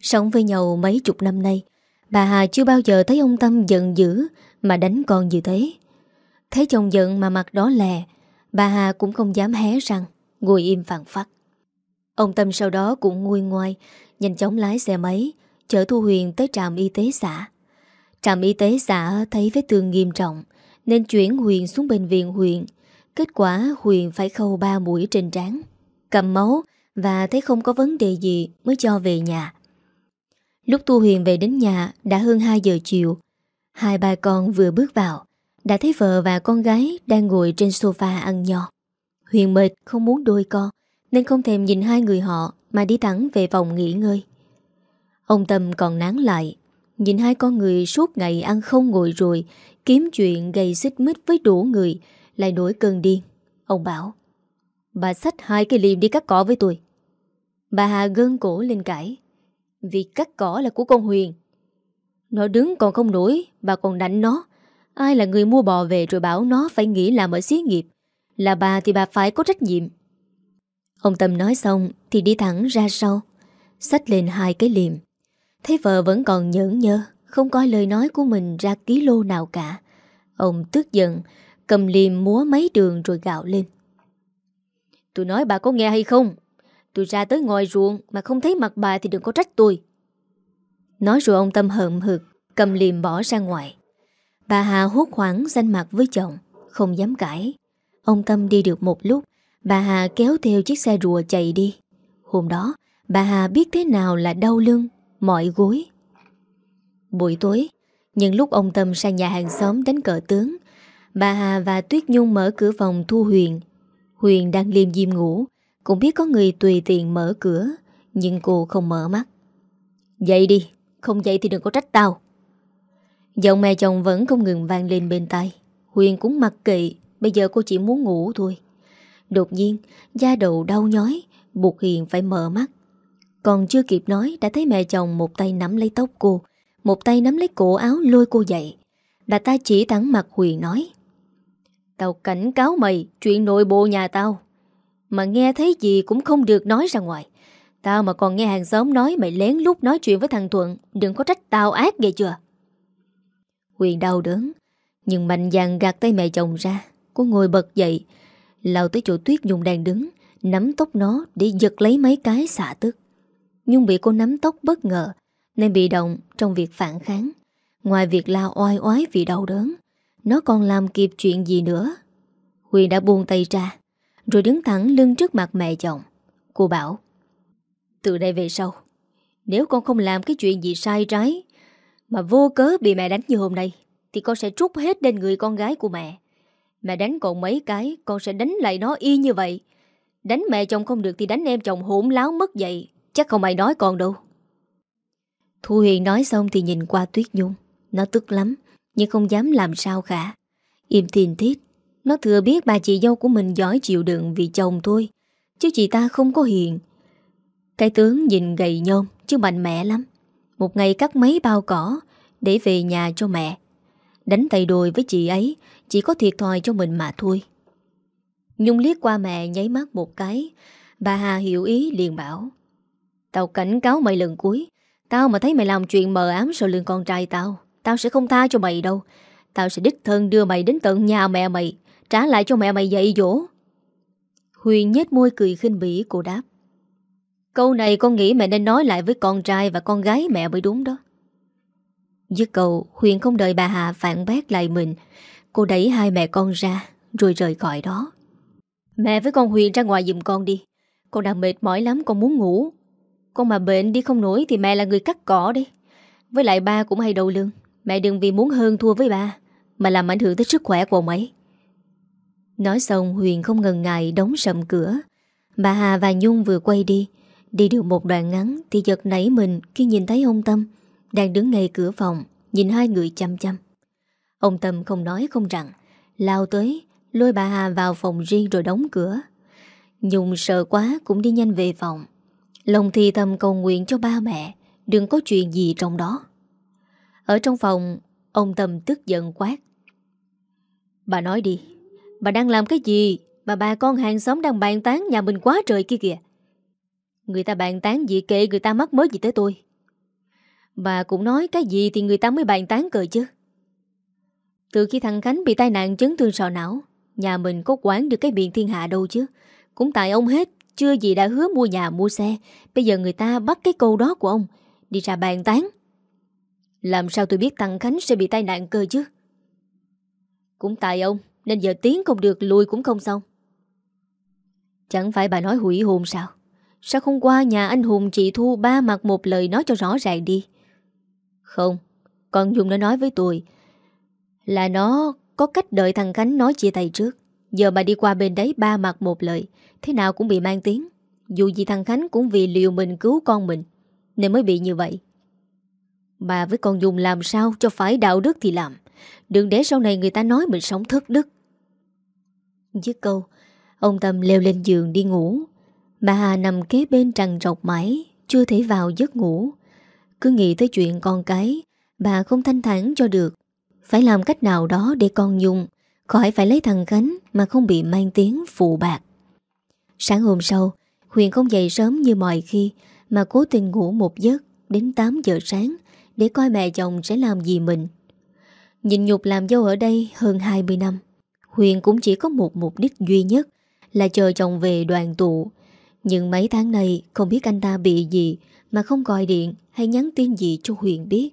Sống với nhau mấy chục năm nay, Bà Hà chưa bao giờ thấy ông Tâm giận dữ Mà đánh con như thế. Thấy chồng giận mà mặt đó lè, Bà Hà cũng không dám hé răng, Ngồi im phản phát Ông Tâm sau đó cũng nguôi ngoai, Nhanh chóng lái xe máy Chở Thu Huyền tới trạm y tế xã Trạm y tế xã thấy vết thương nghiêm trọng Nên chuyển Huyền xuống bệnh viện huyện Kết quả Huyền phải khâu ba mũi trên trán Cầm máu Và thấy không có vấn đề gì Mới cho về nhà Lúc Tu Huyền về đến nhà đã hơn 2 giờ chiều. Hai ba con vừa bước vào, đã thấy vợ và con gái đang ngồi trên sofa ăn nho. Huyền mệt không muốn đôi con, nên không thèm nhìn hai người họ mà đi thẳng về phòng nghỉ ngơi. Ông Tâm còn nán lại, nhìn hai con người suốt ngày ăn không ngồi rồi, kiếm chuyện gây xích mít với đủ người, lại nổi cơn điên. Ông bảo, bà xách hai cái liềm đi cắt cỏ với tôi. Bà Hà gân cổ lên cãi, vì cắt cỏ là của con Huyền. Nó đứng còn không nổi, bà còn đánh nó. Ai là người mua bò về rồi bảo nó phải nghỉ làm ở xí nghiệp. Là bà thì bà phải có trách nhiệm. Ông Tâm nói xong thì đi thẳng ra sau, xách lên hai cái liềm. Thấy vợ vẫn còn nhẫn nhơ, không coi lời nói của mình ra ký lô nào cả. Ông tức giận, cầm liềm múa mấy đường rồi gạo lên. Tôi nói bà có nghe hay không? Tôi ra tới ngoài ruộng mà không thấy mặt bà thì đừng có trách tôi. Nói rồi ông Tâm hậm hực, cầm liềm bỏ ra ngoài. Bà Hà hốt hoảng danh mặt với chồng, không dám cãi. Ông Tâm đi được một lúc, bà Hà kéo theo chiếc xe rùa chạy đi. Hôm đó, bà Hà biết thế nào là đau lưng, mỏi gối. Buổi tối, những lúc ông Tâm sang nhà hàng xóm đánh cờ tướng, bà Hà và Tuyết Nhung mở cửa phòng thu Huyền. Huyền đang liêm diêm ngủ, cũng biết có người tùy tiện mở cửa, nhưng cô không mở mắt. Dậy đi, không dậy thì đừng có trách tao. Giọng mẹ chồng vẫn không ngừng vang lên bên tai. Huyền cũng mặc kệ, bây giờ cô chỉ muốn ngủ thôi. Đột nhiên, da đầu đau nhói, buộc Hiền phải mở mắt. Còn chưa kịp nói đã thấy mẹ chồng một tay nắm lấy tóc cô, một tay nắm lấy cổ áo lôi cô dậy. Bà ta chỉ thẳng mặt Huyền nói. Tao cảnh cáo mày chuyện nội bộ nhà tao. Mà nghe thấy gì cũng không được nói ra ngoài. Tao mà còn nghe hàng xóm nói mày lén lút nói chuyện với thằng Thuận, đừng có trách tao ác nghe chưa. Huyền đau đớn, nhưng mạnh dạn gạt tay mẹ chồng ra. Cô ngồi bật dậy, lao tới chỗ Tuyết Nhung đang đứng, nắm tóc nó để giật lấy mấy cái xả tức. Nhung bị cô nắm tóc bất ngờ, nên bị động trong việc phản kháng. Ngoài việc la oai oái vì đau đớn, nó còn làm kịp chuyện gì nữa. huy đã buông tay ra, rồi đứng thẳng lưng trước mặt mẹ chồng. Cô bảo, từ đây về sau, nếu con không làm cái chuyện gì sai trái, mà vô cớ bị mẹ đánh như hôm nay, thì con sẽ trút hết lên người con gái của mẹ. Mẹ đánh còn mấy cái, con sẽ đánh lại nó y như vậy. Đánh mẹ chồng không được thì đánh em chồng hỗn láo mất vậy. Chắc không ai nói con đâu. Thu Huyền nói xong thì nhìn qua Tuyết Nhung. Nó tức lắm, nhưng không dám làm sao cả. Im thiền thiết, nó thừa biết bà chị dâu của mình giỏi chịu đựng vì chồng thôi. Chứ chị ta không có hiền. Cái tướng nhìn gầy nhôm, chứ mạnh mẽ lắm. Một ngày cắt mấy bao cỏ để về nhà cho mẹ. Đánh tay đôi với chị ấy chỉ có thiệt thòi cho mình mà thôi. Nhung liếc qua mẹ nháy mắt một cái. Bà Hà hiểu ý liền bảo. Tao cảnh cáo mày lần cuối. Tao mà thấy mày làm chuyện mờ ám sau lưng con trai tao. Tao sẽ không tha cho mày đâu. Tao sẽ đích thân đưa mày đến tận nhà mẹ mày. Trả lại cho mẹ mày dạy dỗ. Huyền nhếch môi cười khinh bỉ cô đáp. Câu này con nghĩ mẹ nên nói lại với con trai và con gái mẹ mới đúng đó. Dứt cầu, Huyền không đợi bà Hà phản bác lại mình. Cô đẩy hai mẹ con ra, rồi rời khỏi đó. Mẹ với con Huyền ra ngoài giùm con đi. Con đang mệt mỏi lắm, con muốn ngủ. Con mà bệnh đi không nổi thì mẹ là người cắt cỏ đi. Với lại ba cũng hay đầu lương. Mẹ đừng vì muốn hơn thua với ba, mà làm ảnh hưởng tới sức khỏe của ông ấy. Nói xong Huyền không ngần ngại đóng sầm cửa. Bà Hà và Nhung vừa quay đi. Đi được một đoạn ngắn thì giật nảy mình khi nhìn thấy ông Tâm đang đứng ngay cửa phòng, nhìn hai người chăm chăm. Ông Tâm không nói không rằng, lao tới, lôi bà Hà vào phòng riêng rồi đóng cửa. Nhung sợ quá cũng đi nhanh về phòng. Lòng thì thầm cầu nguyện cho ba mẹ, đừng có chuyện gì trong đó. Ở trong phòng, ông Tâm tức giận quát. Bà nói đi, bà đang làm cái gì mà bà con hàng xóm đang bàn tán nhà mình quá trời kia kìa. Người ta bàn tán gì kệ người ta mắc mới gì tới tôi. Bà cũng nói cái gì thì người ta mới bàn tán cờ chứ. Từ khi thằng Khánh bị tai nạn chấn thương sọ não, nhà mình có quản được cái miệng thiên hạ đâu chứ. Cũng tại ông hết, chưa gì đã hứa mua nhà mua xe. Bây giờ người ta bắt cái câu đó của ông, đi ra bàn tán. Làm sao tôi biết thằng Khánh sẽ bị tai nạn cơ chứ? Cũng tại ông, nên giờ tiến không được lùi cũng không xong. Chẳng phải bà nói hủy hôn sao? Sao không qua nhà anh Hùng chị Thu ba mặt một lời nói cho rõ ràng đi Không, con Dung nó nói với tôi là nó có cách đợi thằng Khánh nói chia tay trước. Giờ mà đi qua bên đấy ba mặt một lời, thế nào cũng bị mang tiếng. Dù gì thằng Khánh cũng vì liều mình cứu con mình, nên mới bị như vậy. Bà với con Dung làm sao cho phải đạo đức thì làm. Đừng để sau này người ta nói mình sống thất đức. Dứt câu, ông Tâm leo lên giường đi ngủ. Bà Hà nằm kế bên trằn rọc mãi, chưa thể vào giấc ngủ. Cứ nghĩ tới chuyện con cái, bà không thanh thản cho được. Phải làm cách nào đó để con Nhung khỏi phải lấy thằng Khánh mà không bị mang tiếng phụ bạc. Sáng hôm sau, Huyền không dậy sớm như mọi khi mà cố tình ngủ một giấc đến 8 giờ sáng để coi mẹ chồng sẽ làm gì mình. Nhìn nhục làm dâu ở đây hơn 20 năm, Huyền cũng chỉ có một mục đích duy nhất là chờ chồng về đoàn tụ. Nhưng mấy tháng này không biết anh ta bị gì mà không gọi điện hay nhắn tin gì cho Huyền biết.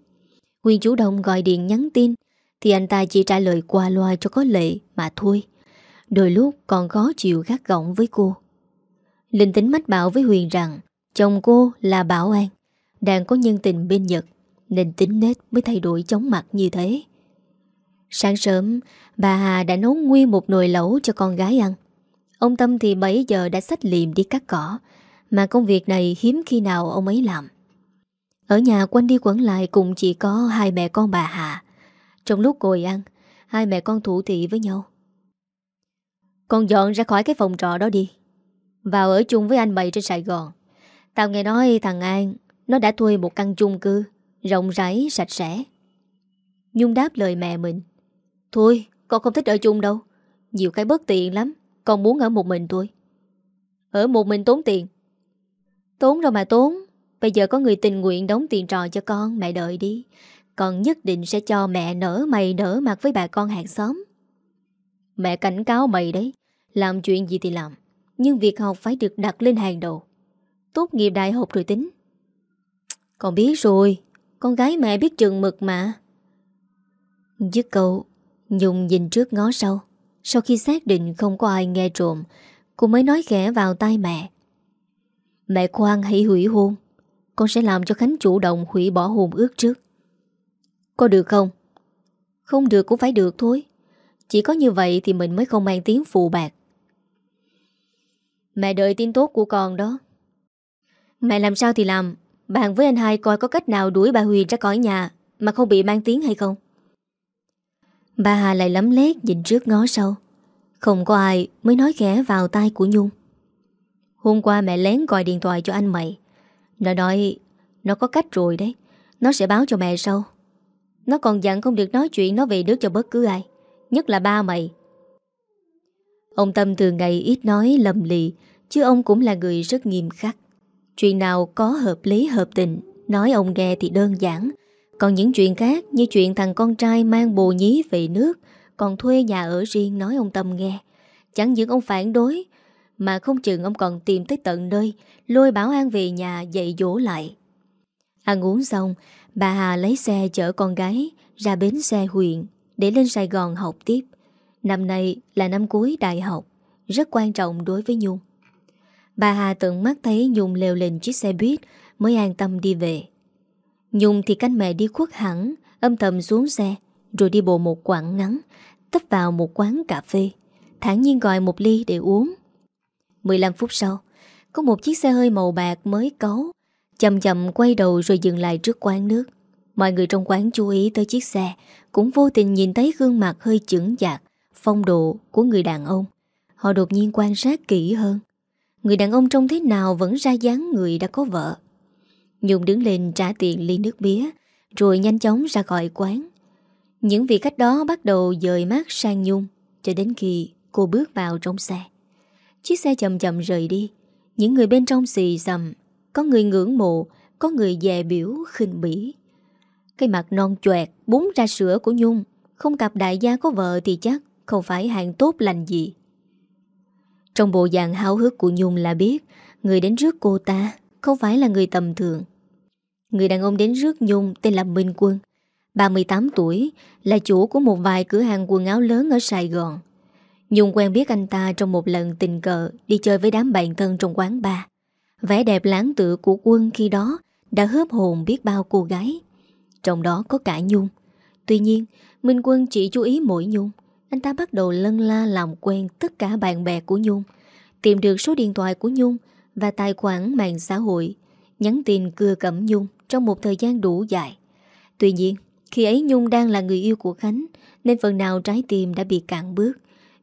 Huyền chủ động gọi điện nhắn tin thì anh ta chỉ trả lời qua loa cho có lệ mà thôi. Đôi lúc còn khó chịu gắt gỏng với cô. Linh tính mách bảo với Huyền rằng chồng cô là Bảo An, đang có nhân tình bên Nhật, nên tính nết mới thay đổi chóng mặt như thế. Sáng sớm, bà Hà đã nấu nguyên một nồi lẩu cho con gái ăn. Ông Tâm thì 7 giờ đã xách liềm đi cắt cỏ, mà công việc này hiếm khi nào ông ấy làm. Ở nhà quanh đi quẩn lại cũng chỉ có hai mẹ con bà Hà. Trong lúc ngồi ăn, hai mẹ con thủ thị với nhau. Con dọn ra khỏi cái phòng trọ đó đi. Vào ở chung với anh mày trên Sài Gòn. Tao nghe nói thằng An, nó đã thuê một căn chung cư, rộng rãi, sạch sẽ. Nhung đáp lời mẹ mình. Thôi, con không thích ở chung đâu. Nhiều cái bất tiện lắm. Con muốn ở một mình thôi. Ở một mình tốn tiền. Tốn đâu mà tốn. Bây giờ có người tình nguyện đóng tiền trò cho con, mẹ đợi đi. Con nhất định sẽ cho mẹ nở mày nở mặt với bà con hàng xóm. Mẹ cảnh cáo mày đấy. Làm chuyện gì thì làm. Nhưng việc học phải được đặt lên hàng đầu. Tốt nghiệp đại học rồi tính. Con biết rồi. Con gái mẹ biết chừng mực mà. Dứt câu, Nhung nhìn trước ngó sau. Sau khi xác định không có ai nghe trộm, cô mới nói khẽ vào tai mẹ. Mẹ khoan hãy hủy hôn. Con sẽ làm cho Khánh chủ động hủy bỏ hôn ước trước. Có được không? Không được cũng phải được thôi. Chỉ có như vậy thì mình mới không mang tiếng phụ bạc. Mẹ đợi tin tốt của con đó. Mẹ làm sao thì làm. Bạn với anh hai coi có cách nào đuổi bà Huyền ra khỏi nhà mà không bị mang tiếng hay không? Bà Hà lại lấm lét nhìn trước ngó sau. Không có ai mới nói khẽ vào tai của Nhung. Hôm qua mẹ lén gọi điện thoại cho anh mày. Nó nói Nó có cách rồi đấy. Nó sẽ báo cho mẹ sau. Nó còn dặn không được nói chuyện nó về nước cho bất cứ ai. Nhất là ba mày. Ông Tâm từ ngày ít nói lầm lì, Chứ ông cũng là người rất nghiêm khắc. Chuyện nào có hợp lý hợp tình, Nói ông nghe thì đơn giản. Còn những chuyện khác như chuyện thằng con trai mang bồ nhí về nước, Còn thuê nhà ở riêng nói ông Tâm nghe. Chẳng những ông phản đối, Mà không chừng ông còn tìm tới tận nơi, Lôi Bảo An về nhà dạy dỗ lại. Ăn uống xong, Bà Hà lấy xe chở con gái Ra bến xe huyện Để lên Sài Gòn học tiếp. Năm nay là năm cuối đại học, Rất quan trọng đối với Nhung. Bà Hà tận mắt thấy Nhung leo lên chiếc xe buýt Mới an tâm đi về. Nhung thì canh mẹ đi khuất hẳn, Âm thầm xuống xe, Rồi đi bộ một quãng ngắn, Tấp vào một quán cà phê, thản nhiên gọi một ly để uống. 15 phút sau, Có một chiếc xe hơi màu bạc mới cấu Chậm chậm quay đầu rồi dừng lại trước quán nước. Mọi người trong quán chú ý tới chiếc xe, Cũng vô tình nhìn thấy gương mặt hơi chững chạc. Phong độ của người đàn ông. Họ đột nhiên quan sát kỹ hơn. Người đàn ông trông thế nào vẫn ra dáng người đã có vợ. Nhung đứng lên trả tiền ly nước bía Rồi nhanh chóng ra khỏi quán. Những vị khách đó bắt đầu dời mát sang Nhung, Cho đến khi cô bước vào trong xe. Chiếc xe chậm chậm rời đi. Những người bên trong xì xầm, Có người ngưỡng mộ, Có người dè biểu, khinh bỉ. Cái mặt non choẹt Bún ra sữa của Nhung, Không cặp đại gia có vợ thì chắc không phải hàng tốt lành gì Trong bộ dạng háo hức của Nhung là biết Người đến trước cô ta không phải là người tầm thường. Người đàn ông đến rước Nhung tên là Minh Quân, 38 tuổi, là chủ của một vài cửa hàng quần áo lớn ở Sài Gòn. Nhung quen biết anh ta trong một lần tình cờ đi chơi với đám bạn thân trong quán bar. Vẻ đẹp lãng tự của Quân khi đó đã hớp hồn biết bao cô gái. trong đó có cả Nhung. Tuy nhiên, Minh Quân chỉ chú ý mỗi Nhung. Anh ta bắt đầu lân la làm quen tất cả bạn bè của Nhung, tìm được số điện thoại của Nhung và tài khoản mạng xã hội, nhắn tin cưa cẩm Nhung trong một thời gian đủ dài. Tuy nhiên, khi ấy Nhung đang là người yêu của Khánh, nên phần nào trái tim đã bị cạn bước,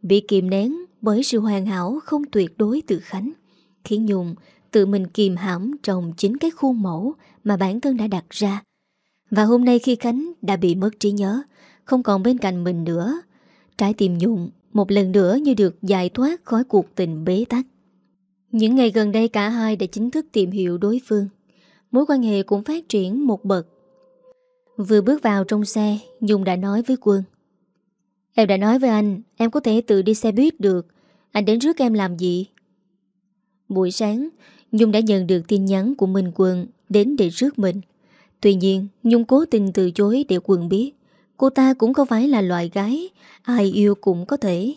bị kìm nén bởi sự hoàn hảo không tuyệt đối từ Khánh, khiến Nhung tự mình kìm hãm trong chính cái khuôn mẫu mà bản thân đã đặt ra. Và hôm nay khi Khánh đã bị mất trí nhớ, không còn bên cạnh mình nữa, trái tim nhụn một lần nữa như được giải thoát khỏi cuộc tình bế tắc. Những ngày gần đây cả hai đã chính thức tìm hiểu đối phương. Mối quan hệ cũng phát triển một bậc. Vừa bước vào trong xe, Nhung đã nói với Quân. Em đã nói với anh, em có thể tự đi xe buýt được. Anh đến trước em làm gì? Buổi sáng, Nhung đã nhận được tin nhắn của Minh Quân đến để rước mình. Tuy nhiên, Nhung cố tình từ chối để Quân biết. Cô ta cũng không phải là loại gái, ai yêu cũng có thể.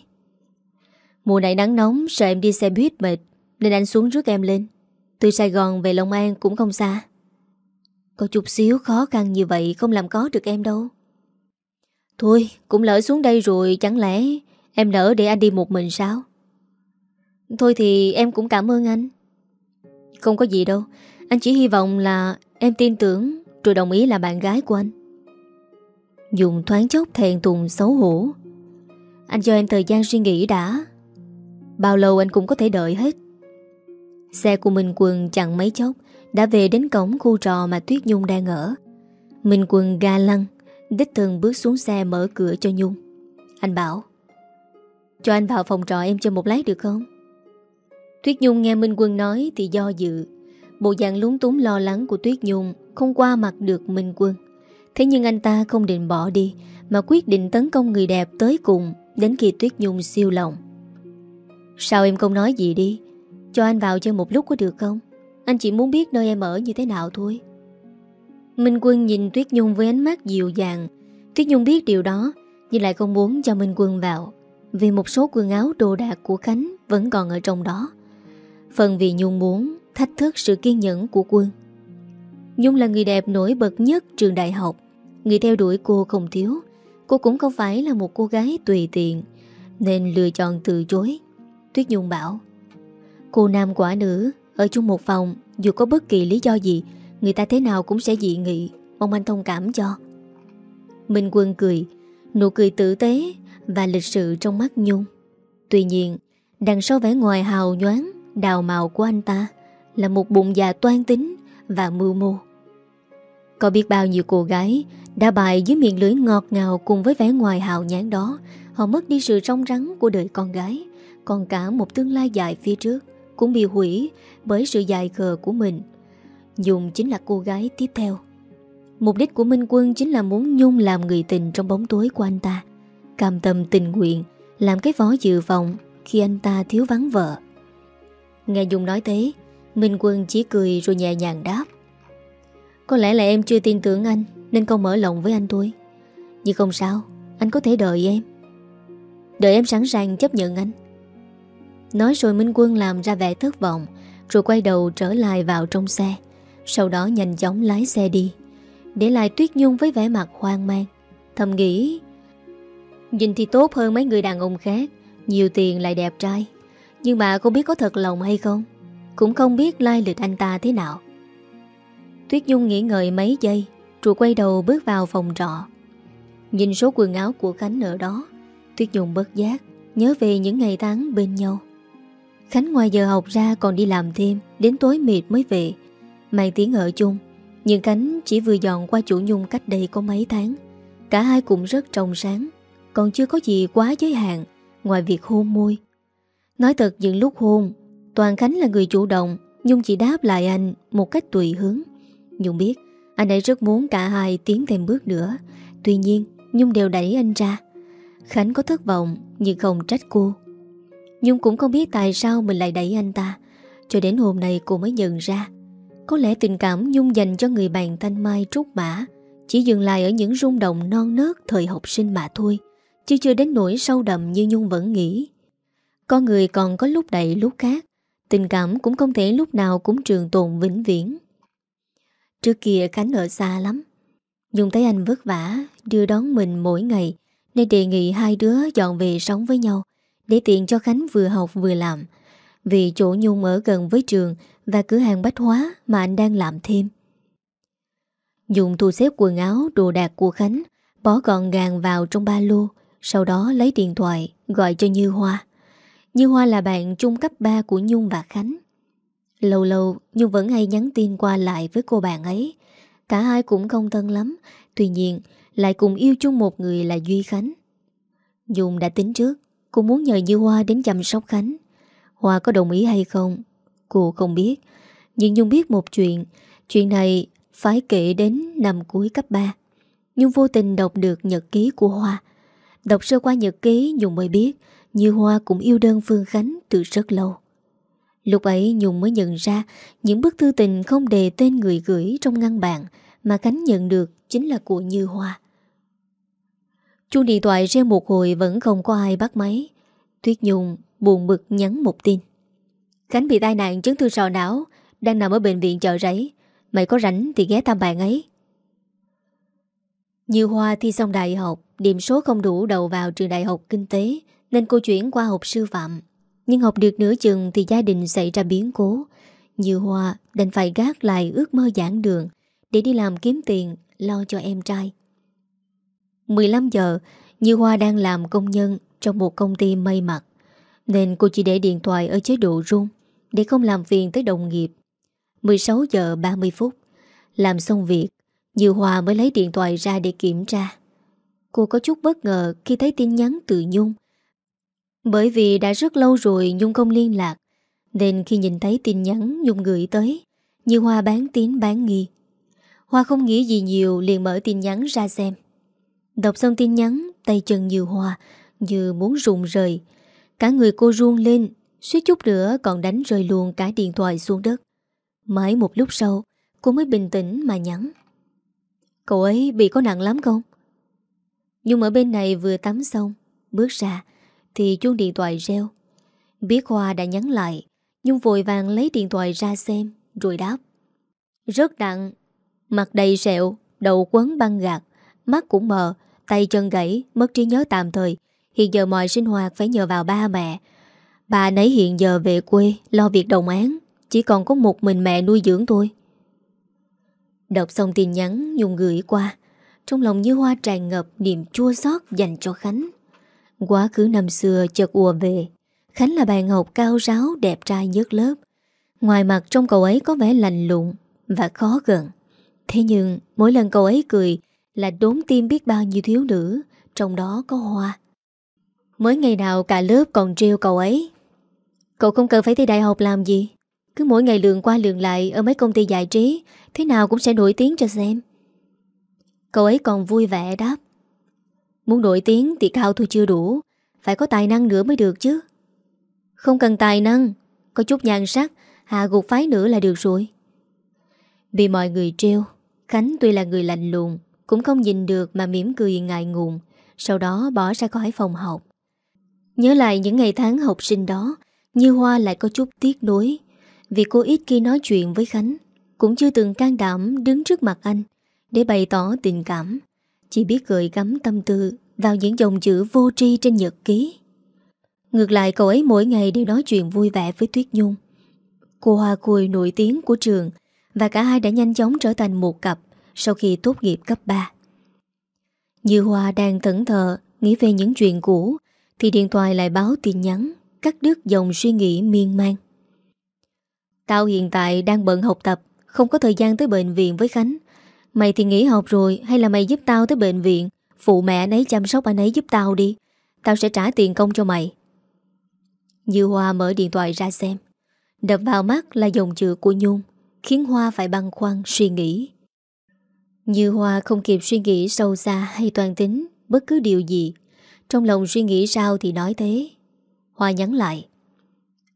Mùa này nắng nóng, sợ em đi xe buýt mệt, nên anh xuống rước em lên. Từ Sài Gòn về Long An cũng không xa. Có chút xíu khó khăn như vậy không làm có được em đâu. Thôi, cũng lỡ xuống đây rồi, chẳng lẽ em nỡ để anh đi một mình sao? Thôi thì em cũng cảm ơn anh. Không có gì đâu, anh chỉ hy vọng là em tin tưởng rồi đồng ý là bạn gái của anh. Dùng thoáng chốc thèn tùng xấu hổ. Anh cho em thời gian suy nghĩ đã. Bao lâu anh cũng có thể đợi hết. Xe của Minh Quân chẳng mấy chốc đã về đến cổng khu trò mà Tuyết Nhung đang ở. Minh Quân ga lăng, đích thân bước xuống xe mở cửa cho Nhung. Anh bảo Cho anh vào phòng trọ em cho một lát được không? Tuyết Nhung nghe Minh Quân nói thì do dự. Bộ dạng lúng túng lo lắng của Tuyết Nhung không qua mặt được Minh Quân. Thế nhưng anh ta không định bỏ đi, mà quyết định tấn công người đẹp tới cùng đến khi Tuyết Nhung siêu lòng. Sao em không nói gì đi? Cho anh vào chơi một lúc có được không? Anh chỉ muốn biết nơi em ở như thế nào thôi. Minh Quân nhìn Tuyết Nhung với ánh mắt dịu dàng. Tuyết Nhung biết điều đó, nhưng lại không muốn cho Minh Quân vào, vì một số quần áo đồ đạc của Khánh vẫn còn ở trong đó. Phần vì Nhung muốn thách thức sự kiên nhẫn của Quân. Nhung là người đẹp nổi bật nhất trường đại học. Người theo đuổi cô không thiếu. Cô cũng không phải là một cô gái tùy tiện, nên lựa chọn từ chối. Tuyết Nhung bảo, Cô nam quả nữ, Ở chung một phòng, Dù có bất kỳ lý do gì, Người ta thế nào cũng sẽ dị nghị Mong anh thông cảm cho Minh Quân cười, Nụ cười tử tế Và lịch sự trong mắt Nhung Tuy nhiên, Đằng sau vẻ ngoài hào nhoáng, Đào màu của anh ta Là một bụng già toan tính Và mưu mô Có biết bao nhiêu cô gái đã bại dưới miệng lưỡi ngọt ngào Cùng với vẻ ngoài hào nhãn đó, Họ mất đi sự trong rắn của đời con gái. Còn cả một tương lai dài phía trước Cũng bị hủy bởi sự dài khờ của mình. Dung chính là cô gái tiếp theo. Mục đích của Minh Quân chính là muốn Nhung làm người tình trong bóng tối của anh ta. Cam tâm tình nguyện, Làm cái vó dự vọng Khi anh ta thiếu vắng vợ. Nghe Dung nói thế, Minh Quân chỉ cười rồi nhẹ nhàng đáp. Có lẽ là em chưa tin tưởng anh. Nên con mở lòng với anh thôi Nhưng không sao, Anh có thể đợi em. Đợi em sẵn sàng chấp nhận anh. Nói rồi Minh Quân làm ra vẻ thất vọng, Rồi quay đầu trở lại vào trong xe. Sau đó nhanh chóng lái xe đi. Để lại Tuyết Nhung với vẻ mặt hoang mang. Thầm nghĩ, Nhìn thì tốt hơn mấy người đàn ông khác, Nhiều tiền lại đẹp trai. Nhưng mà không biết có thật lòng hay không? Cũng không biết lai lịch anh ta thế nào. Tuyết Nhung nghĩ ngợi mấy giây rồi quay đầu bước vào phòng trọ. Nhìn số quần áo của Khánh ở đó, Tuyết Nhung bất giác Nhớ về những ngày tháng bên nhau. Khánh ngoài giờ học ra còn đi làm thêm, Đến tối mệt mới về. Mang tiếng ở chung, Nhưng Khánh chỉ vừa dọn qua chủ Nhung cách đây có mấy tháng. Cả hai cũng rất trong sáng, Còn chưa có gì quá giới hạn Ngoài việc hôn môi. Nói thật những lúc hôn, Toàn Khánh là người chủ động Nhung chỉ đáp lại anh một cách tùy hướng Nhung biết anh ấy rất muốn cả hai tiến thêm bước nữa. Tuy nhiên, Nhung đều đẩy anh ra. Khánh có thất vọng, nhưng không trách cô. Nhung cũng không biết tại sao mình lại đẩy anh ta. Cho đến hôm nay cô mới nhận ra. Có lẽ tình cảm Nhung dành cho người bạn thanh mai trúc mã, Chỉ dừng lại ở những rung động non nớt thời học sinh mà thôi, Chứ chưa đến nỗi sâu đậm như Nhung vẫn nghĩ. Con người còn có lúc đẩy lúc khác, Tình cảm cũng không thể lúc nào cũng trường tồn vĩnh viễn. Trước kia Khánh ở xa lắm. Nhung thấy anh vất vả, Đưa đón mình mỗi ngày, Nên đề nghị hai đứa dọn về sống với nhau, Để tiện cho Khánh vừa học vừa làm. Vì chỗ Nhung ở gần với trường Và cửa hàng bách hóa Mà anh đang làm thêm. Nhung thu xếp quần áo, Đồ đạc của Khánh Bỏ gọn gàng vào trong ba lô, Sau đó lấy điện thoại gọi cho Như Hoa. Như Hoa là bạn trung cấp 3 của Nhung và Khánh. Lâu lâu, Nhung vẫn hay nhắn tin qua lại với cô bạn ấy. Cả hai cũng không thân lắm, Tuy nhiên lại cùng yêu chung một người là Duy Khánh. Nhung đã tính trước, Cô muốn nhờ Như Hoa đến chăm sóc Khánh. Hoa có đồng ý hay không, Cô không biết. Nhưng Nhung biết một chuyện Chuyện này phải kể đến năm cuối cấp 3 Nhung vô tình đọc được nhật ký của Hoa. Đọc sơ qua nhật ký, Nhung mới biết Như Hoa cũng yêu đơn Phương Khánh từ rất lâu. Lúc ấy Nhung mới nhận ra những bức thư tình không đề tên người gửi trong ngăn bàn mà Khánh nhận được chính là của Như Hoa. Chuông điện thoại reo một hồi vẫn không có ai bắt máy. Tuyết Nhung buồn bực nhắn một tin. Khánh bị tai nạn chấn thương sọ não, đang nằm ở bệnh viện chợ rẫy. Mày có rảnh thì ghé thăm bạn ấy. Như Hoa thi xong đại học, điểm số không đủ đầu vào trường đại học kinh tế, nên cô chuyển qua học sư phạm. Nhưng học được nửa chừng thì gia đình xảy ra biến cố. Như Hoa đành phải gác lại ước mơ giảng đường để đi làm kiếm tiền lo cho em trai. 15 giờ, Như Hoa đang làm công nhân trong một công ty may mặc. Nên cô chỉ để điện thoại ở chế độ rung để không làm phiền tới đồng nghiệp. 16 giờ 30 phút, làm xong việc, Như Hoa mới lấy điện thoại ra để kiểm tra. Cô có chút bất ngờ khi thấy tin nhắn từ Nhung bởi vì đã rất lâu rồi Nhung không liên lạc, Nên khi nhìn thấy tin nhắn Nhung gửi tới, Như Hoa bán tín bán nghi. Hoa không nghĩ gì nhiều, liền mở tin nhắn ra xem. Đọc xong tin nhắn, Tay chân như Hoa, Như muốn rụng rời. Cả người cô ruông lên, suýt chút nữa còn đánh rơi luôn cả điện thoại xuống đất. Mãi một lúc sau, Cô mới bình tĩnh mà nhắn. Cậu ấy bị có nặng lắm không? Nhung ở bên này vừa tắm xong, Bước ra thì chuông điện thoại reo. Biết Hoa đã nhắn lại, Nhung vội vàng lấy điện thoại ra xem, Rồi đáp. Rất nặng Mặt đầy sẹo, Đầu quấn băng gạt Mắt cũng mờ, Tay chân gãy, Mất trí nhớ tạm thời. Hiện giờ mọi sinh hoạt phải nhờ vào ba mẹ. Bà nấy hiện giờ về quê, Lo việc đồng án, Chỉ còn có một mình mẹ nuôi dưỡng tôi Đọc xong tin nhắn, Nhung gửi qua. Trong lòng như hoa tràn ngập niềm chua xót dành cho Khánh. Quá khứ năm xưa chợt ùa về. Khánh là bạn học cao ráo, đẹp trai nhất lớp. Ngoài mặt trong cậu ấy có vẻ lành lụng Và khó gần. Thế nhưng, mỗi lần cậu ấy cười Là đốn tim biết bao nhiêu thiếu nữ, Trong đó có hoa. Mới ngày nào cả lớp còn trêu cậu ấy. Cậu không cần phải thi đại học làm gì. Cứ mỗi ngày lường qua lường lại Ở mấy công ty giải trí, Thế nào cũng sẽ nổi tiếng cho xem. Cậu ấy còn vui vẻ đáp. Muốn nổi tiếng thì cao thôi chưa đủ, Phải có tài năng nữa mới được chứ. Không cần tài năng, Có chút nhan sắc, Hạ gục phái nữa là được rồi. Bị mọi người treo Khánh tuy là người lạnh lùng, Cũng không nhìn được mà mỉm cười ngại ngùng, Sau đó bỏ ra khỏi phòng học. Nhớ lại những ngày tháng học sinh đó Như Hoa lại có chút tiếc nuối, Vì cô ít khi nói chuyện với Khánh, Cũng chưa từng can đảm đứng trước mặt anh Để bày tỏ tình cảm chỉ biết gửi gắm tâm tư Vào những dòng chữ vô tri trên nhật ký. Ngược lại, cậu ấy mỗi ngày đều nói chuyện vui vẻ với Tuyết Nhung. Cô Hoa Cùi nổi tiếng của trường Và cả hai đã nhanh chóng trở thành một cặp Sau khi tốt nghiệp cấp 3 Như Hoa đang thẫn thờ Nghĩ về những chuyện cũ, Thì điện thoại lại báo tin nhắn Cắt đứt dòng suy nghĩ miên man. Tao hiện tại đang bận học tập, Không có thời gian tới bệnh viện với Khánh. Mày thì nghỉ học rồi, Hay là mày giúp tao tới bệnh viện? Phụ mẹ anh ấy chăm sóc anh ấy giúp tao đi. Tao sẽ trả tiền công cho mày. Như Hoa mở điện thoại ra xem. Đập vào mắt là dòng chữ của Nhung, Khiến Hoa phải băng khoăn suy nghĩ. Như Hoa không kịp suy nghĩ sâu xa hay toàn tính Bất cứ điều gì. Trong lòng suy nghĩ sao thì nói thế. Hoa nhắn lại.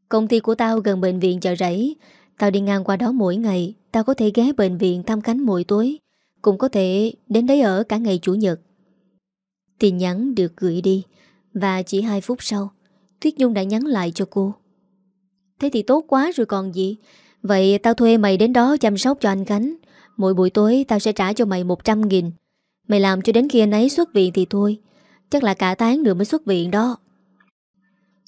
Công ty của tao gần bệnh viện chợ rẫy. Tao đi ngang qua đó mỗi ngày. Tao có thể ghé bệnh viện thăm cánh mỗi tối. Cũng có thể đến đấy ở cả ngày Chủ nhật. Tin nhắn được gửi đi, Và chỉ 2 phút sau, Tuyết Nhung đã nhắn lại cho cô. Thế thì tốt quá rồi còn gì. Vậy tao thuê mày đến đó chăm sóc cho anh Khánh. Mỗi buổi tối tao sẽ trả cho mày 100 nghìn. Mày làm cho đến khi anh ấy xuất viện thì thôi. Chắc là cả tháng nữa mới xuất viện đó.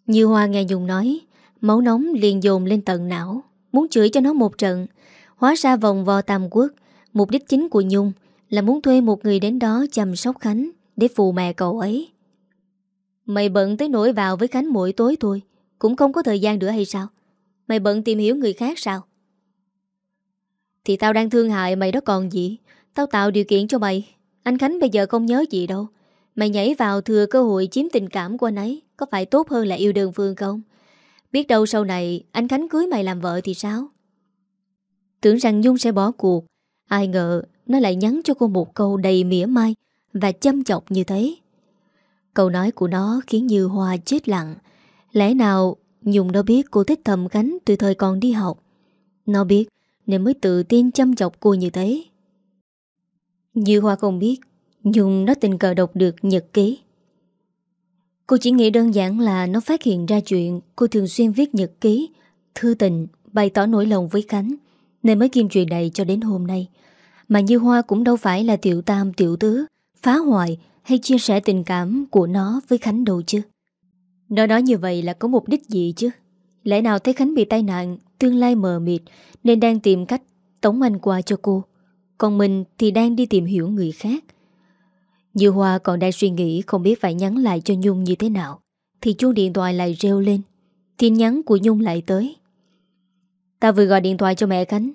Như Hoa nghe Nhung nói, Máu nóng liền dồn lên tận não, Muốn chửi cho nó một trận, Hóa ra vòng vo tam quốc Mục đích chính của Nhung Là muốn thuê một người đến đó chăm sóc Khánh Để phù mẹ cậu ấy. Mày bận tới nỗi vào với Khánh mỗi tối thôi, Cũng không có thời gian nữa hay sao? Mày bận tìm hiểu người khác sao? Thì tao đang thương hại mày đó còn gì? Tao tạo điều kiện cho mày. Anh Khánh bây giờ không nhớ gì đâu. Mày nhảy vào thừa cơ hội chiếm tình cảm của anh ấy, Có phải tốt hơn là yêu đơn phương không? Biết đâu sau này Anh Khánh cưới mày làm vợ thì sao? Tưởng rằng Nhung sẽ bỏ cuộc Ai ngờ nó lại nhắn cho cô một câu đầy mỉa mai Và châm chọc như thế. Câu nói của nó khiến Như Hoa chết lặng. Lẽ nào Nhung nó biết cô thích thầm Khánh từ thời còn đi học? Nó biết Nên mới tự tin châm chọc cô như thế. Như Hoa không biết Nhung nó tình cờ đọc được nhật ký. Cô chỉ nghĩ đơn giản là nó phát hiện ra chuyện cô thường xuyên viết nhật ký, thư tình, bày tỏ nỗi lòng với Khánh, nên mới kim chuyện này cho đến hôm nay. Mà Như Hoa cũng đâu phải là tiểu tam tiểu tứ, phá hoại hay chia sẻ tình cảm của nó với Khánh đâu chứ. Nó nói như vậy là có mục đích gì chứ? Lẽ nào thấy Khánh bị tai nạn, tương lai mờ mịt nên đang tìm cách tống anh qua cho cô. Còn mình thì đang đi tìm hiểu người khác. Như Hoa còn đang suy nghĩ không biết phải nhắn lại cho Nhung như thế nào Thì chuông điện thoại lại reo lên Tin nhắn của Nhung lại tới Tao vừa gọi điện thoại cho mẹ Khánh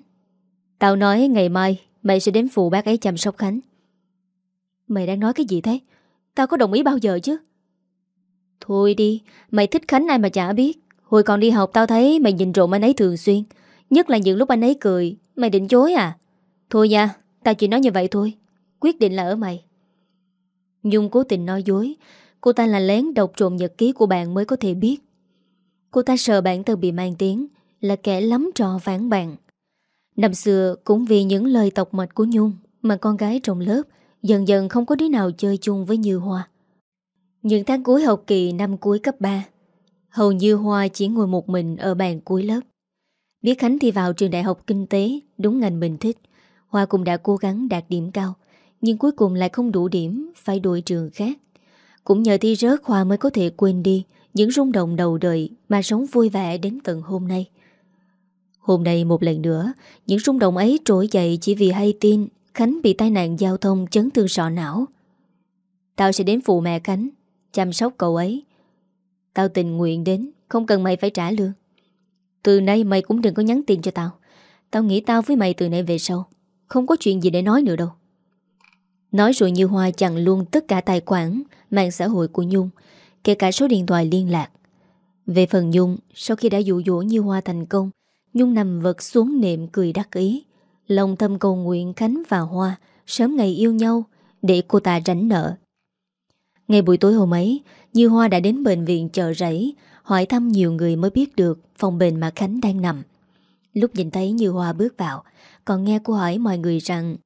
Tao nói ngày mai mày sẽ đến phụ bác ấy chăm sóc Khánh. Mày đang nói cái gì thế? Tao có đồng ý bao giờ chứ? Thôi đi, Mày thích Khánh ai mà chả biết. Hồi còn đi học tao thấy mày nhìn trộm anh ấy thường xuyên. Nhất là những lúc anh ấy cười, Mày định chối à? Thôi nha, Tao chỉ nói như vậy thôi. Quyết định là ở mày. Nhung cố tình nói dối. Cô ta là lén đọc trộm nhật ký của bạn mới có thể biết. Cô ta sợ bản thân bị mang tiếng, Là kẻ lắm trò phản bạn. Năm xưa cũng vì những lời tộc mạch của Nhung Mà con gái trong lớp Dần dần không có đứa nào chơi chung với Như Hoa. Những tháng cuối học kỳ năm cuối cấp 3 Hầu Như Hoa chỉ ngồi một mình ở bàn cuối lớp. Biết Khánh thi vào trường đại học kinh tế, Đúng ngành mình thích. Hoa cũng đã cố gắng đạt điểm cao, nhưng cuối cùng lại không đủ điểm, Phải đổi trường khác. Cũng nhờ thi rớt hoa mới có thể quên đi Những rung động đầu đời Mà sống vui vẻ đến tận hôm nay. Hôm nay một lần nữa, Những rung động ấy trỗi dậy chỉ vì hay tin Khánh bị tai nạn giao thông chấn thương sọ não. Tao sẽ đến phụ mẹ Khánh, Chăm sóc cậu ấy. Tao tình nguyện đến, Không cần mày phải trả lương. Từ nay mày cũng đừng có nhắn tin cho tao. Tao nghĩ tao với mày từ nay về sau, Không có chuyện gì để nói nữa đâu. Nói rồi Như Hoa chặn luôn tất cả tài khoản Mạng xã hội của Nhung, Kể cả số điện thoại liên lạc. Về phần Nhung, Sau khi đã dụ dỗ Như Hoa thành công Nhung nằm vật xuống nệm cười đắc ý Lòng thầm cầu nguyện Khánh và Hoa Sớm ngày yêu nhau Để cô ta tránh nợ Ngày buổi tối hôm ấy Như Hoa đã đến bệnh viện chợ rẫy Hỏi thăm nhiều người mới biết được Phòng bệnh mà Khánh đang nằm Lúc nhìn thấy Như Hoa bước vào Còn nghe cô hỏi mọi người rằng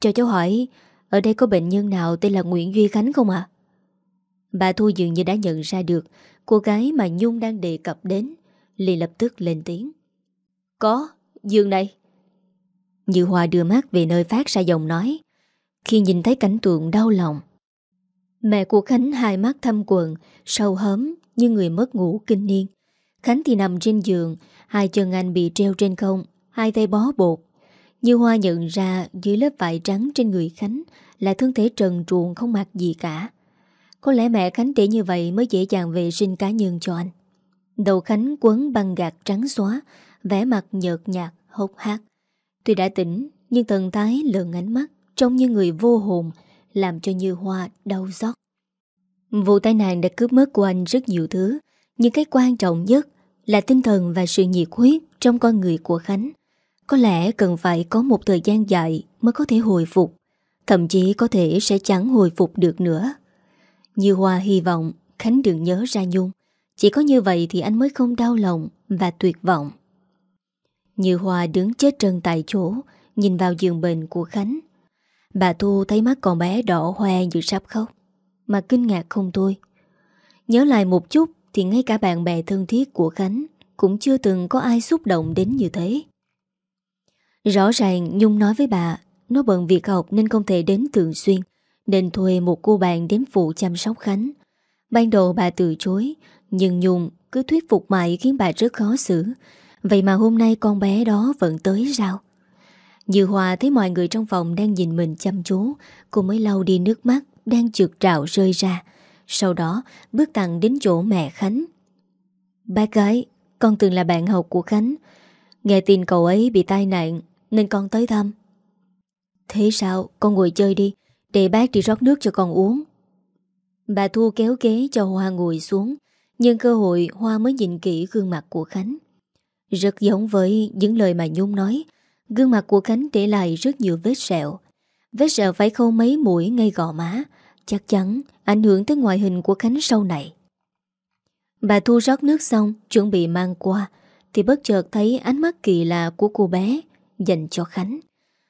Cho cháu hỏi ở đây có bệnh nhân nào tên là Nguyễn Duy Khánh không ạ? Bà Thu dường như đã nhận ra được cô gái mà Nhung đang đề cập đến, liền lập tức lên tiếng. Có, giường này. Như Hòa đưa mắt về nơi phát ra giọng nói, khi nhìn thấy cảnh tượng đau lòng. Mẹ của Khánh hai mắt thâm quần, sâu hớm như người mất ngủ kinh niên. Khánh thì nằm trên giường, hai chân anh bị treo trên không, hai tay bó bột, như Hoa nhận ra dưới lớp vải trắng trên người Khánh là thân thể trần truồng không mặc gì cả. Có lẽ mẹ Khánh để như vậy mới dễ dàng vệ sinh cá nhân cho anh. Đầu Khánh quấn băng gạt trắng xóa, vẻ mặt nhợt nhạt, hốc hác. Tuy đã tỉnh, nhưng thần thái lợn ánh mắt, trông như người vô hồn, làm cho Như Hoa đau xót. Vụ tai nạn đã cướp mất của anh rất nhiều thứ, nhưng cái quan trọng nhất là tinh thần và sự nhiệt huyết trong con người của Khánh. Có lẽ cần phải có một thời gian dài mới có thể hồi phục Thậm chí có thể sẽ chẳng hồi phục được nữa Như Hoa hy vọng Khánh đừng nhớ ra Nhung Chỉ có như vậy thì anh mới không đau lòng Và tuyệt vọng như Hoa đứng chết trân tại chỗ, Nhìn vào giường bệnh của Khánh. Bà Thu thấy mắt con bé đỏ hoe như sắp khóc, Mà kinh ngạc không thôi. Nhớ lại một chút Thì ngay cả bạn bè thân thiết của Khánh Cũng chưa từng có ai xúc động đến như thế. Rõ ràng Nhung nói với bà, Nó bận việc học nên không thể đến thường xuyên, Nên thuê một cô bạn đến phụ chăm sóc Khánh. Ban đầu bà từ chối, Nhưng Nhung cứ thuyết phục mãi khiến bà rất khó xử Vậy mà hôm nay con bé đó vẫn tới sao Dư Hòa thấy mọi người trong phòng đang nhìn mình chăm chú, Cô mới lau đi nước mắt Đang trượt trạo rơi ra. Sau đó, bước tặng đến chỗ mẹ Khánh. Bác gái, Con từng là bạn học của Khánh. Nghe tin cậu ấy bị tai nạn, Nên con tới thăm. Thế sao? Con ngồi chơi đi, Để bác đi rót nước cho con uống. Bà Thu kéo ghế cho Hoa ngồi xuống Nhưng cơ hội Hoa mới nhìn kỹ gương mặt của Khánh. Rất giống với những lời mà Nhung nói. Gương mặt của Khánh để lại rất nhiều vết sẹo. Vết sẹo phải khâu mấy mũi ngay gò má. Chắc chắn ảnh hưởng tới ngoại hình của Khánh sau này. Bà Thu rót nước xong, Chuẩn bị mang qua, Thì bất chợt thấy ánh mắt kỳ lạ của cô bé Dành cho Khánh.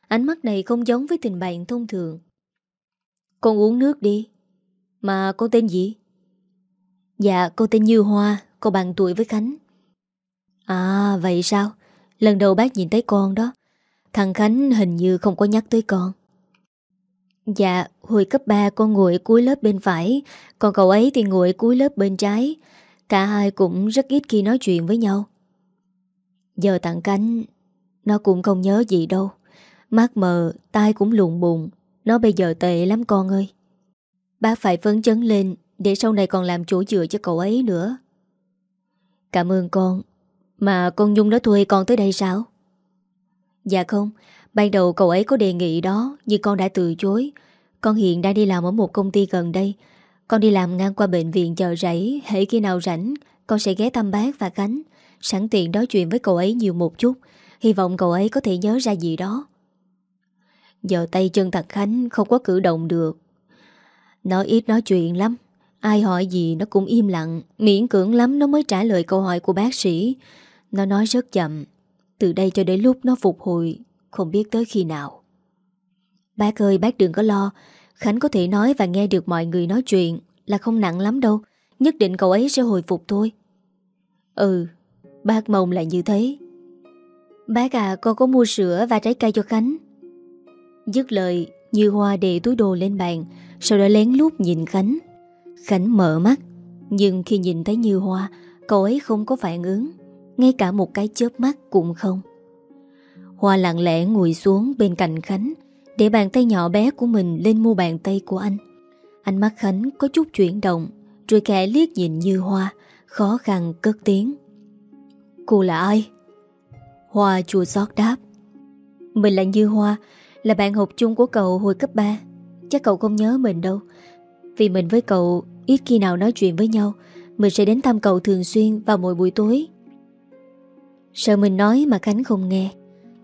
Ánh mắt này không giống với tình bạn thông thường. Con uống nước đi. Mà cô tên gì? Dạ cô tên Như Hoa, Cô bằng tuổi với Khánh. À vậy sao? Lần đầu bác nhìn thấy con đó Thằng Khánh hình như không có nhắc tới con. Dạ Hồi cấp 3 con ngồi cuối lớp bên phải Còn cậu ấy thì ngồi cuối lớp bên trái. Cả hai cũng rất ít khi nói chuyện với nhau. Giờ tặng cánh Nó cũng không nhớ gì đâu. Mắt mờ, tai cũng lụng bụng Nó bây giờ tệ lắm con ơi. Bác phải phấn chấn lên Để sau này còn làm chỗ dựa cho cậu ấy nữa. Cảm ơn con mà con Nhung nó thuê con tới đây sao? Dạ không, Ban đầu cậu ấy có đề nghị đó, Nhưng con đã từ chối. Con hiện đang đi làm ở một công ty gần đây. Con đi làm ngang qua bệnh viện chờ rẫy Hãy khi nào rảnh, Con sẽ ghé thăm bác và Khánh Sẵn tiện nói chuyện với cậu ấy nhiều một chút. Hy vọng cậu ấy có thể nhớ ra gì đó. Giờ tay chân thằng Khánh không có cử động được. Nó ít nói chuyện lắm. Ai hỏi gì nó cũng im lặng. Miễn cưỡng lắm nó mới trả lời câu hỏi của bác sĩ. Nó nói rất chậm. Từ đây cho đến lúc nó phục hồi, Không biết tới khi nào. Bác ơi, bác đừng có lo. Khánh có thể nói và nghe được mọi người nói chuyện Là không nặng lắm đâu. Nhất định cậu ấy sẽ hồi phục thôi. Ừ Bác mong là như thế. Bác à con có mua sữa và trái cây cho Khánh. Dứt lời, Như Hoa để túi đồ lên bàn, Sau đó lén lút nhìn Khánh. Khánh mở mắt, Nhưng khi nhìn thấy Như Hoa, Cậu ấy không có phản ứng. Ngay cả một cái chớp mắt cũng không. Hoa lặng lẽ ngồi xuống bên cạnh Khánh, Để bàn tay nhỏ bé của mình lên mua bàn tay của anh. Ánh mắt Khánh có chút chuyển động, Rồi khẽ liếc nhìn Như Hoa, Khó khăn cất tiếng. Cô là ai? Hoa chua xót đáp. Mình là Như Hoa, là bạn học chung của cậu hồi cấp 3 Chắc cậu không nhớ mình đâu. Vì mình với cậu, ít khi nào nói chuyện với nhau, Mình sẽ đến thăm cậu thường xuyên vào mỗi buổi tối. Sợ mình nói mà Khánh không nghe.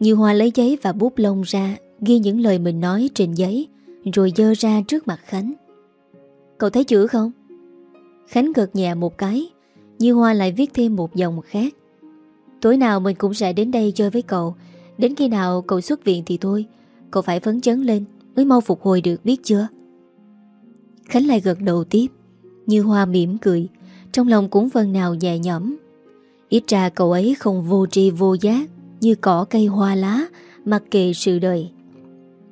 Như Hoa lấy giấy và bút lông ra, Ghi những lời mình nói trên giấy, Rồi dơ ra trước mặt Khánh. Cậu thấy chữ không? Khánh gật nhẹ một cái. Như Hoa lại viết thêm một dòng khác. Tối nào mình cũng sẽ đến đây chơi với cậu. Đến khi nào cậu xuất viện thì thôi. Cậu phải phấn chấn lên Mới mau phục hồi được, biết chưa? Khánh lại gật đầu tiếp. Như hoa mỉm cười. Trong lòng cũng phần nào nhẹ nhõm. Ít ra cậu ấy không vô tri vô giác Như cỏ cây hoa lá Mặc kệ sự đời.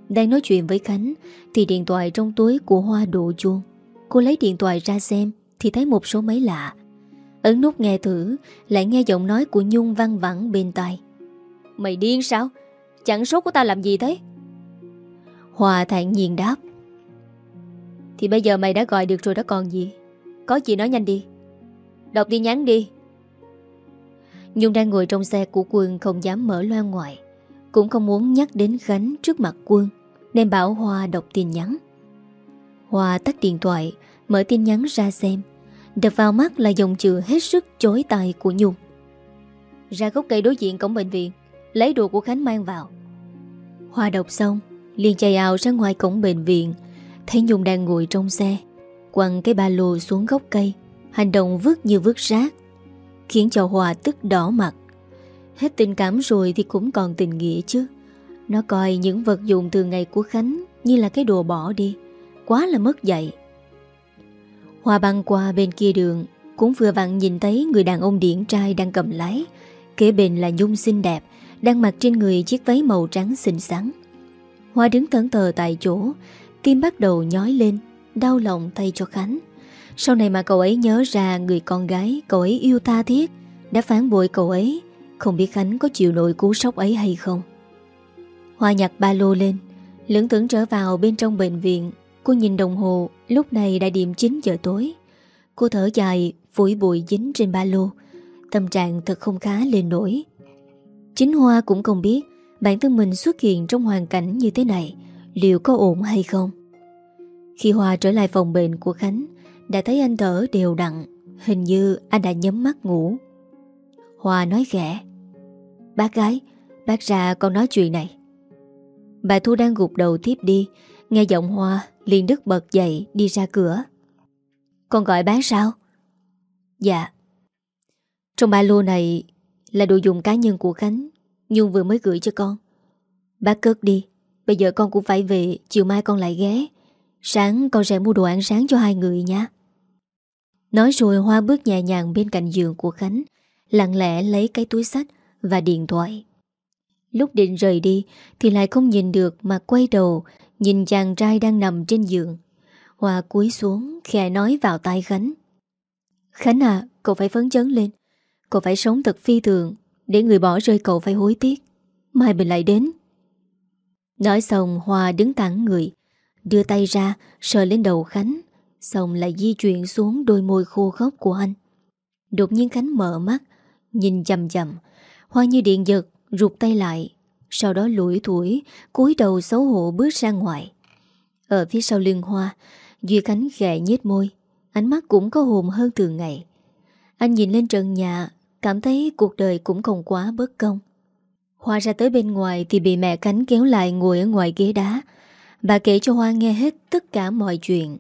Đang nói chuyện với Khánh Thì điện thoại trong túi của Hoa đổ chuông. Cô lấy điện thoại ra xem Thì thấy một số máy lạ. Ấn nút nghe thử Lại nghe giọng nói của Nhung văng vẳng bên tai. Mày điên sao? Chẳng số của tao làm gì thế? Hòa thản nhiên đáp. Thì bây giờ mày đã gọi được rồi đó còn gì? Có gì nói nhanh đi. Đọc tin nhắn đi Nhung đang ngồi trong xe của Quân Không dám mở loa ngoài. Cũng không muốn nhắc đến Khánh trước mặt Quân, Nên bảo Hoa đọc tin nhắn. Hoa tắt điện thoại, Mở tin nhắn ra xem. Đập vào mắt là dòng chữ hết sức chối tài của Nhung. Ra gốc cây đối diện cổng bệnh viện, Lấy đồ của Khánh mang vào. Hoa đọc xong, liền chạy ào ra ngoài cổng bệnh viện. Thấy Nhung đang ngồi trong xe, Quăng cái ba lô xuống gốc cây, Hành động vứt như vứt rác. Khiến cho Hòa tức đỏ mặt. Hết tình cảm rồi thì cũng còn tình nghĩa chứ. Nó coi những vật dụng thường ngày của Khánh Như là cái đồ bỏ đi. Quá là mất dạy. Hòa băng qua bên kia đường, Cũng vừa vặn nhìn thấy người đàn ông điển trai đang cầm lái. Kế bên là Nhung xinh đẹp, Đang mặc trên người chiếc váy màu trắng xinh xắn. Hoa đứng thẫn thờ tại chỗ Tim bắt đầu nhói lên, Đau lòng tay cho Khánh. Sau này mà cậu ấy nhớ ra người con gái Cậu ấy yêu ta thiết Đã phản bội cậu ấy, Không biết Khánh có chịu nổi cú sốc ấy hay không? Hoa nhặt ba lô lên Lưỡng tưởng trở vào bên trong bệnh viện. Cô nhìn đồng hồ, Lúc này đã điểm 9 giờ tối. Cô thở dài, Phủi bụi dính trên ba lô. Tâm trạng thật không khá lên nổi. Chính Hoa cũng không biết Bản thân mình xuất hiện trong hoàn cảnh như thế này Liệu có ổn hay không. Khi Hoa trở lại phòng bệnh của Khánh đã thấy anh thở đều đặn, Hình như anh đã nhắm mắt ngủ. Hòa nói khẽ, Bác gái, Bác ra con nói chuyện này. Bà Thu đang gục đầu tiếp đi, Nghe giọng Hoa liền đứt bật dậy đi ra cửa. Con gọi bác sao? Dạ. Trong ba lô này Là đồ dùng cá nhân của Khánh, Nhung vừa mới gửi cho con. Bác cất đi, Bây giờ con cũng phải về, Chiều mai con lại ghé. Sáng con sẽ mua đồ ăn sáng cho hai người nha. Nói rồi Hoa bước nhẹ nhàng bên cạnh giường của Khánh, Lặng lẽ lấy cái túi sách Và điện thoại. Lúc định rời đi Thì lại không nhìn được mà quay đầu, Nhìn chàng trai đang nằm trên giường. Hoa cúi xuống, khẽ nói vào tai Khánh. Khánh à Cậu phải phấn chấn lên. Cậu phải sống thật phi thường, Để người bỏ rơi cậu phải hối tiếc. Mai mình lại đến. Nói xong, Hoa đứng thẳng người, Đưa tay ra, sờ lên đầu Khánh. Xong lại di chuyển xuống đôi môi khô khốc của anh. Đột nhiên Khánh mở mắt, Nhìn chầm chầm Hoa như điện giật, rụt tay lại. Sau đó lủi thủi, cúi đầu xấu hổ bước ra ngoài. Ở phía sau lưng Hoa, Duy Khánh khẽ nhếch môi. Ánh mắt cũng có hồn hơn thường ngày. Anh nhìn lên trần nhà, Cảm thấy cuộc đời cũng không quá bất công. Hoa ra tới bên ngoài Thì bị mẹ Khánh kéo lại ngồi ở ngoài ghế đá. Bà kể cho Hoa nghe hết tất cả mọi chuyện.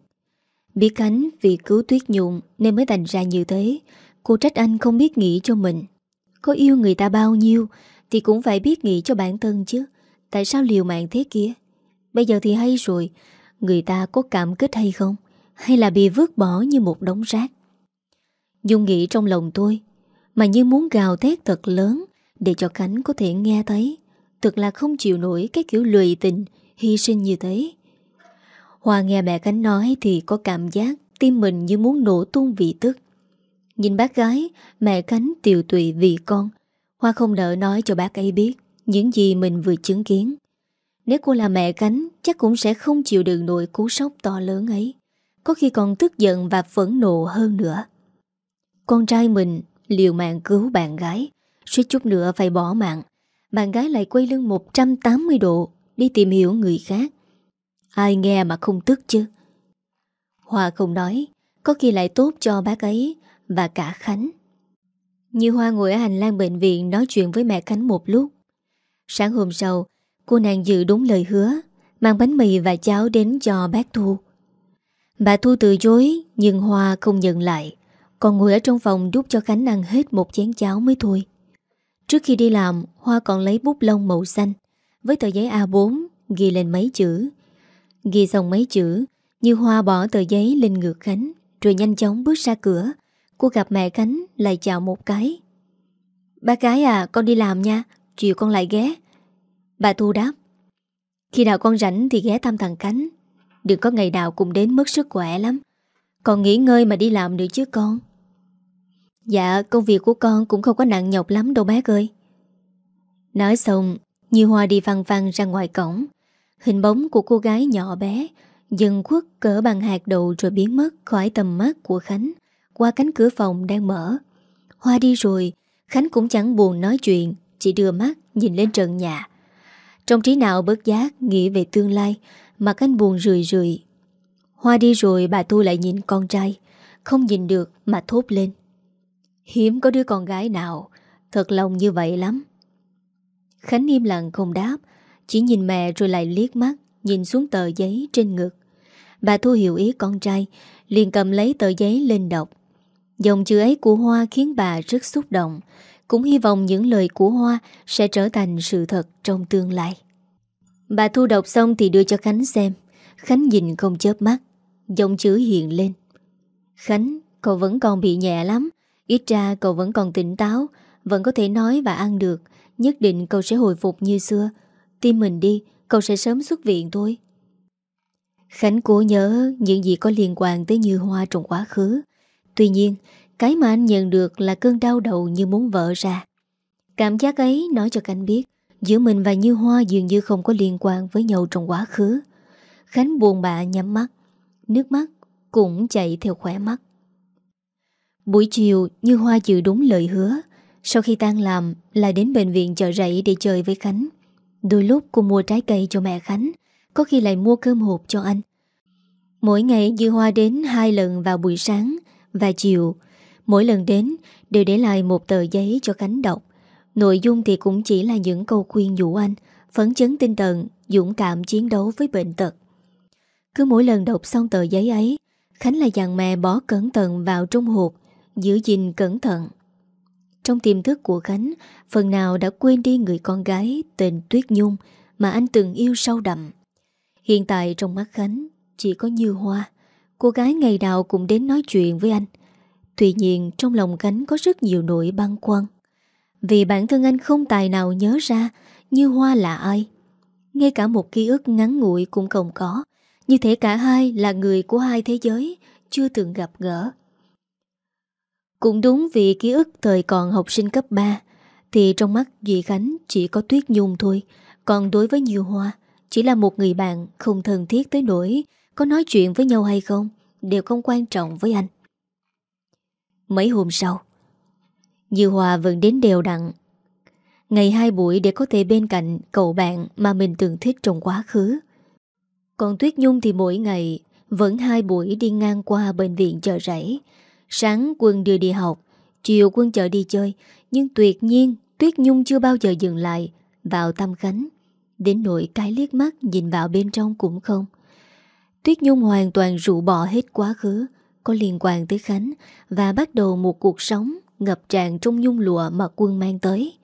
Biết Khánh vì cứu Tuyết Nhung Nên mới thành ra như thế. Cô trách anh không biết nghĩ cho mình. Có yêu người ta bao nhiêu Thì cũng phải biết nghĩ cho bản thân chứ. Tại sao liều mạng thế kia? Bây giờ thì hay rồi. Người ta có cảm kích hay không? Hay là bị vứt bỏ như một đống rác? Dung nghĩ trong lòng tôi, Mà như muốn gào thét thật lớn Để cho Khánh có thể nghe thấy. Thực là không chịu nổi cái kiểu lười tình, Hy sinh như thế. Hoa nghe mẹ Khánh nói Thì có cảm giác tim mình như muốn nổ tung vì tức. Nhìn bác gái, Mẹ Khánh tiều tụy vì con. Hoa không nỡ nói cho bác ấy biết Những gì mình vừa chứng kiến. Nếu cô là mẹ Khánh, Chắc cũng sẽ không chịu đựng nổi cú sốc to lớn ấy. Có khi còn tức giận và phẫn nộ hơn nữa. Con trai mình liều mạng cứu bạn gái, Suýt chút nữa phải bỏ mạng. Bạn gái lại quay lưng 180 độ, Đi tìm hiểu người khác. Ai nghe mà không tức chứ? Hoa không nói, Có khi lại tốt cho bác ấy Và cả Khánh. Như Hoa ngồi ở hành lang bệnh viện Nói chuyện với mẹ Khánh một lúc. Sáng hôm sau, Cô nàng giữ đúng lời hứa, Mang bánh mì và cháo đến cho bác Thu. Bà Thu từ chối, Nhưng Hoa không nhận lại, Còn ngồi ở trong phòng đút cho Khánh ăn hết một chén cháo mới thôi. Trước khi đi làm, Hoa còn lấy bút lông màu xanh Với tờ giấy A4 Ghi lên mấy chữ Ghi xong mấy chữ, Như Hoa bỏ tờ giấy lên ngược Khánh Rồi nhanh chóng bước ra cửa. Cô gặp mẹ Khánh, lại chào một cái. Ba gái à con đi làm nha, Chiều con lại ghé. Bà Thu đáp. Khi nào con rảnh thì ghé thăm thằng Khánh. Đừng có ngày nào cũng đến mất sức khỏe lắm. Còn nghỉ ngơi mà đi làm nữa chứ con. Dạ công việc của con cũng không có nặng nhọc lắm đâu bác ơi. Nói xong, Như Hoa đi văng văng ra ngoài cổng Hình bóng của cô gái nhỏ bé, Dần khuất cỡ bằng hạt đậu Rồi biến mất khỏi tầm mắt của Khánh, Qua cánh cửa phòng đang mở. Hoa đi rồi, Khánh cũng chẳng buồn nói chuyện, Chỉ đưa mắt nhìn lên trần nhà. Trong trí nào bớt giác Nghĩ về tương lai, Mặt anh buồn rười rười Hoa đi rồi bà thu lại nhìn con trai, Không nhìn được mà thốt lên. Hiếm có đứa con gái nào, Thật lòng như vậy lắm. Khánh im lặng không đáp chỉ nhìn mẹ rồi lại liếc mắt Nhìn xuống tờ giấy trên ngực. Bà Thu hiểu ý con trai liền cầm lấy tờ giấy lên đọc. Dòng chữ ấy của Hoa khiến bà rất xúc động Cũng hy vọng những lời của Hoa Sẽ trở thành sự thật trong tương lai. Bà Thu đọc xong thì đưa cho Khánh xem. Khánh nhìn không chớp mắt Dòng chữ hiện lên. Khánh, cậu vẫn còn bị nhẹ lắm. Ít ra cậu vẫn còn tỉnh táo Vẫn có thể nói và ăn được. Nhất định cậu sẽ hồi phục như xưa. Tim mình đi Cậu sẽ sớm xuất viện thôi Khánh cố nhớ những gì có liên quan tới Như Hoa trong quá khứ. Tuy nhiên, cái mà anh nhận được là cơn đau đầu như muốn vỡ ra. Cảm giác ấy nói cho Khánh biết giữa mình và Như Hoa dường như không có liên quan với nhau trong quá khứ. Khánh buồn bã nhắm mắt, nước mắt cũng chạy theo khỏe mắt. Buổi chiều Như Hoa dự đúng lời hứa, sau khi tan làm là đến bệnh viện chợ rẫy để chơi với Khánh. Đôi lúc cô mua trái cây cho mẹ Khánh, có khi lại mua cơm hộp cho anh. Mỗi ngày dư Hoa đến hai lần vào buổi sáng và chiều. Mỗi lần đến đều để lại một tờ giấy cho Khánh đọc. Nội dung thì cũng chỉ là những câu khuyên dụ anh, phấn chấn tinh thần, dũng cảm chiến đấu với bệnh tật. Cứ mỗi lần đọc xong tờ giấy ấy, Khánh lại dặn mẹ bỏ cẩn thận vào trong hộp, giữ gìn cẩn thận. Trong tiềm thức của Khánh, phần nào đã quên đi người con gái tên Tuyết Nhung mà anh từng yêu sâu đậm. Hiện tại trong mắt Khánh chỉ có Như Hoa, cô gái ngày nào cũng đến nói chuyện với anh. Tuy nhiên trong lòng Khánh có rất nhiều nỗi băn khoăn. Vì bản thân anh không tài nào nhớ ra Như Hoa là ai. Ngay cả một ký ức ngắn ngủi cũng không có. Như thể cả hai là người của hai thế giới chưa từng gặp gỡ. Cũng đúng vì ký ức thời còn học sinh cấp 3 thì trong mắt Duy Khánh chỉ có Tuyết Nhung thôi. Còn đối với Như Hoa, chỉ là một người bạn không thân thiết tới nỗi có nói chuyện với nhau hay không đều không quan trọng với anh. Mấy hôm sau, Như Hòa vẫn đến đều đặn Ngày hai buổi để có thể bên cạnh cậu bạn mà mình từng thích trong quá khứ. Còn Tuyết Nhung thì mỗi ngày vẫn hai buổi đi ngang qua bệnh viện chờ rẫy. Sáng quân đưa đi học, chiều quân chở đi chơi, nhưng tuyệt nhiên Tuyết Nhung chưa bao giờ dừng lại vào Tâm Khánh. Đến nỗi cái liếc mắt nhìn vào bên trong cũng không. Tuyết Nhung hoàn toàn rụ bỏ hết quá khứ, có liên quan tới Khánh và bắt đầu một cuộc sống ngập tràn trong nhung lụa mà quân mang tới.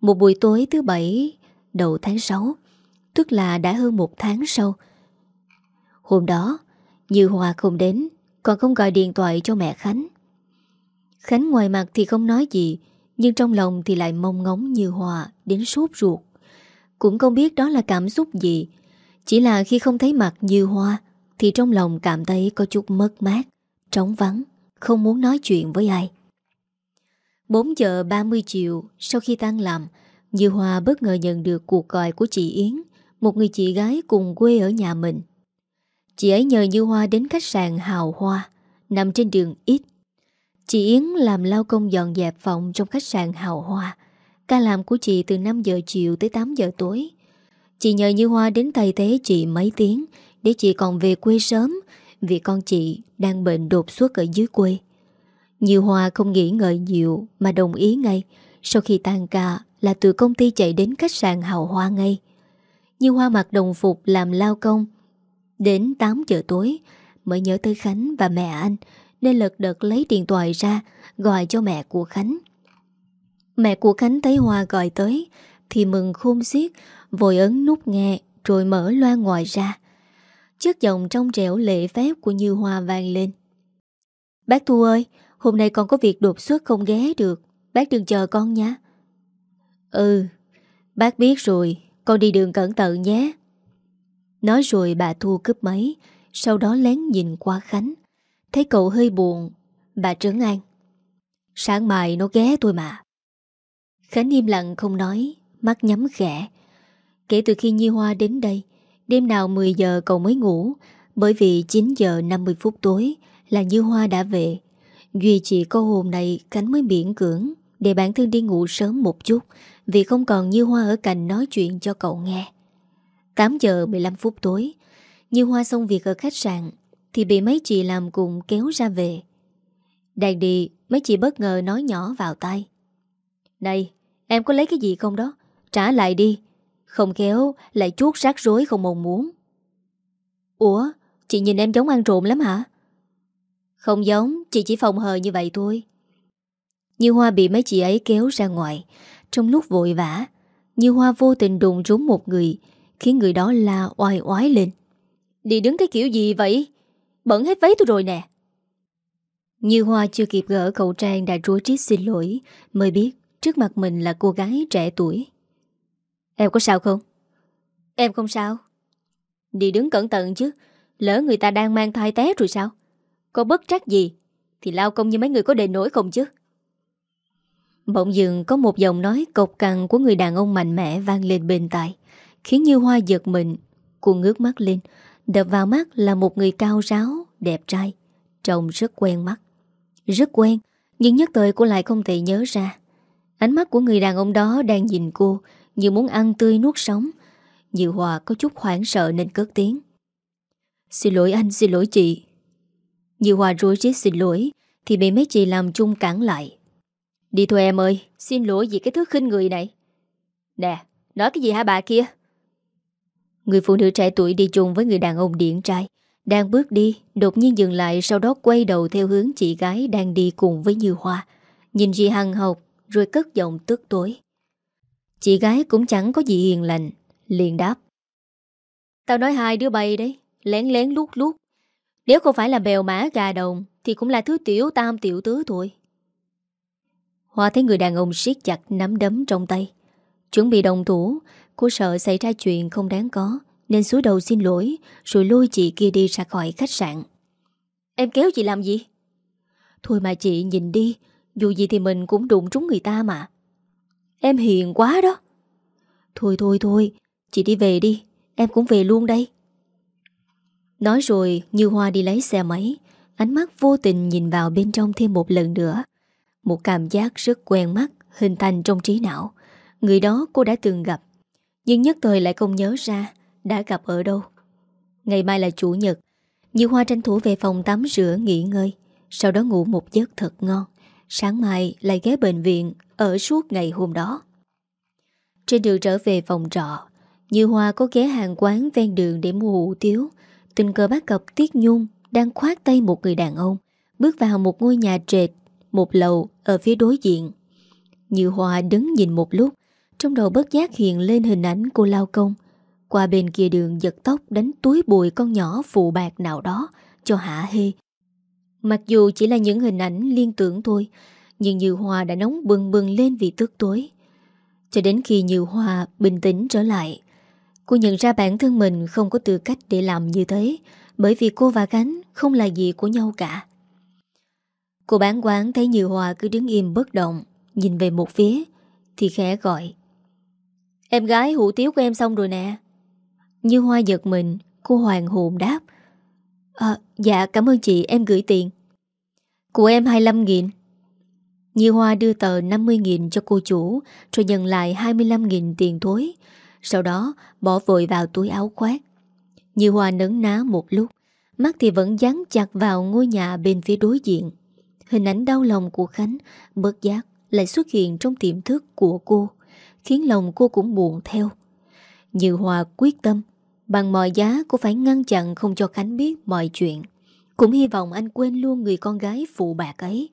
Một buổi tối thứ bảy đầu tháng 6, tức là đã hơn một tháng sau. Hôm đó, Như Hòa không đến, còn không gọi điện thoại cho mẹ Khánh. Khánh ngoài mặt thì không nói gì, nhưng trong lòng thì lại mong ngóng Như Hòa đến sốt ruột. Cũng không biết đó là cảm xúc gì, chỉ là khi không thấy mặt Như Hoa thì trong lòng cảm thấy có chút mất mát, trống vắng, không muốn nói chuyện với ai. 4 giờ 30 chiều sau khi tan làm, Như Hoa bất ngờ nhận được cuộc gọi của chị Yến, một người chị gái cùng quê ở nhà mình. Chị ấy nhờ Như Hoa đến khách sạn Hào Hoa, nằm trên đường X. Chị Yến làm lao công dọn dẹp phòng trong khách sạn Hào Hoa. Ca làm của chị từ 5 giờ chiều tới 8 giờ tối. Chị nhờ Như Hoa đến thay thế chị mấy tiếng để chị còn về quê sớm vì con chị đang bệnh đột xuất ở dưới quê. Như Hoa không nghĩ ngợi nhiều mà đồng ý ngay. Sau khi tan ca là từ công ty chạy đến khách sạn Hào Hoa ngay. Như Hoa mặc đồng phục làm lao công. Đến 8 giờ tối mới nhớ tới Khánh và mẹ anh nên lật đật lấy điện thoại ra gọi cho mẹ của Khánh. Mẹ của Khánh thấy Hoa gọi tới thì mừng khôn xiết vội ấn nút nghe rồi mở loa ngoài ra. Chất giọng trong trẻo lệ phép của Như Hoa vang lên. Bác Thu ơi, hôm nay con có việc đột xuất không ghé được. Bác đừng chờ con nhé. Ừ, bác biết rồi, con đi đường cẩn thận nhé. Nói rồi bà Thu cướp máy, sau đó lén nhìn qua Khánh. Thấy cậu hơi buồn, bà trấn an. Sáng mai nó ghé tôi mà. Khánh im lặng không nói, mắt nhắm khẽ. Kể từ khi Nhi Hoa đến đây, đêm nào 10 giờ cậu mới ngủ, bởi vì 9 giờ 50 phút tối là Như Hoa đã về. Duy chỉ có hôm nay Khánh mới miễn cưỡng để bản thân đi ngủ sớm một chút vì không còn Như Hoa ở cạnh nói chuyện cho cậu nghe. 8 giờ 15 phút tối, Như Hoa xong việc ở khách sạn thì bị mấy chị làm cùng kéo ra về. Đang đi, mấy chị bất ngờ nói nhỏ vào tay. Này, em có lấy cái gì không đó? Trả lại đi. Không khéo, lại chuốt rắc rối không mong muốn. Ủa, chị nhìn em giống ăn trộm lắm hả? Không giống, chị chỉ phòng hờ như vậy thôi. Như Hoa bị mấy chị ấy kéo ra ngoài. Trong lúc vội vã, Như Hoa vô tình đụng trúng một người, khiến người đó la oai oái lên. Đi đứng cái kiểu gì vậy? Bẩn hết váy tôi rồi nè. Như Hoa chưa kịp gỡ cậu Trang đã rối trít xin lỗi, mới biết trước mặt mình là cô gái trẻ tuổi. Em có sao không? Em không sao. Đi đứng cẩn thận chứ, Lỡ người ta đang mang thai té rồi sao Có bất trắc gì Thì lao công như mấy người có đền nổi không chứ Bỗng dừng có một giọng nói cộc cằn của người đàn ông mạnh mẽ vang lên bên tai Khiến Như Hoa giật mình. Cô ngước mắt lên Đập vào mắt là một người cao ráo Đẹp trai Trông rất quen mắt. Rất quen Nhưng nhất thời cô lại không thể nhớ ra. Ánh mắt của người đàn ông đó đang nhìn cô Như muốn ăn tươi nuốt sống. Như Hòa có chút hoảng sợ nên cất tiếng. Xin lỗi anh, xin lỗi chị. Như Hòa rối rít xin lỗi Thì bị mấy chị làm chung cản lại. Đi thôi em ơi Xin lỗi vì cái thứ khinh người này. Nè, nói cái gì hả bà kia? Người phụ nữ trẻ tuổi đi chung với người đàn ông điển trai, Đang bước đi, Đột nhiên dừng lại, Sau đó quay đầu theo hướng chị gái Đang đi cùng với Như Hoa. Nhìn chị hằng học, Rồi cất giọng tức tối. Chị gái cũng chẳng có gì hiền lành, liền đáp. Tao nói hai đứa bay đấy, Lén lén lút lút. Nếu không phải là bèo mã gà đồng, Thì cũng là thứ tiểu tam tiểu tứ thôi. Hoa thấy người đàn ông siết chặt nắm đấm trong tay, Chuẩn bị đồng thủ Cô sợ xảy ra chuyện không đáng có Nên xuống đầu xin lỗi Rồi lôi chị kia đi ra khỏi khách sạn. Em kéo chị làm gì? Thôi mà chị nhìn đi Dù gì thì mình cũng đụng trúng người ta mà. Em hiền quá đó. Thôi thôi thôi Chị đi về đi Em cũng về luôn đây. Nói rồi Như Hoa đi lấy xe máy Ánh mắt vô tình nhìn vào bên trong thêm một lần nữa. Một cảm giác rất quen mắt Hình thành trong trí não. Người đó cô đã từng gặp nhưng nhất thời lại không nhớ ra Đã gặp ở đâu. Ngày mai là chủ nhật, Như Hoa tranh thủ về phòng tắm rửa nghỉ ngơi, Sau đó ngủ một giấc thật ngon. Sáng mai lại ghé bệnh viện Ở suốt ngày hôm đó. Trên đường trở về phòng trọ, Như Hoa có ghé hàng quán ven đường để mua hủ tiếu. Tình cờ bắt gặp Tiết Nhung Đang khoát tay một người đàn ông, Bước vào một ngôi nhà trệt, Một lầu ở phía đối diện. Như Hoa đứng nhìn một lúc trong đầu bất giác hiện lên hình ảnh cô lao công. Qua bên kia đường giật tóc Đánh túi bụi con nhỏ phụ bạc nào đó Cho hả hê. Mặc dù chỉ là những hình ảnh liên tưởng thôi, Nhưng Như Hoa đã nóng bừng bừng lên vì tức tối. Cho đến khi Như Hoa bình tĩnh trở lại, Cô nhận ra bản thân mình không có tư cách để làm như thế, Bởi vì cô và Khánh không là gì của nhau cả. Cô bán quán thấy Như Hoa cứ đứng im bất động, Nhìn về một phía, Thì khẽ gọi Em gái hủ tiếu của em xong rồi nè. Như Hoa giật mình Cô hoàng hồn đáp. À, Dạ cảm ơn chị em gửi tiền. Của em 25.000 Như Hoa đưa tờ 50.000 cho cô chủ Rồi nhận lại 25.000 tiền thối. Sau đó bỏ vội vào túi áo khoác. Như Hoa nấn ná một lúc Mắt thì vẫn dán chặt vào ngôi nhà bên phía đối diện. Hình ảnh đau lòng của Khánh Bớt giác lại xuất hiện trong tiềm thức của cô. Khiến lòng cô cũng buồn theo. Như Hòa quyết tâm, Bằng mọi giá cô phải ngăn chặn không cho Khánh biết mọi chuyện. Cũng hy vọng anh quên luôn người con gái phụ bạc ấy.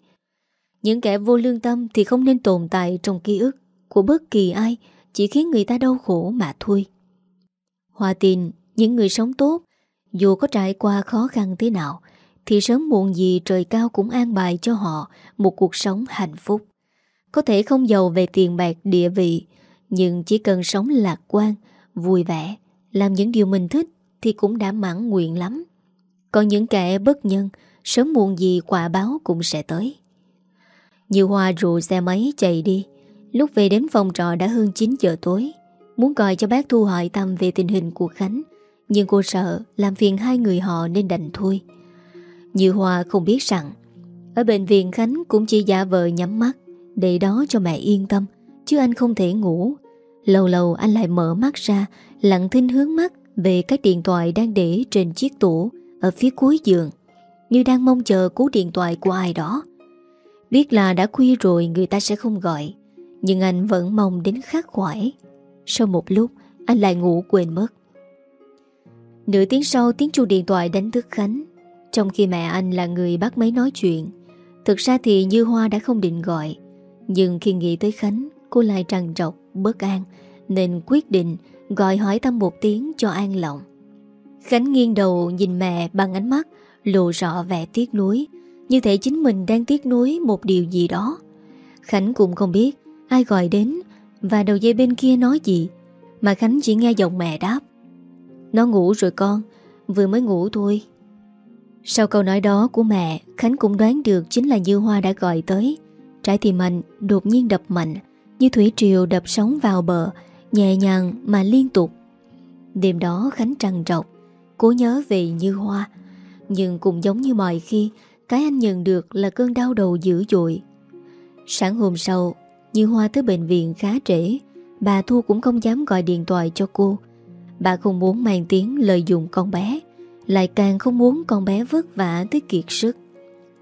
Những kẻ vô lương tâm thì không nên tồn tại trong ký ức Của bất kỳ ai, Chỉ khiến người ta đau khổ mà thôi. Hòa tin, những người sống tốt, Dù có trải qua khó khăn thế nào, Thì sớm muộn gì trời cao cũng an bài cho họ Một cuộc sống hạnh phúc. Có thể không giàu về tiền bạc, địa vị nhưng chỉ cần sống lạc quan, Vui vẻ, Làm những điều mình thích Thì cũng đã mãn nguyện lắm. Còn những kẻ bất nhân, Sớm muộn gì quả báo cũng sẽ tới. Như Hoa rượu xe máy chạy đi, Lúc về đến phòng trọ đã hơn 9 giờ tối. Muốn gọi cho bác Thu hỏi tâm về tình hình của Khánh, Nhưng cô sợ làm phiền hai người họ nên đành thôi. Như Hoa không biết rằng, Ở bệnh viện Khánh cũng chỉ giả vờ nhắm mắt, Để đó cho mẹ yên tâm. Chứ anh không thể ngủ. Lâu lâu anh lại mở mắt ra, Lặng thinh hướng mắt về cái điện thoại đang để trên chiếc tủ Ở phía cuối giường, Như đang mong chờ cú điện thoại của ai đó. Biết là đã khuya rồi người ta sẽ không gọi, Nhưng anh vẫn mong đến khắc khoải. Sau một lúc, Anh lại ngủ quên mất. Nửa tiếng sau, tiếng chuông điện thoại đánh thức Khánh. Trong khi mẹ anh là người bắt máy nói chuyện, Thực ra thì Như Hoa đã không định gọi, Nhưng khi nghĩ tới Khánh Cô lại trằn trọc, bất an Nên quyết định gọi hỏi thăm một tiếng cho an lòng. Khánh nghiêng đầu nhìn mẹ bằng ánh mắt Lộ rõ vẻ tiếc nuối. Như thể chính mình đang tiếc nuối một điều gì đó. Khánh cũng không biết Ai gọi đến Và đầu dây bên kia nói gì Mà Khánh chỉ nghe giọng mẹ đáp. Nó ngủ rồi con Vừa mới ngủ thôi. Sau câu nói đó của mẹ Khánh cũng đoán được chính là Như Hoa đã gọi tới. Trái tim anh đột nhiên đập mạnh như thủy triều đập sóng vào bờ, Nhẹ nhàng mà liên tục. Đêm đó Khánh trằn trọc Cố nhớ về Như Hoa. Nhưng cũng giống như mọi khi, Cái anh nhận được là cơn đau đầu dữ dội. Sáng hôm sau, Như Hoa tới bệnh viện khá trễ, Bà Thu cũng không dám gọi điện thoại cho cô. Bà không muốn mang tiếng lợi dụng con bé, Lại càng không muốn con bé vất vả tới kiệt sức.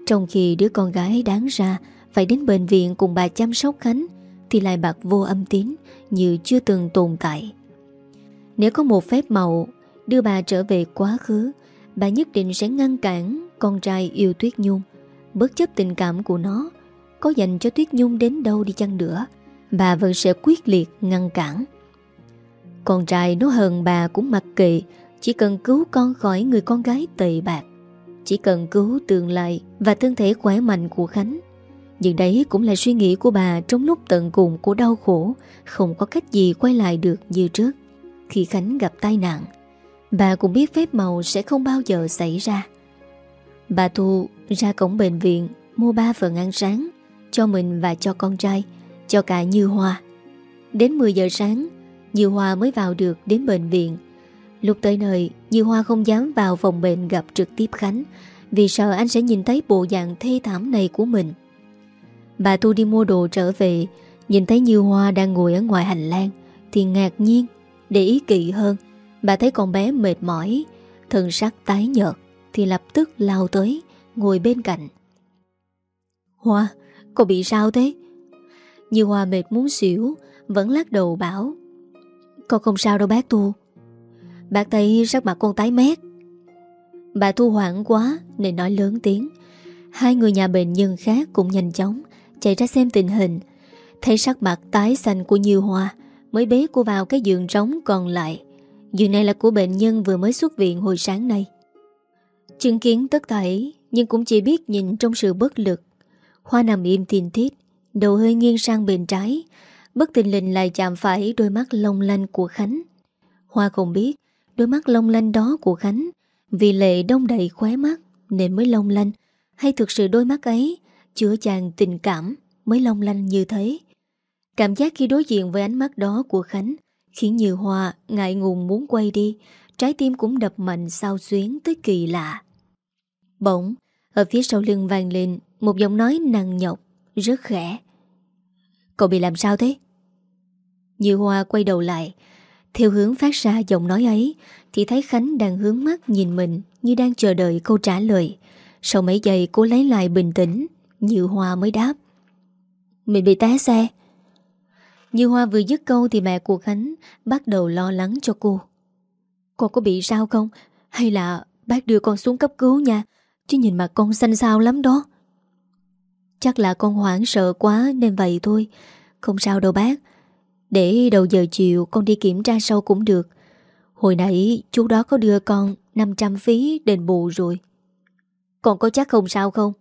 Trong khi đứa con gái đáng ra Phải đến bệnh viện cùng bà chăm sóc Khánh thì lại bạc vô âm tín, Như chưa từng tồn tại. Nếu có một phép màu, Đưa bà trở về quá khứ, Bà nhất định sẽ ngăn cản Con trai yêu Tuyết Nhung. Bất chấp tình cảm của nó, Có dành cho Tuyết Nhung đến đâu đi chăng nữa, Bà vẫn sẽ quyết liệt ngăn cản. Con trai nó hờn bà cũng mặc kệ, Chỉ cần cứu con khỏi người con gái tệ bạc. Chỉ cần cứu tương lai Và thân thể khỏe mạnh của Khánh nhưng đấy cũng là suy nghĩ của bà Trong lúc tận cùng của đau khổ Không có cách gì quay lại được như trước Khi Khánh gặp tai nạn Bà cũng biết phép màu sẽ không bao giờ xảy ra Bà Thu ra cổng bệnh viện Mua ba phần ăn sáng Cho mình và cho con trai cho cả Như Hoa. Đến 10 giờ sáng, Như Hoa mới vào được đến bệnh viện. Lúc tới nơi, Như Hoa không dám vào phòng bệnh gặp trực tiếp Khánh vì sợ anh sẽ nhìn thấy bộ dạng thê thảm này của mình. Bà Thu đi mua đồ trở về, nhìn thấy Như Hoa đang ngồi ở ngoài hành lang thì ngạc nhiên, để ý kỹ hơn. Bà thấy con bé mệt mỏi, thân sắc tái nhợt thì lập tức lao tới, ngồi bên cạnh. Hoa, cô bị sao thế? Như Hoa mệt muốn xỉu Vẫn lắc đầu bảo Con không sao đâu bác Tu Bác thấy sắc mặt con tái mét Bà Thu hoảng quá Nên nói lớn tiếng Hai người nhà bệnh nhân khác cũng nhanh chóng Chạy ra xem tình hình. Thấy sắc mặt tái xanh của Như Hoa, Mới bế cô vào cái giường trống còn lại. Giường này là của bệnh nhân vừa mới xuất viện hồi sáng nay. Chứng kiến tất thảy Nhưng cũng chỉ biết nhìn trong sự bất lực. Hoa nằm im thiền thiết Đầu hơi nghiêng sang bên trái. Bất tình lình lại chạm phải đôi mắt long lanh của Khánh. Hoa không biết Đôi mắt long lanh đó của Khánh Vì lệ đông đầy khóe mắt Nên mới long lanh. Hay thực sự đôi mắt ấy chứa chàng tình cảm mới long lanh như thế. Cảm giác khi đối diện với ánh mắt đó của Khánh Khiến Như Hoa ngại ngùng muốn quay đi, Trái tim cũng đập mạnh sao xuyến tới kỳ lạ. Bỗng, Ở phía sau lưng vang lên Một giọng nói nặng nhọc, Rất khẽ. Cậu bị làm sao thế? Như Hoa quay đầu lại. Theo hướng phát ra giọng nói ấy, Thì thấy Khánh đang hướng mắt nhìn mình Như đang chờ đợi câu trả lời. Sau mấy giây, cô lấy lại bình tĩnh. Như Hoa mới đáp. Mình bị té xe. Như Hoa vừa dứt câu Thì mẹ của Khánh bắt đầu lo lắng cho cô. Cô có bị sao không? Hay là bác đưa con xuống cấp cứu nha? Chứ nhìn mặt con xanh xao lắm đó. Chắc là con hoảng sợ quá nên vậy thôi. Không sao đâu bác. Để đầu giờ chiều con đi kiểm tra sau cũng được. Hồi nãy chú đó có đưa con 500 phí đền bù rồi. Con có chắc không sao không?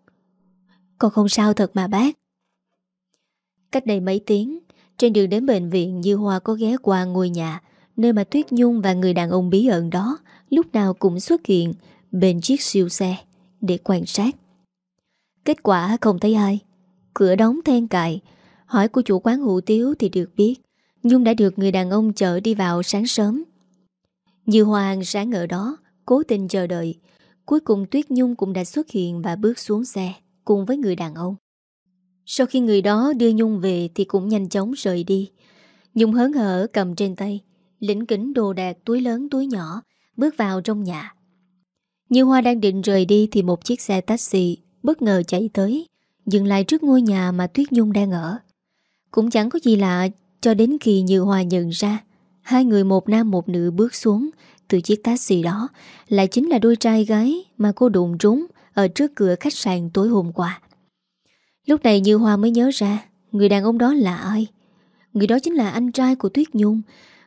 Con không sao thật mà bác. Cách đây mấy tiếng, Trên đường đến bệnh viện Như Hoa có ghé qua ngôi nhà, Nơi mà Tuyết Nhung và người đàn ông bí ẩn đó Lúc nào cũng xuất hiện Bên chiếc siêu xe Để quan sát. Kết quả không thấy ai. Cửa đóng then cài. Hỏi của chủ quán hủ tiếu thì được biết, Nhung đã được người đàn ông chở đi vào sáng sớm. Như Hoàng sáng ở đó, Cố tình chờ đợi. Cuối cùng Tuyết Nhung cũng đã xuất hiện Và bước xuống xe cùng với người đàn ông. Sau khi người đó đưa Nhung về Thì cũng nhanh chóng rời đi. Nhung hớn hở cầm trên tay Lĩnh kính đồ đạc túi lớn túi nhỏ Bước vào trong nhà. Như Hoa đang định rời đi Thì một chiếc xe taxi bất ngờ chạy tới, dừng lại trước ngôi nhà mà Tuyết Nhung đang ở. Cũng chẳng có gì lạ cho đến khi Như Hoa nhận ra, hai người một nam một nữ bước xuống từ chiếc taxi đó lại chính là đôi trai gái mà cô đụng trúng ở trước cửa khách sạn tối hôm qua. Lúc này Như Hoa mới nhớ ra người đàn ông đó là ai. Người đó chính là anh trai của Tuyết Nhung.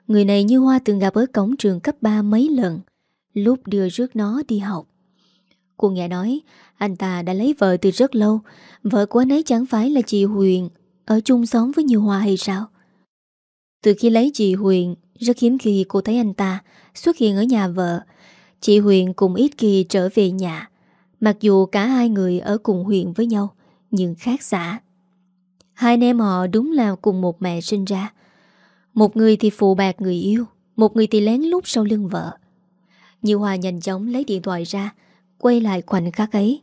Người này Như Hoa từng gặp ở cổng trường cấp 3 mấy lần, lúc đưa rước nó đi học. Cô nghe nói anh ta đã lấy vợ từ rất lâu Vợ của anh ấy chẳng phải là chị Huyền Ở chung xóm với Như Hoa hay sao Từ khi lấy chị Huyền Rất hiếm khi cô thấy anh ta Xuất hiện ở nhà vợ Chị Huyền cũng ít khi trở về nhà Mặc dù cả hai người ở cùng huyện với nhau, Nhưng khác xã Hai anh em họ đúng là cùng một mẹ sinh ra. Một người thì phụ bạc người yêu, Một người thì lén lút sau lưng vợ. Như Hòa nhanh chóng lấy điện thoại ra, Quay lại khoảnh khắc ấy.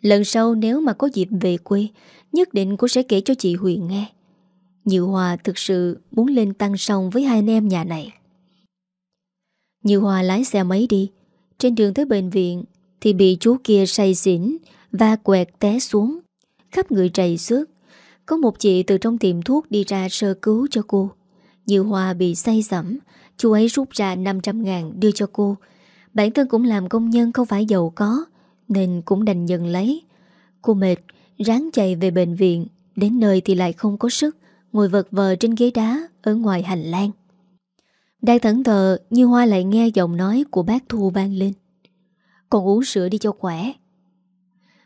Lần sau nếu mà có dịp về quê, Nhất định cô sẽ kể cho chị Huyền nghe. Như Hòa thực sự muốn lên tăng song với hai anh em nhà này. Như Hòa lái xe máy đi, Trên đường tới bệnh viện thì bị chú kia say xỉn Và quẹt té xuống. Khắp người trầy xước, Có một chị từ trong tiệm thuốc đi ra sơ cứu cho cô. Như Hoa bị say sẩm Chú ấy rút ra 500 ngàn đưa cho cô. Bản thân cũng làm công nhân không phải giàu có, Nên cũng đành nhận lấy. Cô mệt, Ráng chạy về bệnh viện, Đến nơi thì lại không có sức, Ngồi vật vờ trên ghế đá Ở ngoài hành lang. Đang thẫn thờ, Như Hoa lại nghe giọng nói của bác Thu vang lên. Còn uống sữa đi cho khỏe.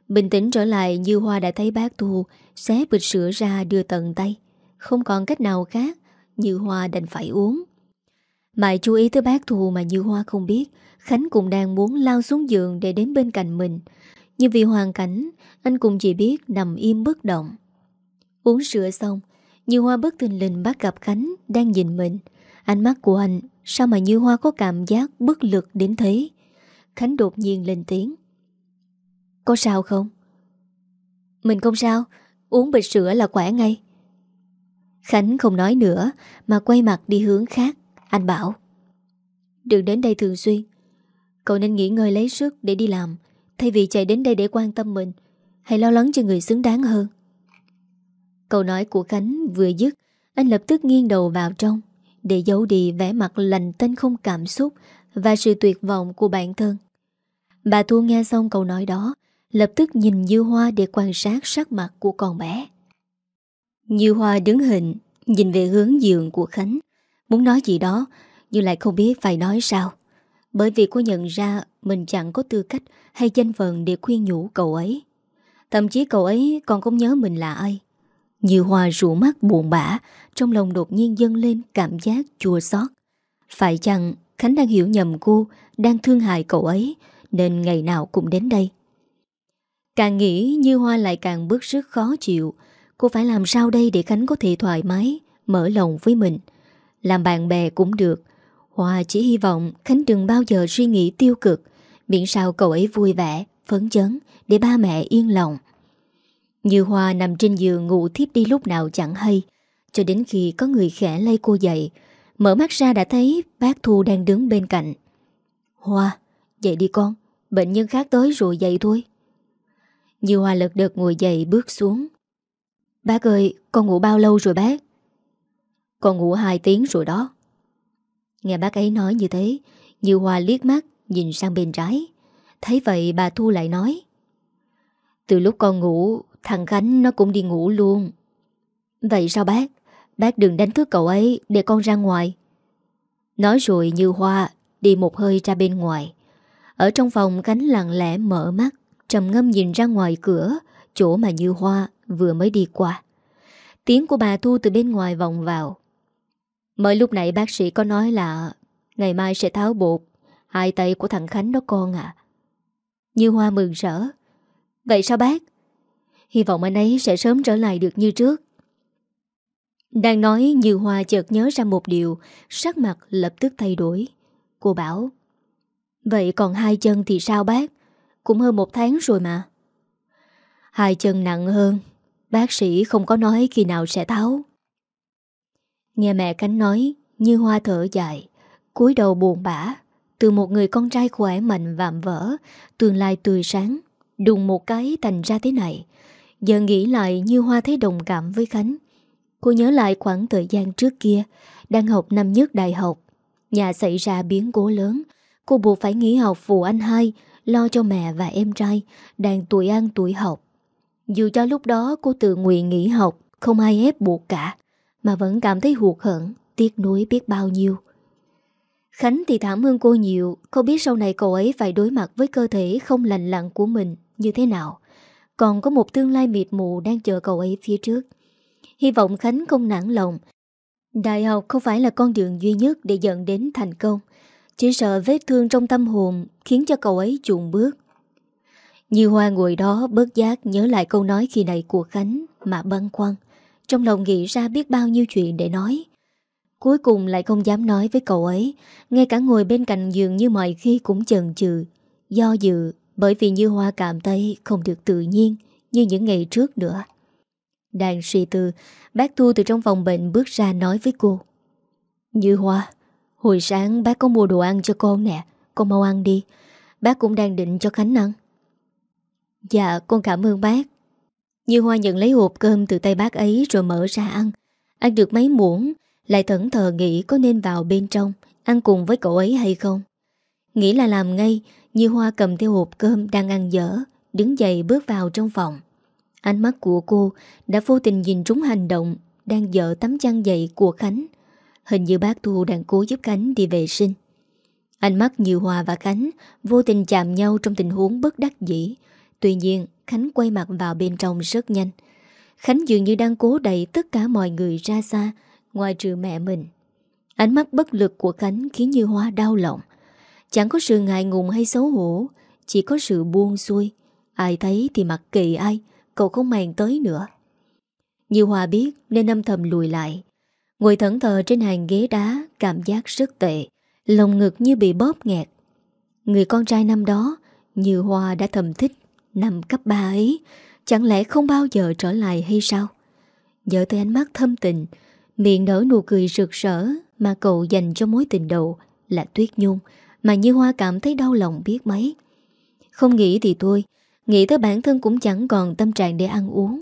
Bình tĩnh trở lại, Như Hoa đã thấy bác Thu Xé bịch sữa ra đưa tận tay. Không còn cách nào khác, Như Hoa đành phải uống. Mãi chú ý tới bác Thu mà Như Hoa không biết, Khánh cũng đang muốn lao xuống giường Để đến bên cạnh mình. Nhưng vì hoàn cảnh, Anh cũng chỉ biết nằm im bất động. Uống sữa xong, Như Hoa bất tình lình bắt gặp Khánh Đang nhìn mình. Ánh mắt của anh, Sao mà Như Hoa có cảm giác bất lực đến thế? Khánh đột nhiên lên tiếng. Có sao không? Mình không sao, Uống bịch sữa là khỏe ngay. Khánh không nói nữa, Mà quay mặt đi hướng khác. Anh bảo, Đừng đến đây thường xuyên. Cậu nên nghỉ ngơi lấy sức để đi làm. Thay vì chạy đến đây để quan tâm mình, Hãy lo lắng cho người xứng đáng hơn. Câu nói của Khánh vừa dứt, Anh lập tức nghiêng đầu vào trong, Để giấu đi vẻ mặt lành tên không cảm xúc và sự tuyệt vọng của bản thân. Bà Thu nghe xong câu nói đó, Lập tức nhìn Như Hoa để quan sát sắc mặt của con bé. Như Hoa đứng hình, Nhìn về hướng giường của Khánh. Muốn nói gì đó, Nhưng lại không biết phải nói sao. Bởi vì cô nhận ra Mình chẳng có tư cách Hay danh phận để khuyên nhủ cậu ấy. Thậm chí cậu ấy còn không nhớ mình là ai. Như Hoa rủ mắt buồn bã, Trong lòng đột nhiên dâng lên cảm giác chua xót. Phải chăng Khánh đang hiểu nhầm cô, Đang thương hại cậu ấy, Nên ngày nào cũng đến đây. Càng nghĩ Như Hoa lại càng bức rất khó chịu. Cô phải làm sao đây để Khánh có thể thoải mái, Mở lòng với mình? Làm bạn bè cũng được. Hoa chỉ hy vọng Khánh đừng bao giờ suy nghĩ tiêu cực. Miễn sao cậu ấy vui vẻ, Phấn chấn Để ba mẹ yên lòng. Như Hoa nằm trên giường ngủ thiếp đi lúc nào chẳng hay. Cho đến khi có người khẽ lay cô dậy Mở mắt ra đã thấy bác Thu đang đứng bên cạnh. Hoa, Dậy đi con, Bệnh nhân khác tới rồi dậy thôi. Như Hoa lật đật ngồi dậy bước xuống. Bác ơi, Con ngủ bao lâu rồi bác? Con ngủ 2 tiếng rồi đó. Nghe bác ấy nói như thế, Như Hoa liếc mắt Nhìn sang bên trái. Thấy vậy bà Thu lại nói, Từ lúc con ngủ, Thằng Khánh nó cũng đi ngủ luôn. Vậy sao bác? Bác đừng đánh thức cậu ấy, để con ra ngoài. Nói rồi như hoa Đi một hơi ra bên ngoài. Ở trong phòng Khánh lặng lẽ mở mắt, Trầm ngâm nhìn ra ngoài cửa, Chỗ mà như hoa vừa mới đi qua. Tiếng của bà Thu từ bên ngoài vòng vào. Mới lúc nãy bác sĩ có nói là Ngày mai sẽ tháo bột, Hai tay của thằng Khánh đó con à Như Hoa mừng rỡ. Vậy sao bác? Hy vọng anh ấy sẽ sớm trở lại được như trước. Đang nói, Như Hoa chợt nhớ ra một điều, Sắc mặt lập tức thay đổi. Cô bảo, Vậy còn hai chân thì sao bác? Cũng hơn một tháng rồi mà. Hai chân nặng hơn, Bác sĩ không có nói khi nào sẽ tháo. Nghe mẹ cánh nói, Như Hoa thở dài, cúi đầu buồn bã, từ một người con trai khỏe mạnh vạm vỡ, Tương lai tươi sáng, Đùng một cái thành ra thế này. Giờ nghĩ lại, như Hoa thấy đồng cảm với Khánh Cô nhớ lại khoảng thời gian trước kia, Đang học năm nhất đại học. Nhà xảy ra biến cố lớn. Cô buộc phải nghỉ học phụ anh hai, Lo cho mẹ và em trai, Đang tuổi ăn tuổi học. Dù cho lúc đó cô tự nguyện nghỉ học, Không ai ép buộc cả, Mà vẫn cảm thấy hụt hận Tiếc nuối biết bao nhiêu. Khánh thì thảm hơn cô nhiều, Không biết sau này cậu ấy phải đối mặt với cơ thể không lành lặng của mình như thế nào. Còn có một tương lai mịt mù đang chờ cậu ấy phía trước. Hy vọng Khánh không nản lòng. Đại học không phải là con đường duy nhất để dẫn đến thành công. Chỉ sợ vết thương trong tâm hồn Khiến cho cậu ấy chuồn bước. Như Hoa ngồi đó bớt giác Nhớ lại câu nói khi này của Khánh Mà băn khoăn. Trong lòng nghĩ ra biết bao nhiêu chuyện để nói. Cuối cùng lại không dám nói với cậu ấy. Ngay cả ngồi bên cạnh giường như mọi khi cũng chần chừ. Do dự, Bởi vì Như Hoa cảm thấy không được tự nhiên Như những ngày trước nữa. Đang suy tư. Bác Thu từ trong phòng bệnh bước ra nói với cô. Như Hoa, Hồi sáng bác có mua đồ ăn cho con nè, Con mau ăn đi. Bác cũng đang định cho Khánh ăn. Dạ con cảm ơn bác. Như Hoa nhận lấy hộp cơm từ tay bác ấy Rồi mở ra ăn. Ăn được mấy muỗng, Lại thẫn thờ nghĩ có nên vào bên trong, Ăn cùng với cậu ấy hay không. Nghĩ là làm ngay, Như Hoa cầm theo hộp cơm đang ăn dở, Đứng dậy bước vào trong phòng. Ánh mắt của cô đã vô tình nhìn trúng hành động Đang dở tấm chăn dậy của Khánh. Hình như bác Thu đang cố giúp Khánh đi vệ sinh. Ánh mắt Như Hòa và Khánh Vô tình chạm nhau trong tình huống bất đắc dĩ. Tuy nhiên, Khánh quay mặt vào bên trong rất nhanh. Khánh dường như đang cố đẩy tất cả mọi người ra xa, Ngoài trừ mẹ mình. Ánh mắt bất lực của Khánh khiến Như Hoa đau lòng. Chẳng có sự ngại ngùng hay xấu hổ, Chỉ có sự buông xuôi. Ai thấy thì mặc kỳ ai. Cậu không màng tới nữa. Như Hòa biết nên âm thầm lùi lại. Ngồi thẫn thờ trên hàng ghế đá, Cảm giác rất tệ, Lòng ngực như bị bóp nghẹt. Người con trai năm đó, Như Hoa đã thầm thích, Năm cấp 3 ấy, Chẳng lẽ không bao giờ trở lại hay sao? Nhớ tới ánh mắt thâm tình, Miệng nở nụ cười rực rỡ Mà cậu dành cho mối tình đầu Là Tuyết Nhung, Mà Như Hoa cảm thấy đau lòng biết mấy. Không nghĩ thì thôi Nghĩ tới bản thân cũng chẳng còn tâm trạng để ăn uống.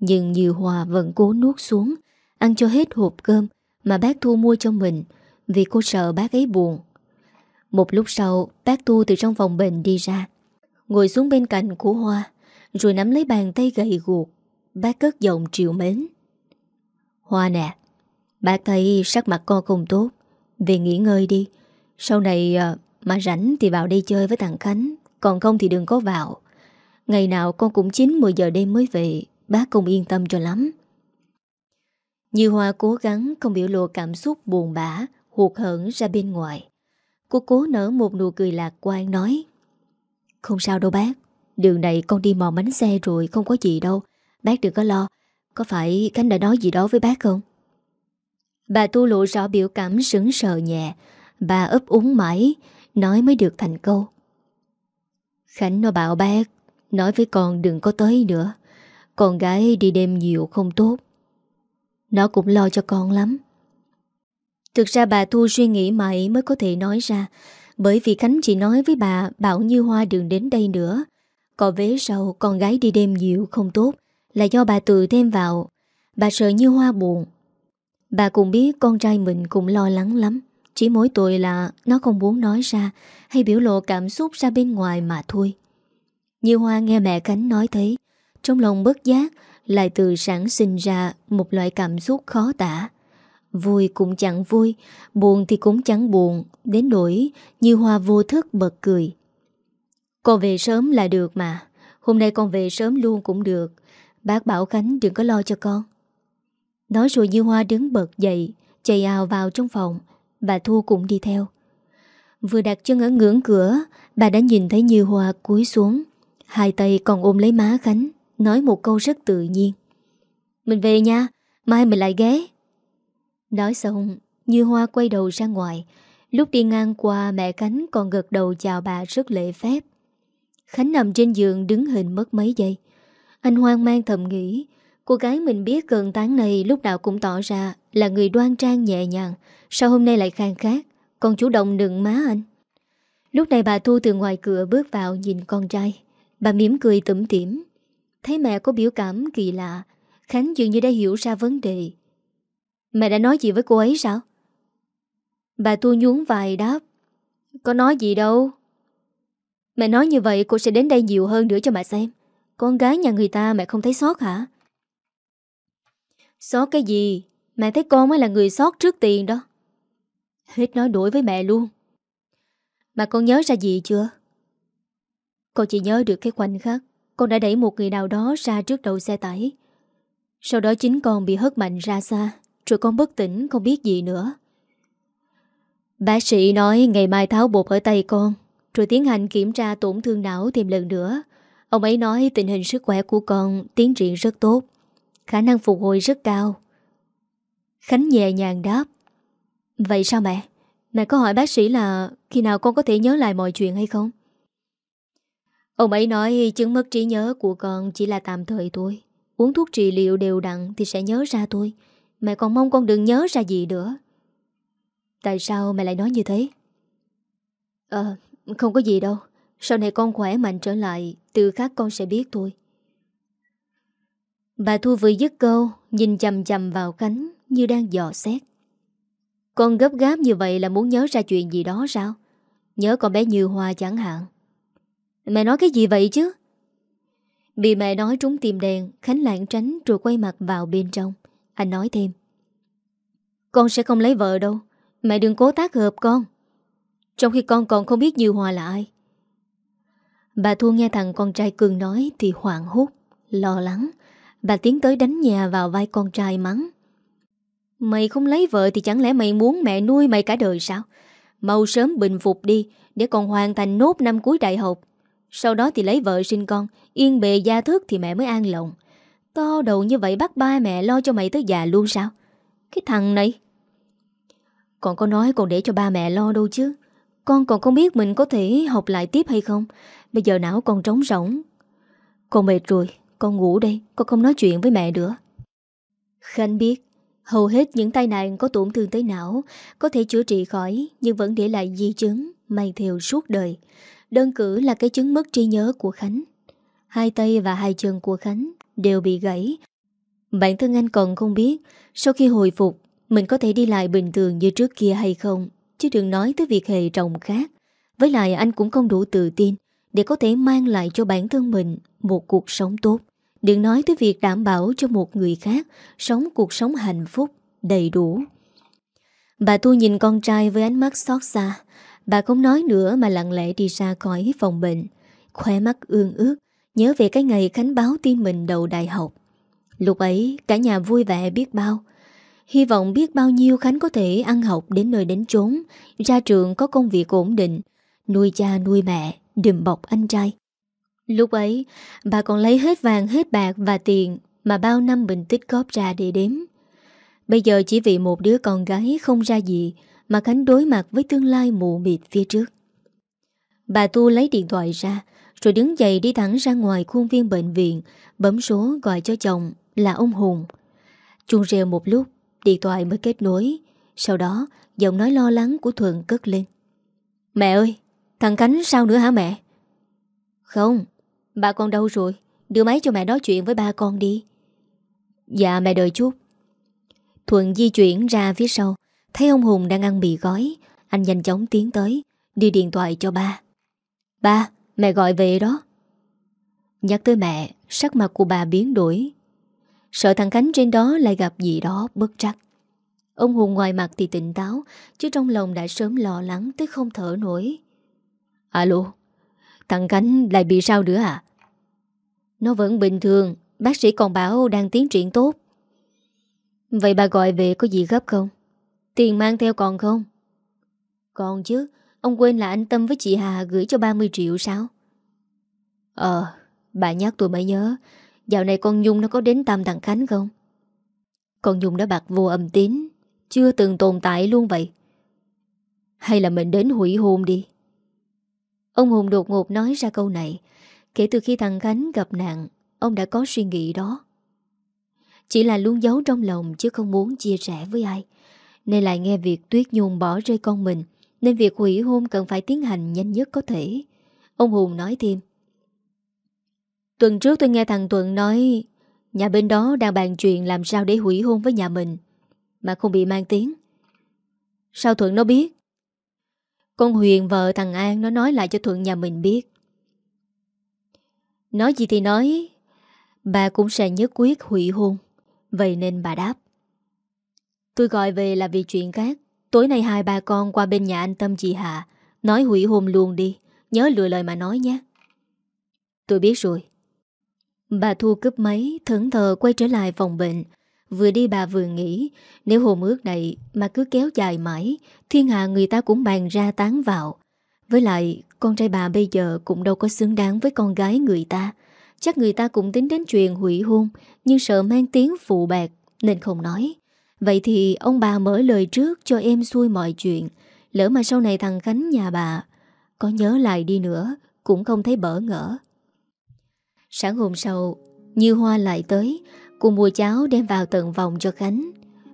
Nhưng Như hòa vẫn cố nuốt xuống, Ăn cho hết hộp cơm Mà bác Thu mua cho mình Vì cô sợ bác ấy buồn. Một lúc sau, bác Thu từ trong phòng bệnh đi ra, Ngồi xuống bên cạnh của Hoa, Rồi nắm lấy bàn tay gầy guộc. Bác cất giọng triệu mến. Hoa nè, Bác thấy sắc mặt con không tốt. Về nghỉ ngơi đi. Sau này à, mà rảnh thì vào đây chơi với thằng Khánh, Còn không thì đừng có vào. Ngày nào con cũng 9-10 giờ đêm mới về Bác không yên tâm cho lắm. Như Hoa cố gắng không biểu lộ cảm xúc buồn bã, Hụt hẫng ra bên ngoài. Cô cố nở một nụ cười lạc quan nói, Không sao đâu bác, Đường này con đi mò bánh xe rồi Không có gì đâu. Bác đừng có lo, Có phải Khánh đã nói gì đó với bác không? Bà tu lộ rõ biểu cảm sững sờ nhẹ. Bà ấp úng mãi, Nói mới được thành câu. Khánh nó bảo bác Nói với con đừng có tới nữa. Con gái đi đêm nhiều không tốt. Nó cũng lo cho con lắm. Thực ra bà Thu suy nghĩ mãi mới có thể nói ra. Bởi vì Khánh chỉ nói với bà Bảo Như Hoa đừng đến đây nữa. Có vế sau con gái đi đêm nhiều không tốt Là do bà tự thêm vào. Bà sợ Như Hoa buồn. Bà cũng biết con trai mình cũng lo lắng lắm. Chỉ mỗi tội là Nó không muốn nói ra Hay biểu lộ cảm xúc ra bên ngoài mà thôi như Hoa nghe mẹ Khánh nói thế, Trong lòng bất giác Lại từ sản sinh ra Một loại cảm xúc khó tả. Vui cũng chẳng vui Buồn thì cũng chẳng buồn Đến nỗi Như Hoa vô thức bật cười. Con về sớm là được mà Hôm nay con về sớm luôn cũng được. Bác bảo Khánh đừng có lo cho con. Nói rồi Như Hoa đứng bật dậy Chạy ào vào trong phòng Bà Thu cũng đi theo. Vừa đặt chân ở ngưỡng cửa Bà đã nhìn thấy Như Hoa cúi xuống. Hai tay còn ôm lấy má Khánh, Nói một câu rất tự nhiên. Mình về nha, Mai mình lại ghé. Nói xong, Như Hoa quay đầu ra ngoài. Lúc đi ngang qua, mẹ Khánh còn gật đầu chào bà rất lễ phép. Khánh nằm trên giường đứng hình mất mấy giây. Anh hoang mang thầm nghĩ, Cô gái mình biết gần tán này lúc nào cũng tỏ ra là người đoan trang nhẹ nhàng, Sao hôm nay lại khang khác Còn chủ động đừng má anh? Lúc này bà Thu từ ngoài cửa bước vào nhìn con trai. Bà mỉm cười tủm tỉm Thấy mẹ có biểu cảm kỳ lạ, Khánh dường như đã hiểu ra vấn đề Mẹ đã nói gì với cô ấy sao? Bà tu nhún vài đáp Có nói gì đâu Mẹ nói như vậy cô sẽ đến đây nhiều hơn nữa cho mẹ xem Con gái nhà người ta mẹ không thấy sót hả? Sót cái gì? Mẹ thấy con mới là người sót trước tiền đó Hết nói đuổi với mẹ luôn Mà con nhớ ra gì chưa? Con chỉ nhớ được cái khoảnh khắc Con đã đẩy một người nào đó ra trước đầu xe tải Sau đó chính con bị hất mạnh ra xa, Rồi con bất tỉnh, không biết gì nữa Bác sĩ nói ngày mai tháo bột ở tay con, Rồi tiến hành kiểm tra tổn thương não thêm lần nữa Ông ấy nói tình hình sức khỏe của con tiến triển rất tốt, Khả năng phục hồi rất cao Khánh nhẹ nhàng đáp, Vậy sao mẹ? Mẹ có hỏi bác sĩ là khi nào con có thể nhớ lại mọi chuyện hay không? Ông ấy nói chứng mất trí nhớ của con chỉ là tạm thời thôi. Uống thuốc trị liệu đều đặn thì sẽ nhớ ra thôi. Mẹ còn mong con đừng nhớ ra gì nữa. Tại sao mẹ lại nói như thế? Ờ, không có gì đâu. Sau này con khỏe mạnh trở lại, từ khác con sẽ biết thôi. Bà Thu vừa dứt câu, nhìn chầm chầm vào cánh như đang dò xét. Con gấp gáp như vậy là muốn nhớ ra chuyện gì đó sao? Nhớ con bé Như Hoa chẳng hạn. Mẹ nói cái gì vậy chứ? Bị mẹ nói trúng tim đèn, Khánh lạng tránh rồi quay mặt vào bên trong. Anh nói thêm. Con sẽ không lấy vợ đâu. Mẹ đừng cố tác hợp con. Trong khi con còn không biết Như hòa là ai. Bà Thu nghe thằng con trai cường nói thì hoảng hốt, lo lắng. Bà tiến tới đánh nhà vào vai con trai mắng. Mày không lấy vợ thì chẳng lẽ mày muốn mẹ nuôi mày cả đời sao? Mau sớm bình phục đi để còn hoàn thành nốt năm cuối đại học. Sau đó thì lấy vợ sinh con, yên bề gia thức thì mẹ mới an lòng. To đầu như vậy bắt ba mẹ lo cho mày tới già luôn sao? Cái thằng này... Còn có nói còn để cho ba mẹ lo đâu chứ. Con còn không biết mình có thể học lại tiếp hay không. Bây giờ não con trống rỗng. Con mệt rồi, con ngủ đây, con không nói chuyện với mẹ nữa. Khanh biết Hầu hết những tai nạn có tổn thương tới não có thể chữa trị khỏi nhưng vẫn để lại di chứng mang theo suốt đời. Đơn cử là cái chứng mất trí nhớ của Khánh. Hai tay và hai chân của Khánh đều bị gãy. Bản thân anh còn không biết sau khi hồi phục mình có thể đi lại bình thường như trước kia hay không chứ đừng nói tới việc hề trọng khác. Với lại anh cũng không đủ tự tin để có thể mang lại cho bản thân mình một cuộc sống tốt. Đừng nói tới việc đảm bảo cho một người khác sống cuộc sống hạnh phúc, đầy đủ. Bà Tu nhìn con trai với ánh mắt xót xa. Bà không nói nữa mà lặng lẽ đi ra khỏi phòng bệnh. khóe mắt ương ước, nhớ về cái ngày Khánh báo tin mình đầu đại học. Lúc ấy, cả nhà vui vẻ biết bao. Hy vọng biết bao nhiêu Khánh có thể ăn học đến nơi đến chốn, ra trường có công việc ổn định, nuôi cha nuôi mẹ, đùm bọc anh trai. Lúc ấy, bà còn lấy hết vàng hết bạc và tiền mà bao năm bình tích góp ra để đếm. Bây giờ chỉ vì một đứa con gái không ra gì mà Khánh đối mặt với tương lai mù mịt phía trước. Bà Tu lấy điện thoại ra, rồi đứng dậy đi thẳng ra ngoài khuôn viên bệnh viện, bấm số gọi cho chồng là ông Hùng. Chuông reo một lúc, điện thoại mới kết nối. Sau đó, giọng nói lo lắng của Thuận cất lên. Mẹ ơi, thằng Khánh sao nữa hả mẹ? Không, Ba con đâu rồi Đưa máy cho mẹ nói chuyện với ba con đi Dạ mẹ đợi chút Thuận di chuyển ra phía sau Thấy ông Hùng đang ăn mì gói Anh nhanh chóng tiến tới Đi điện thoại cho ba. Ba, mẹ gọi về đó. Nhắc tới mẹ Sắc mặt của bà biến đổi. Sợ thằng Khánh trên đó lại gặp gì đó bất trắc. Ông Hùng ngoài mặt thì tỉnh táo Chứ trong lòng đã sớm lo lắng Tới không thở nổi. Alo Thằng Khánh lại bị sao nữa à? Nó vẫn bình thường Bác sĩ còn bảo đang tiến triển tốt. Vậy bà gọi về có gì gấp không? Tiền mang theo còn không? Còn chứ, Ông quên là anh Tâm với chị Hà gửi cho 30 triệu sao? Ờ Bà nhắc tôi mới nhớ, Dạo này con Nhung nó có đến Tam thằng Khánh không? Con Nhung đã bạc vô âm tín, Chưa từng tồn tại luôn vậy. Hay là mình đến hủy hôn đi? Ông Hùng đột ngột nói ra câu này. Kể từ khi thằng Khánh gặp nạn, Ông đã có suy nghĩ đó. Chỉ là luôn giấu trong lòng Chứ không muốn chia sẻ với ai. Nên lại nghe việc Tuyết Nhung bỏ rơi con mình Nên việc hủy hôn cần phải tiến hành nhanh nhất có thể Ông Hùng nói thêm Tuần trước tôi nghe thằng Tuận nói Nhà bên đó đang bàn chuyện làm sao để hủy hôn với nhà mình Mà không bị mang tiếng Sao Thuận nó biết con Huyền vợ thằng An nó nói lại cho Thuận nhà mình biết. Nói gì thì nói, bà cũng sẽ nhất quyết hủy hôn. Vậy nên bà đáp. Tôi gọi về là vì chuyện khác. Tối nay hai ba con qua bên nhà anh Tâm chị Hạ. Nói hủy hôn luôn đi. Nhớ lựa lời mà nói nhé. Tôi biết rồi. Bà Thu cướp máy, thẫn thờ quay trở lại phòng bệnh. Vừa đi bà vừa nghĩ Nếu hồn ước này mà cứ kéo dài mãi Thiên hạ người ta cũng bàn ra tán vào Với lại Con trai bà bây giờ cũng đâu có xứng đáng Với con gái người ta Chắc người ta cũng tính đến chuyện hủy hôn Nhưng sợ mang tiếng phụ bạc Nên không nói Vậy thì ông bà mở lời trước cho em xuôi mọi chuyện, Lỡ mà sau này thằng Khánh nhà bà Có nhớ lại đi nữa, Cũng không thấy bỡ ngỡ. Sáng hôm sau, Như Hoa lại tới Cô mua cháo đem vào tận vòng cho Khánh.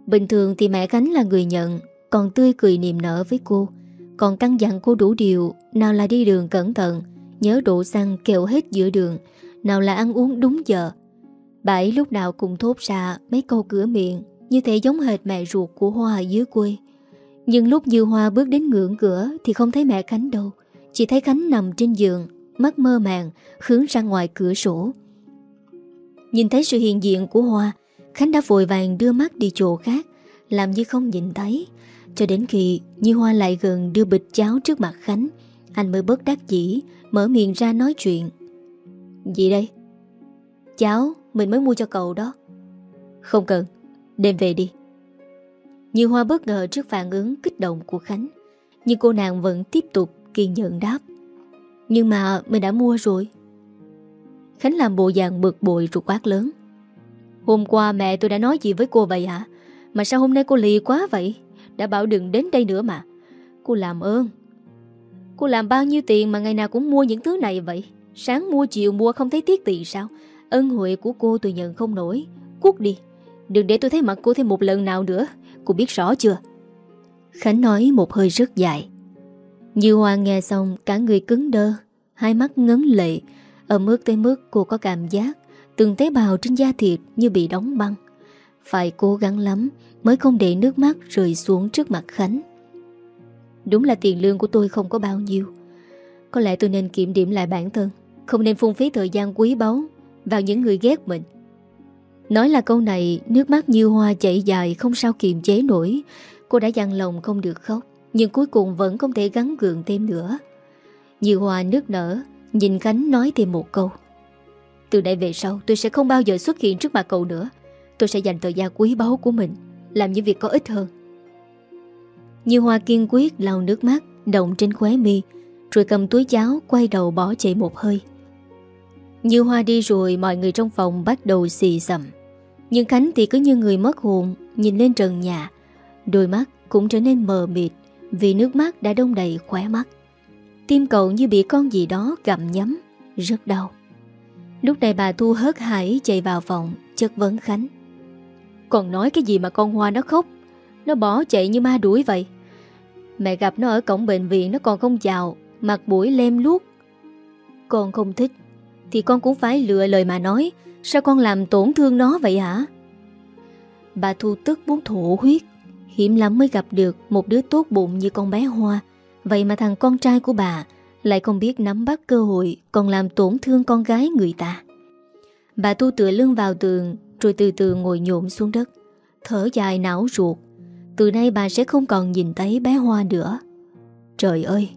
Bình thường thì mẹ Khánh là người nhận, Còn tươi cười niềm nở với cô. Còn căn dặn cô đủ điều, Nào là đi đường cẩn thận, Nhớ đổ xăng kẹo hết giữa đường, Nào là ăn uống đúng giờ. Bà ấy lúc nào cũng thốt ra Mấy câu cửa miệng. Như thể giống hệt mẹ ruột của Hoa ở dưới quê. Nhưng lúc Như Hoa bước đến ngưỡng cửa Thì không thấy mẹ Khánh đâu, Chỉ thấy Khánh nằm trên giường, Mắt mơ màng, Hướng ra ngoài cửa sổ. Nhìn thấy sự hiện diện của Hoa, Khánh đã vội vàng đưa mắt đi chỗ khác, Làm như không nhìn thấy. Cho đến khi Như Hoa lại gần đưa bịch cháo trước mặt Khánh, Anh mới bớt đắc dĩ, Mở miệng ra nói chuyện. Gì đây? Cháo mình mới mua cho cậu đó. Không cần Đem về đi. Như Hoa bất ngờ trước phản ứng kích động của Khánh, Nhưng cô nàng vẫn tiếp tục kiên nhẫn đáp. Nhưng mà mình đã mua rồi. Khánh làm bộ dạng bực bội rồi quát lớn. Hôm qua mẹ tôi đã nói gì với cô vậy hả? Mà sao hôm nay cô lì quá vậy? Đã bảo đừng đến đây nữa mà. Cô làm ơn. Cô làm bao nhiêu tiền mà ngày nào cũng mua những thứ này vậy? Sáng mua chiều mua không thấy tiếc tiền sao? Ân huệ của cô tôi nhận không nổi. Cút đi. Đừng để tôi thấy mặt cô thêm một lần nào nữa. Cô biết rõ chưa? Khánh nói một hơi rất dài. Như Hoa nghe xong, cả người cứng đơ, Hai mắt ngấn lệ. Ở mức tới mức cô có cảm giác Từng tế bào trên da thịt như bị đóng băng. Phải cố gắng lắm Mới không để nước mắt rơi xuống trước mặt Khánh. Đúng là tiền lương của tôi không có bao nhiêu. Có lẽ tôi nên kiểm điểm lại bản thân, Không nên phung phí thời gian quý báu Vào những người ghét mình. Nói là câu này, Nước mắt như hoa chảy dài Không sao kiềm chế nổi. Cô đã dằn lòng không được khóc, Nhưng cuối cùng vẫn không thể gắn gượng thêm nữa. Như hoa nước nở, Nhìn Khánh nói thêm một câu. Từ đây về sau, tôi sẽ không bao giờ xuất hiện trước mặt cậu nữa. Tôi sẽ dành thời gian quý báu của mình, Làm những việc có ích hơn. Như Hoa kiên quyết lau nước mắt, Động trên khóe mi, Rồi cầm túi cháo quay đầu bỏ chạy một hơi. Như Hoa đi rồi, Mọi người trong phòng bắt đầu xì xầm. Nhưng Khánh thì cứ như người mất hồn, Nhìn lên trần nhà. Đôi mắt cũng trở nên mờ mịt Vì nước mắt đã đông đầy khóe mắt. Tim cậu như bị con gì đó gặm nhấm, Rất đau. Lúc này bà Thu hớt hải chạy vào phòng, Chất vấn Khánh. Còn nói cái gì mà con Hoa nó khóc? Nó bỏ chạy như ma đuổi vậy. Mẹ gặp nó ở cổng bệnh viện Nó còn không chào, Mặt mũi lem luốt Con không thích, Thì con cũng phải lựa lời mà nói. Sao con làm tổn thương nó vậy hả? Bà Thu tức muốn thổ huyết. Hiểm lắm mới gặp được Một đứa tốt bụng như con bé Hoa. Vậy mà thằng con trai của bà Lại không biết nắm bắt cơ hội Còn làm tổn thương con gái người ta. Bà tu tựa lưng vào tường, Rồi từ từ ngồi nhộm xuống đất. Thở dài não ruột. Từ nay bà sẽ không còn nhìn thấy bé Hoa nữa. Trời ơi,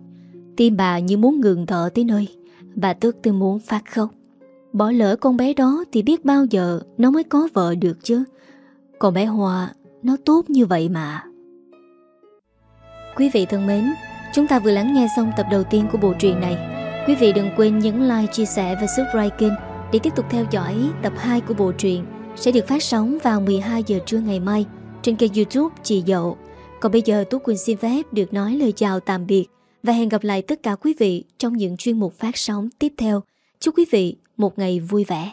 Tim bà như muốn ngừng thở tới nơi. Bà tức tới muốn phát khóc. Bỏ lỡ con bé đó thì biết bao giờ Nó mới có vợ được chứ Còn bé Hoa Nó tốt như vậy mà Quý vị thân mến Chúng ta vừa lắng nghe xong tập đầu tiên của bộ truyện này. Quý vị đừng quên nhấn like, chia sẻ và subscribe kênh để tiếp tục theo dõi tập 2 của bộ truyện sẽ được phát sóng vào 12 giờ trưa ngày mai trên kênh youtube Chị Dậu. Còn bây giờ Tú Quỳnh xin phép được nói lời chào tạm biệt và hẹn gặp lại tất cả quý vị trong những chuyên mục phát sóng tiếp theo. Chúc quý vị một ngày vui vẻ.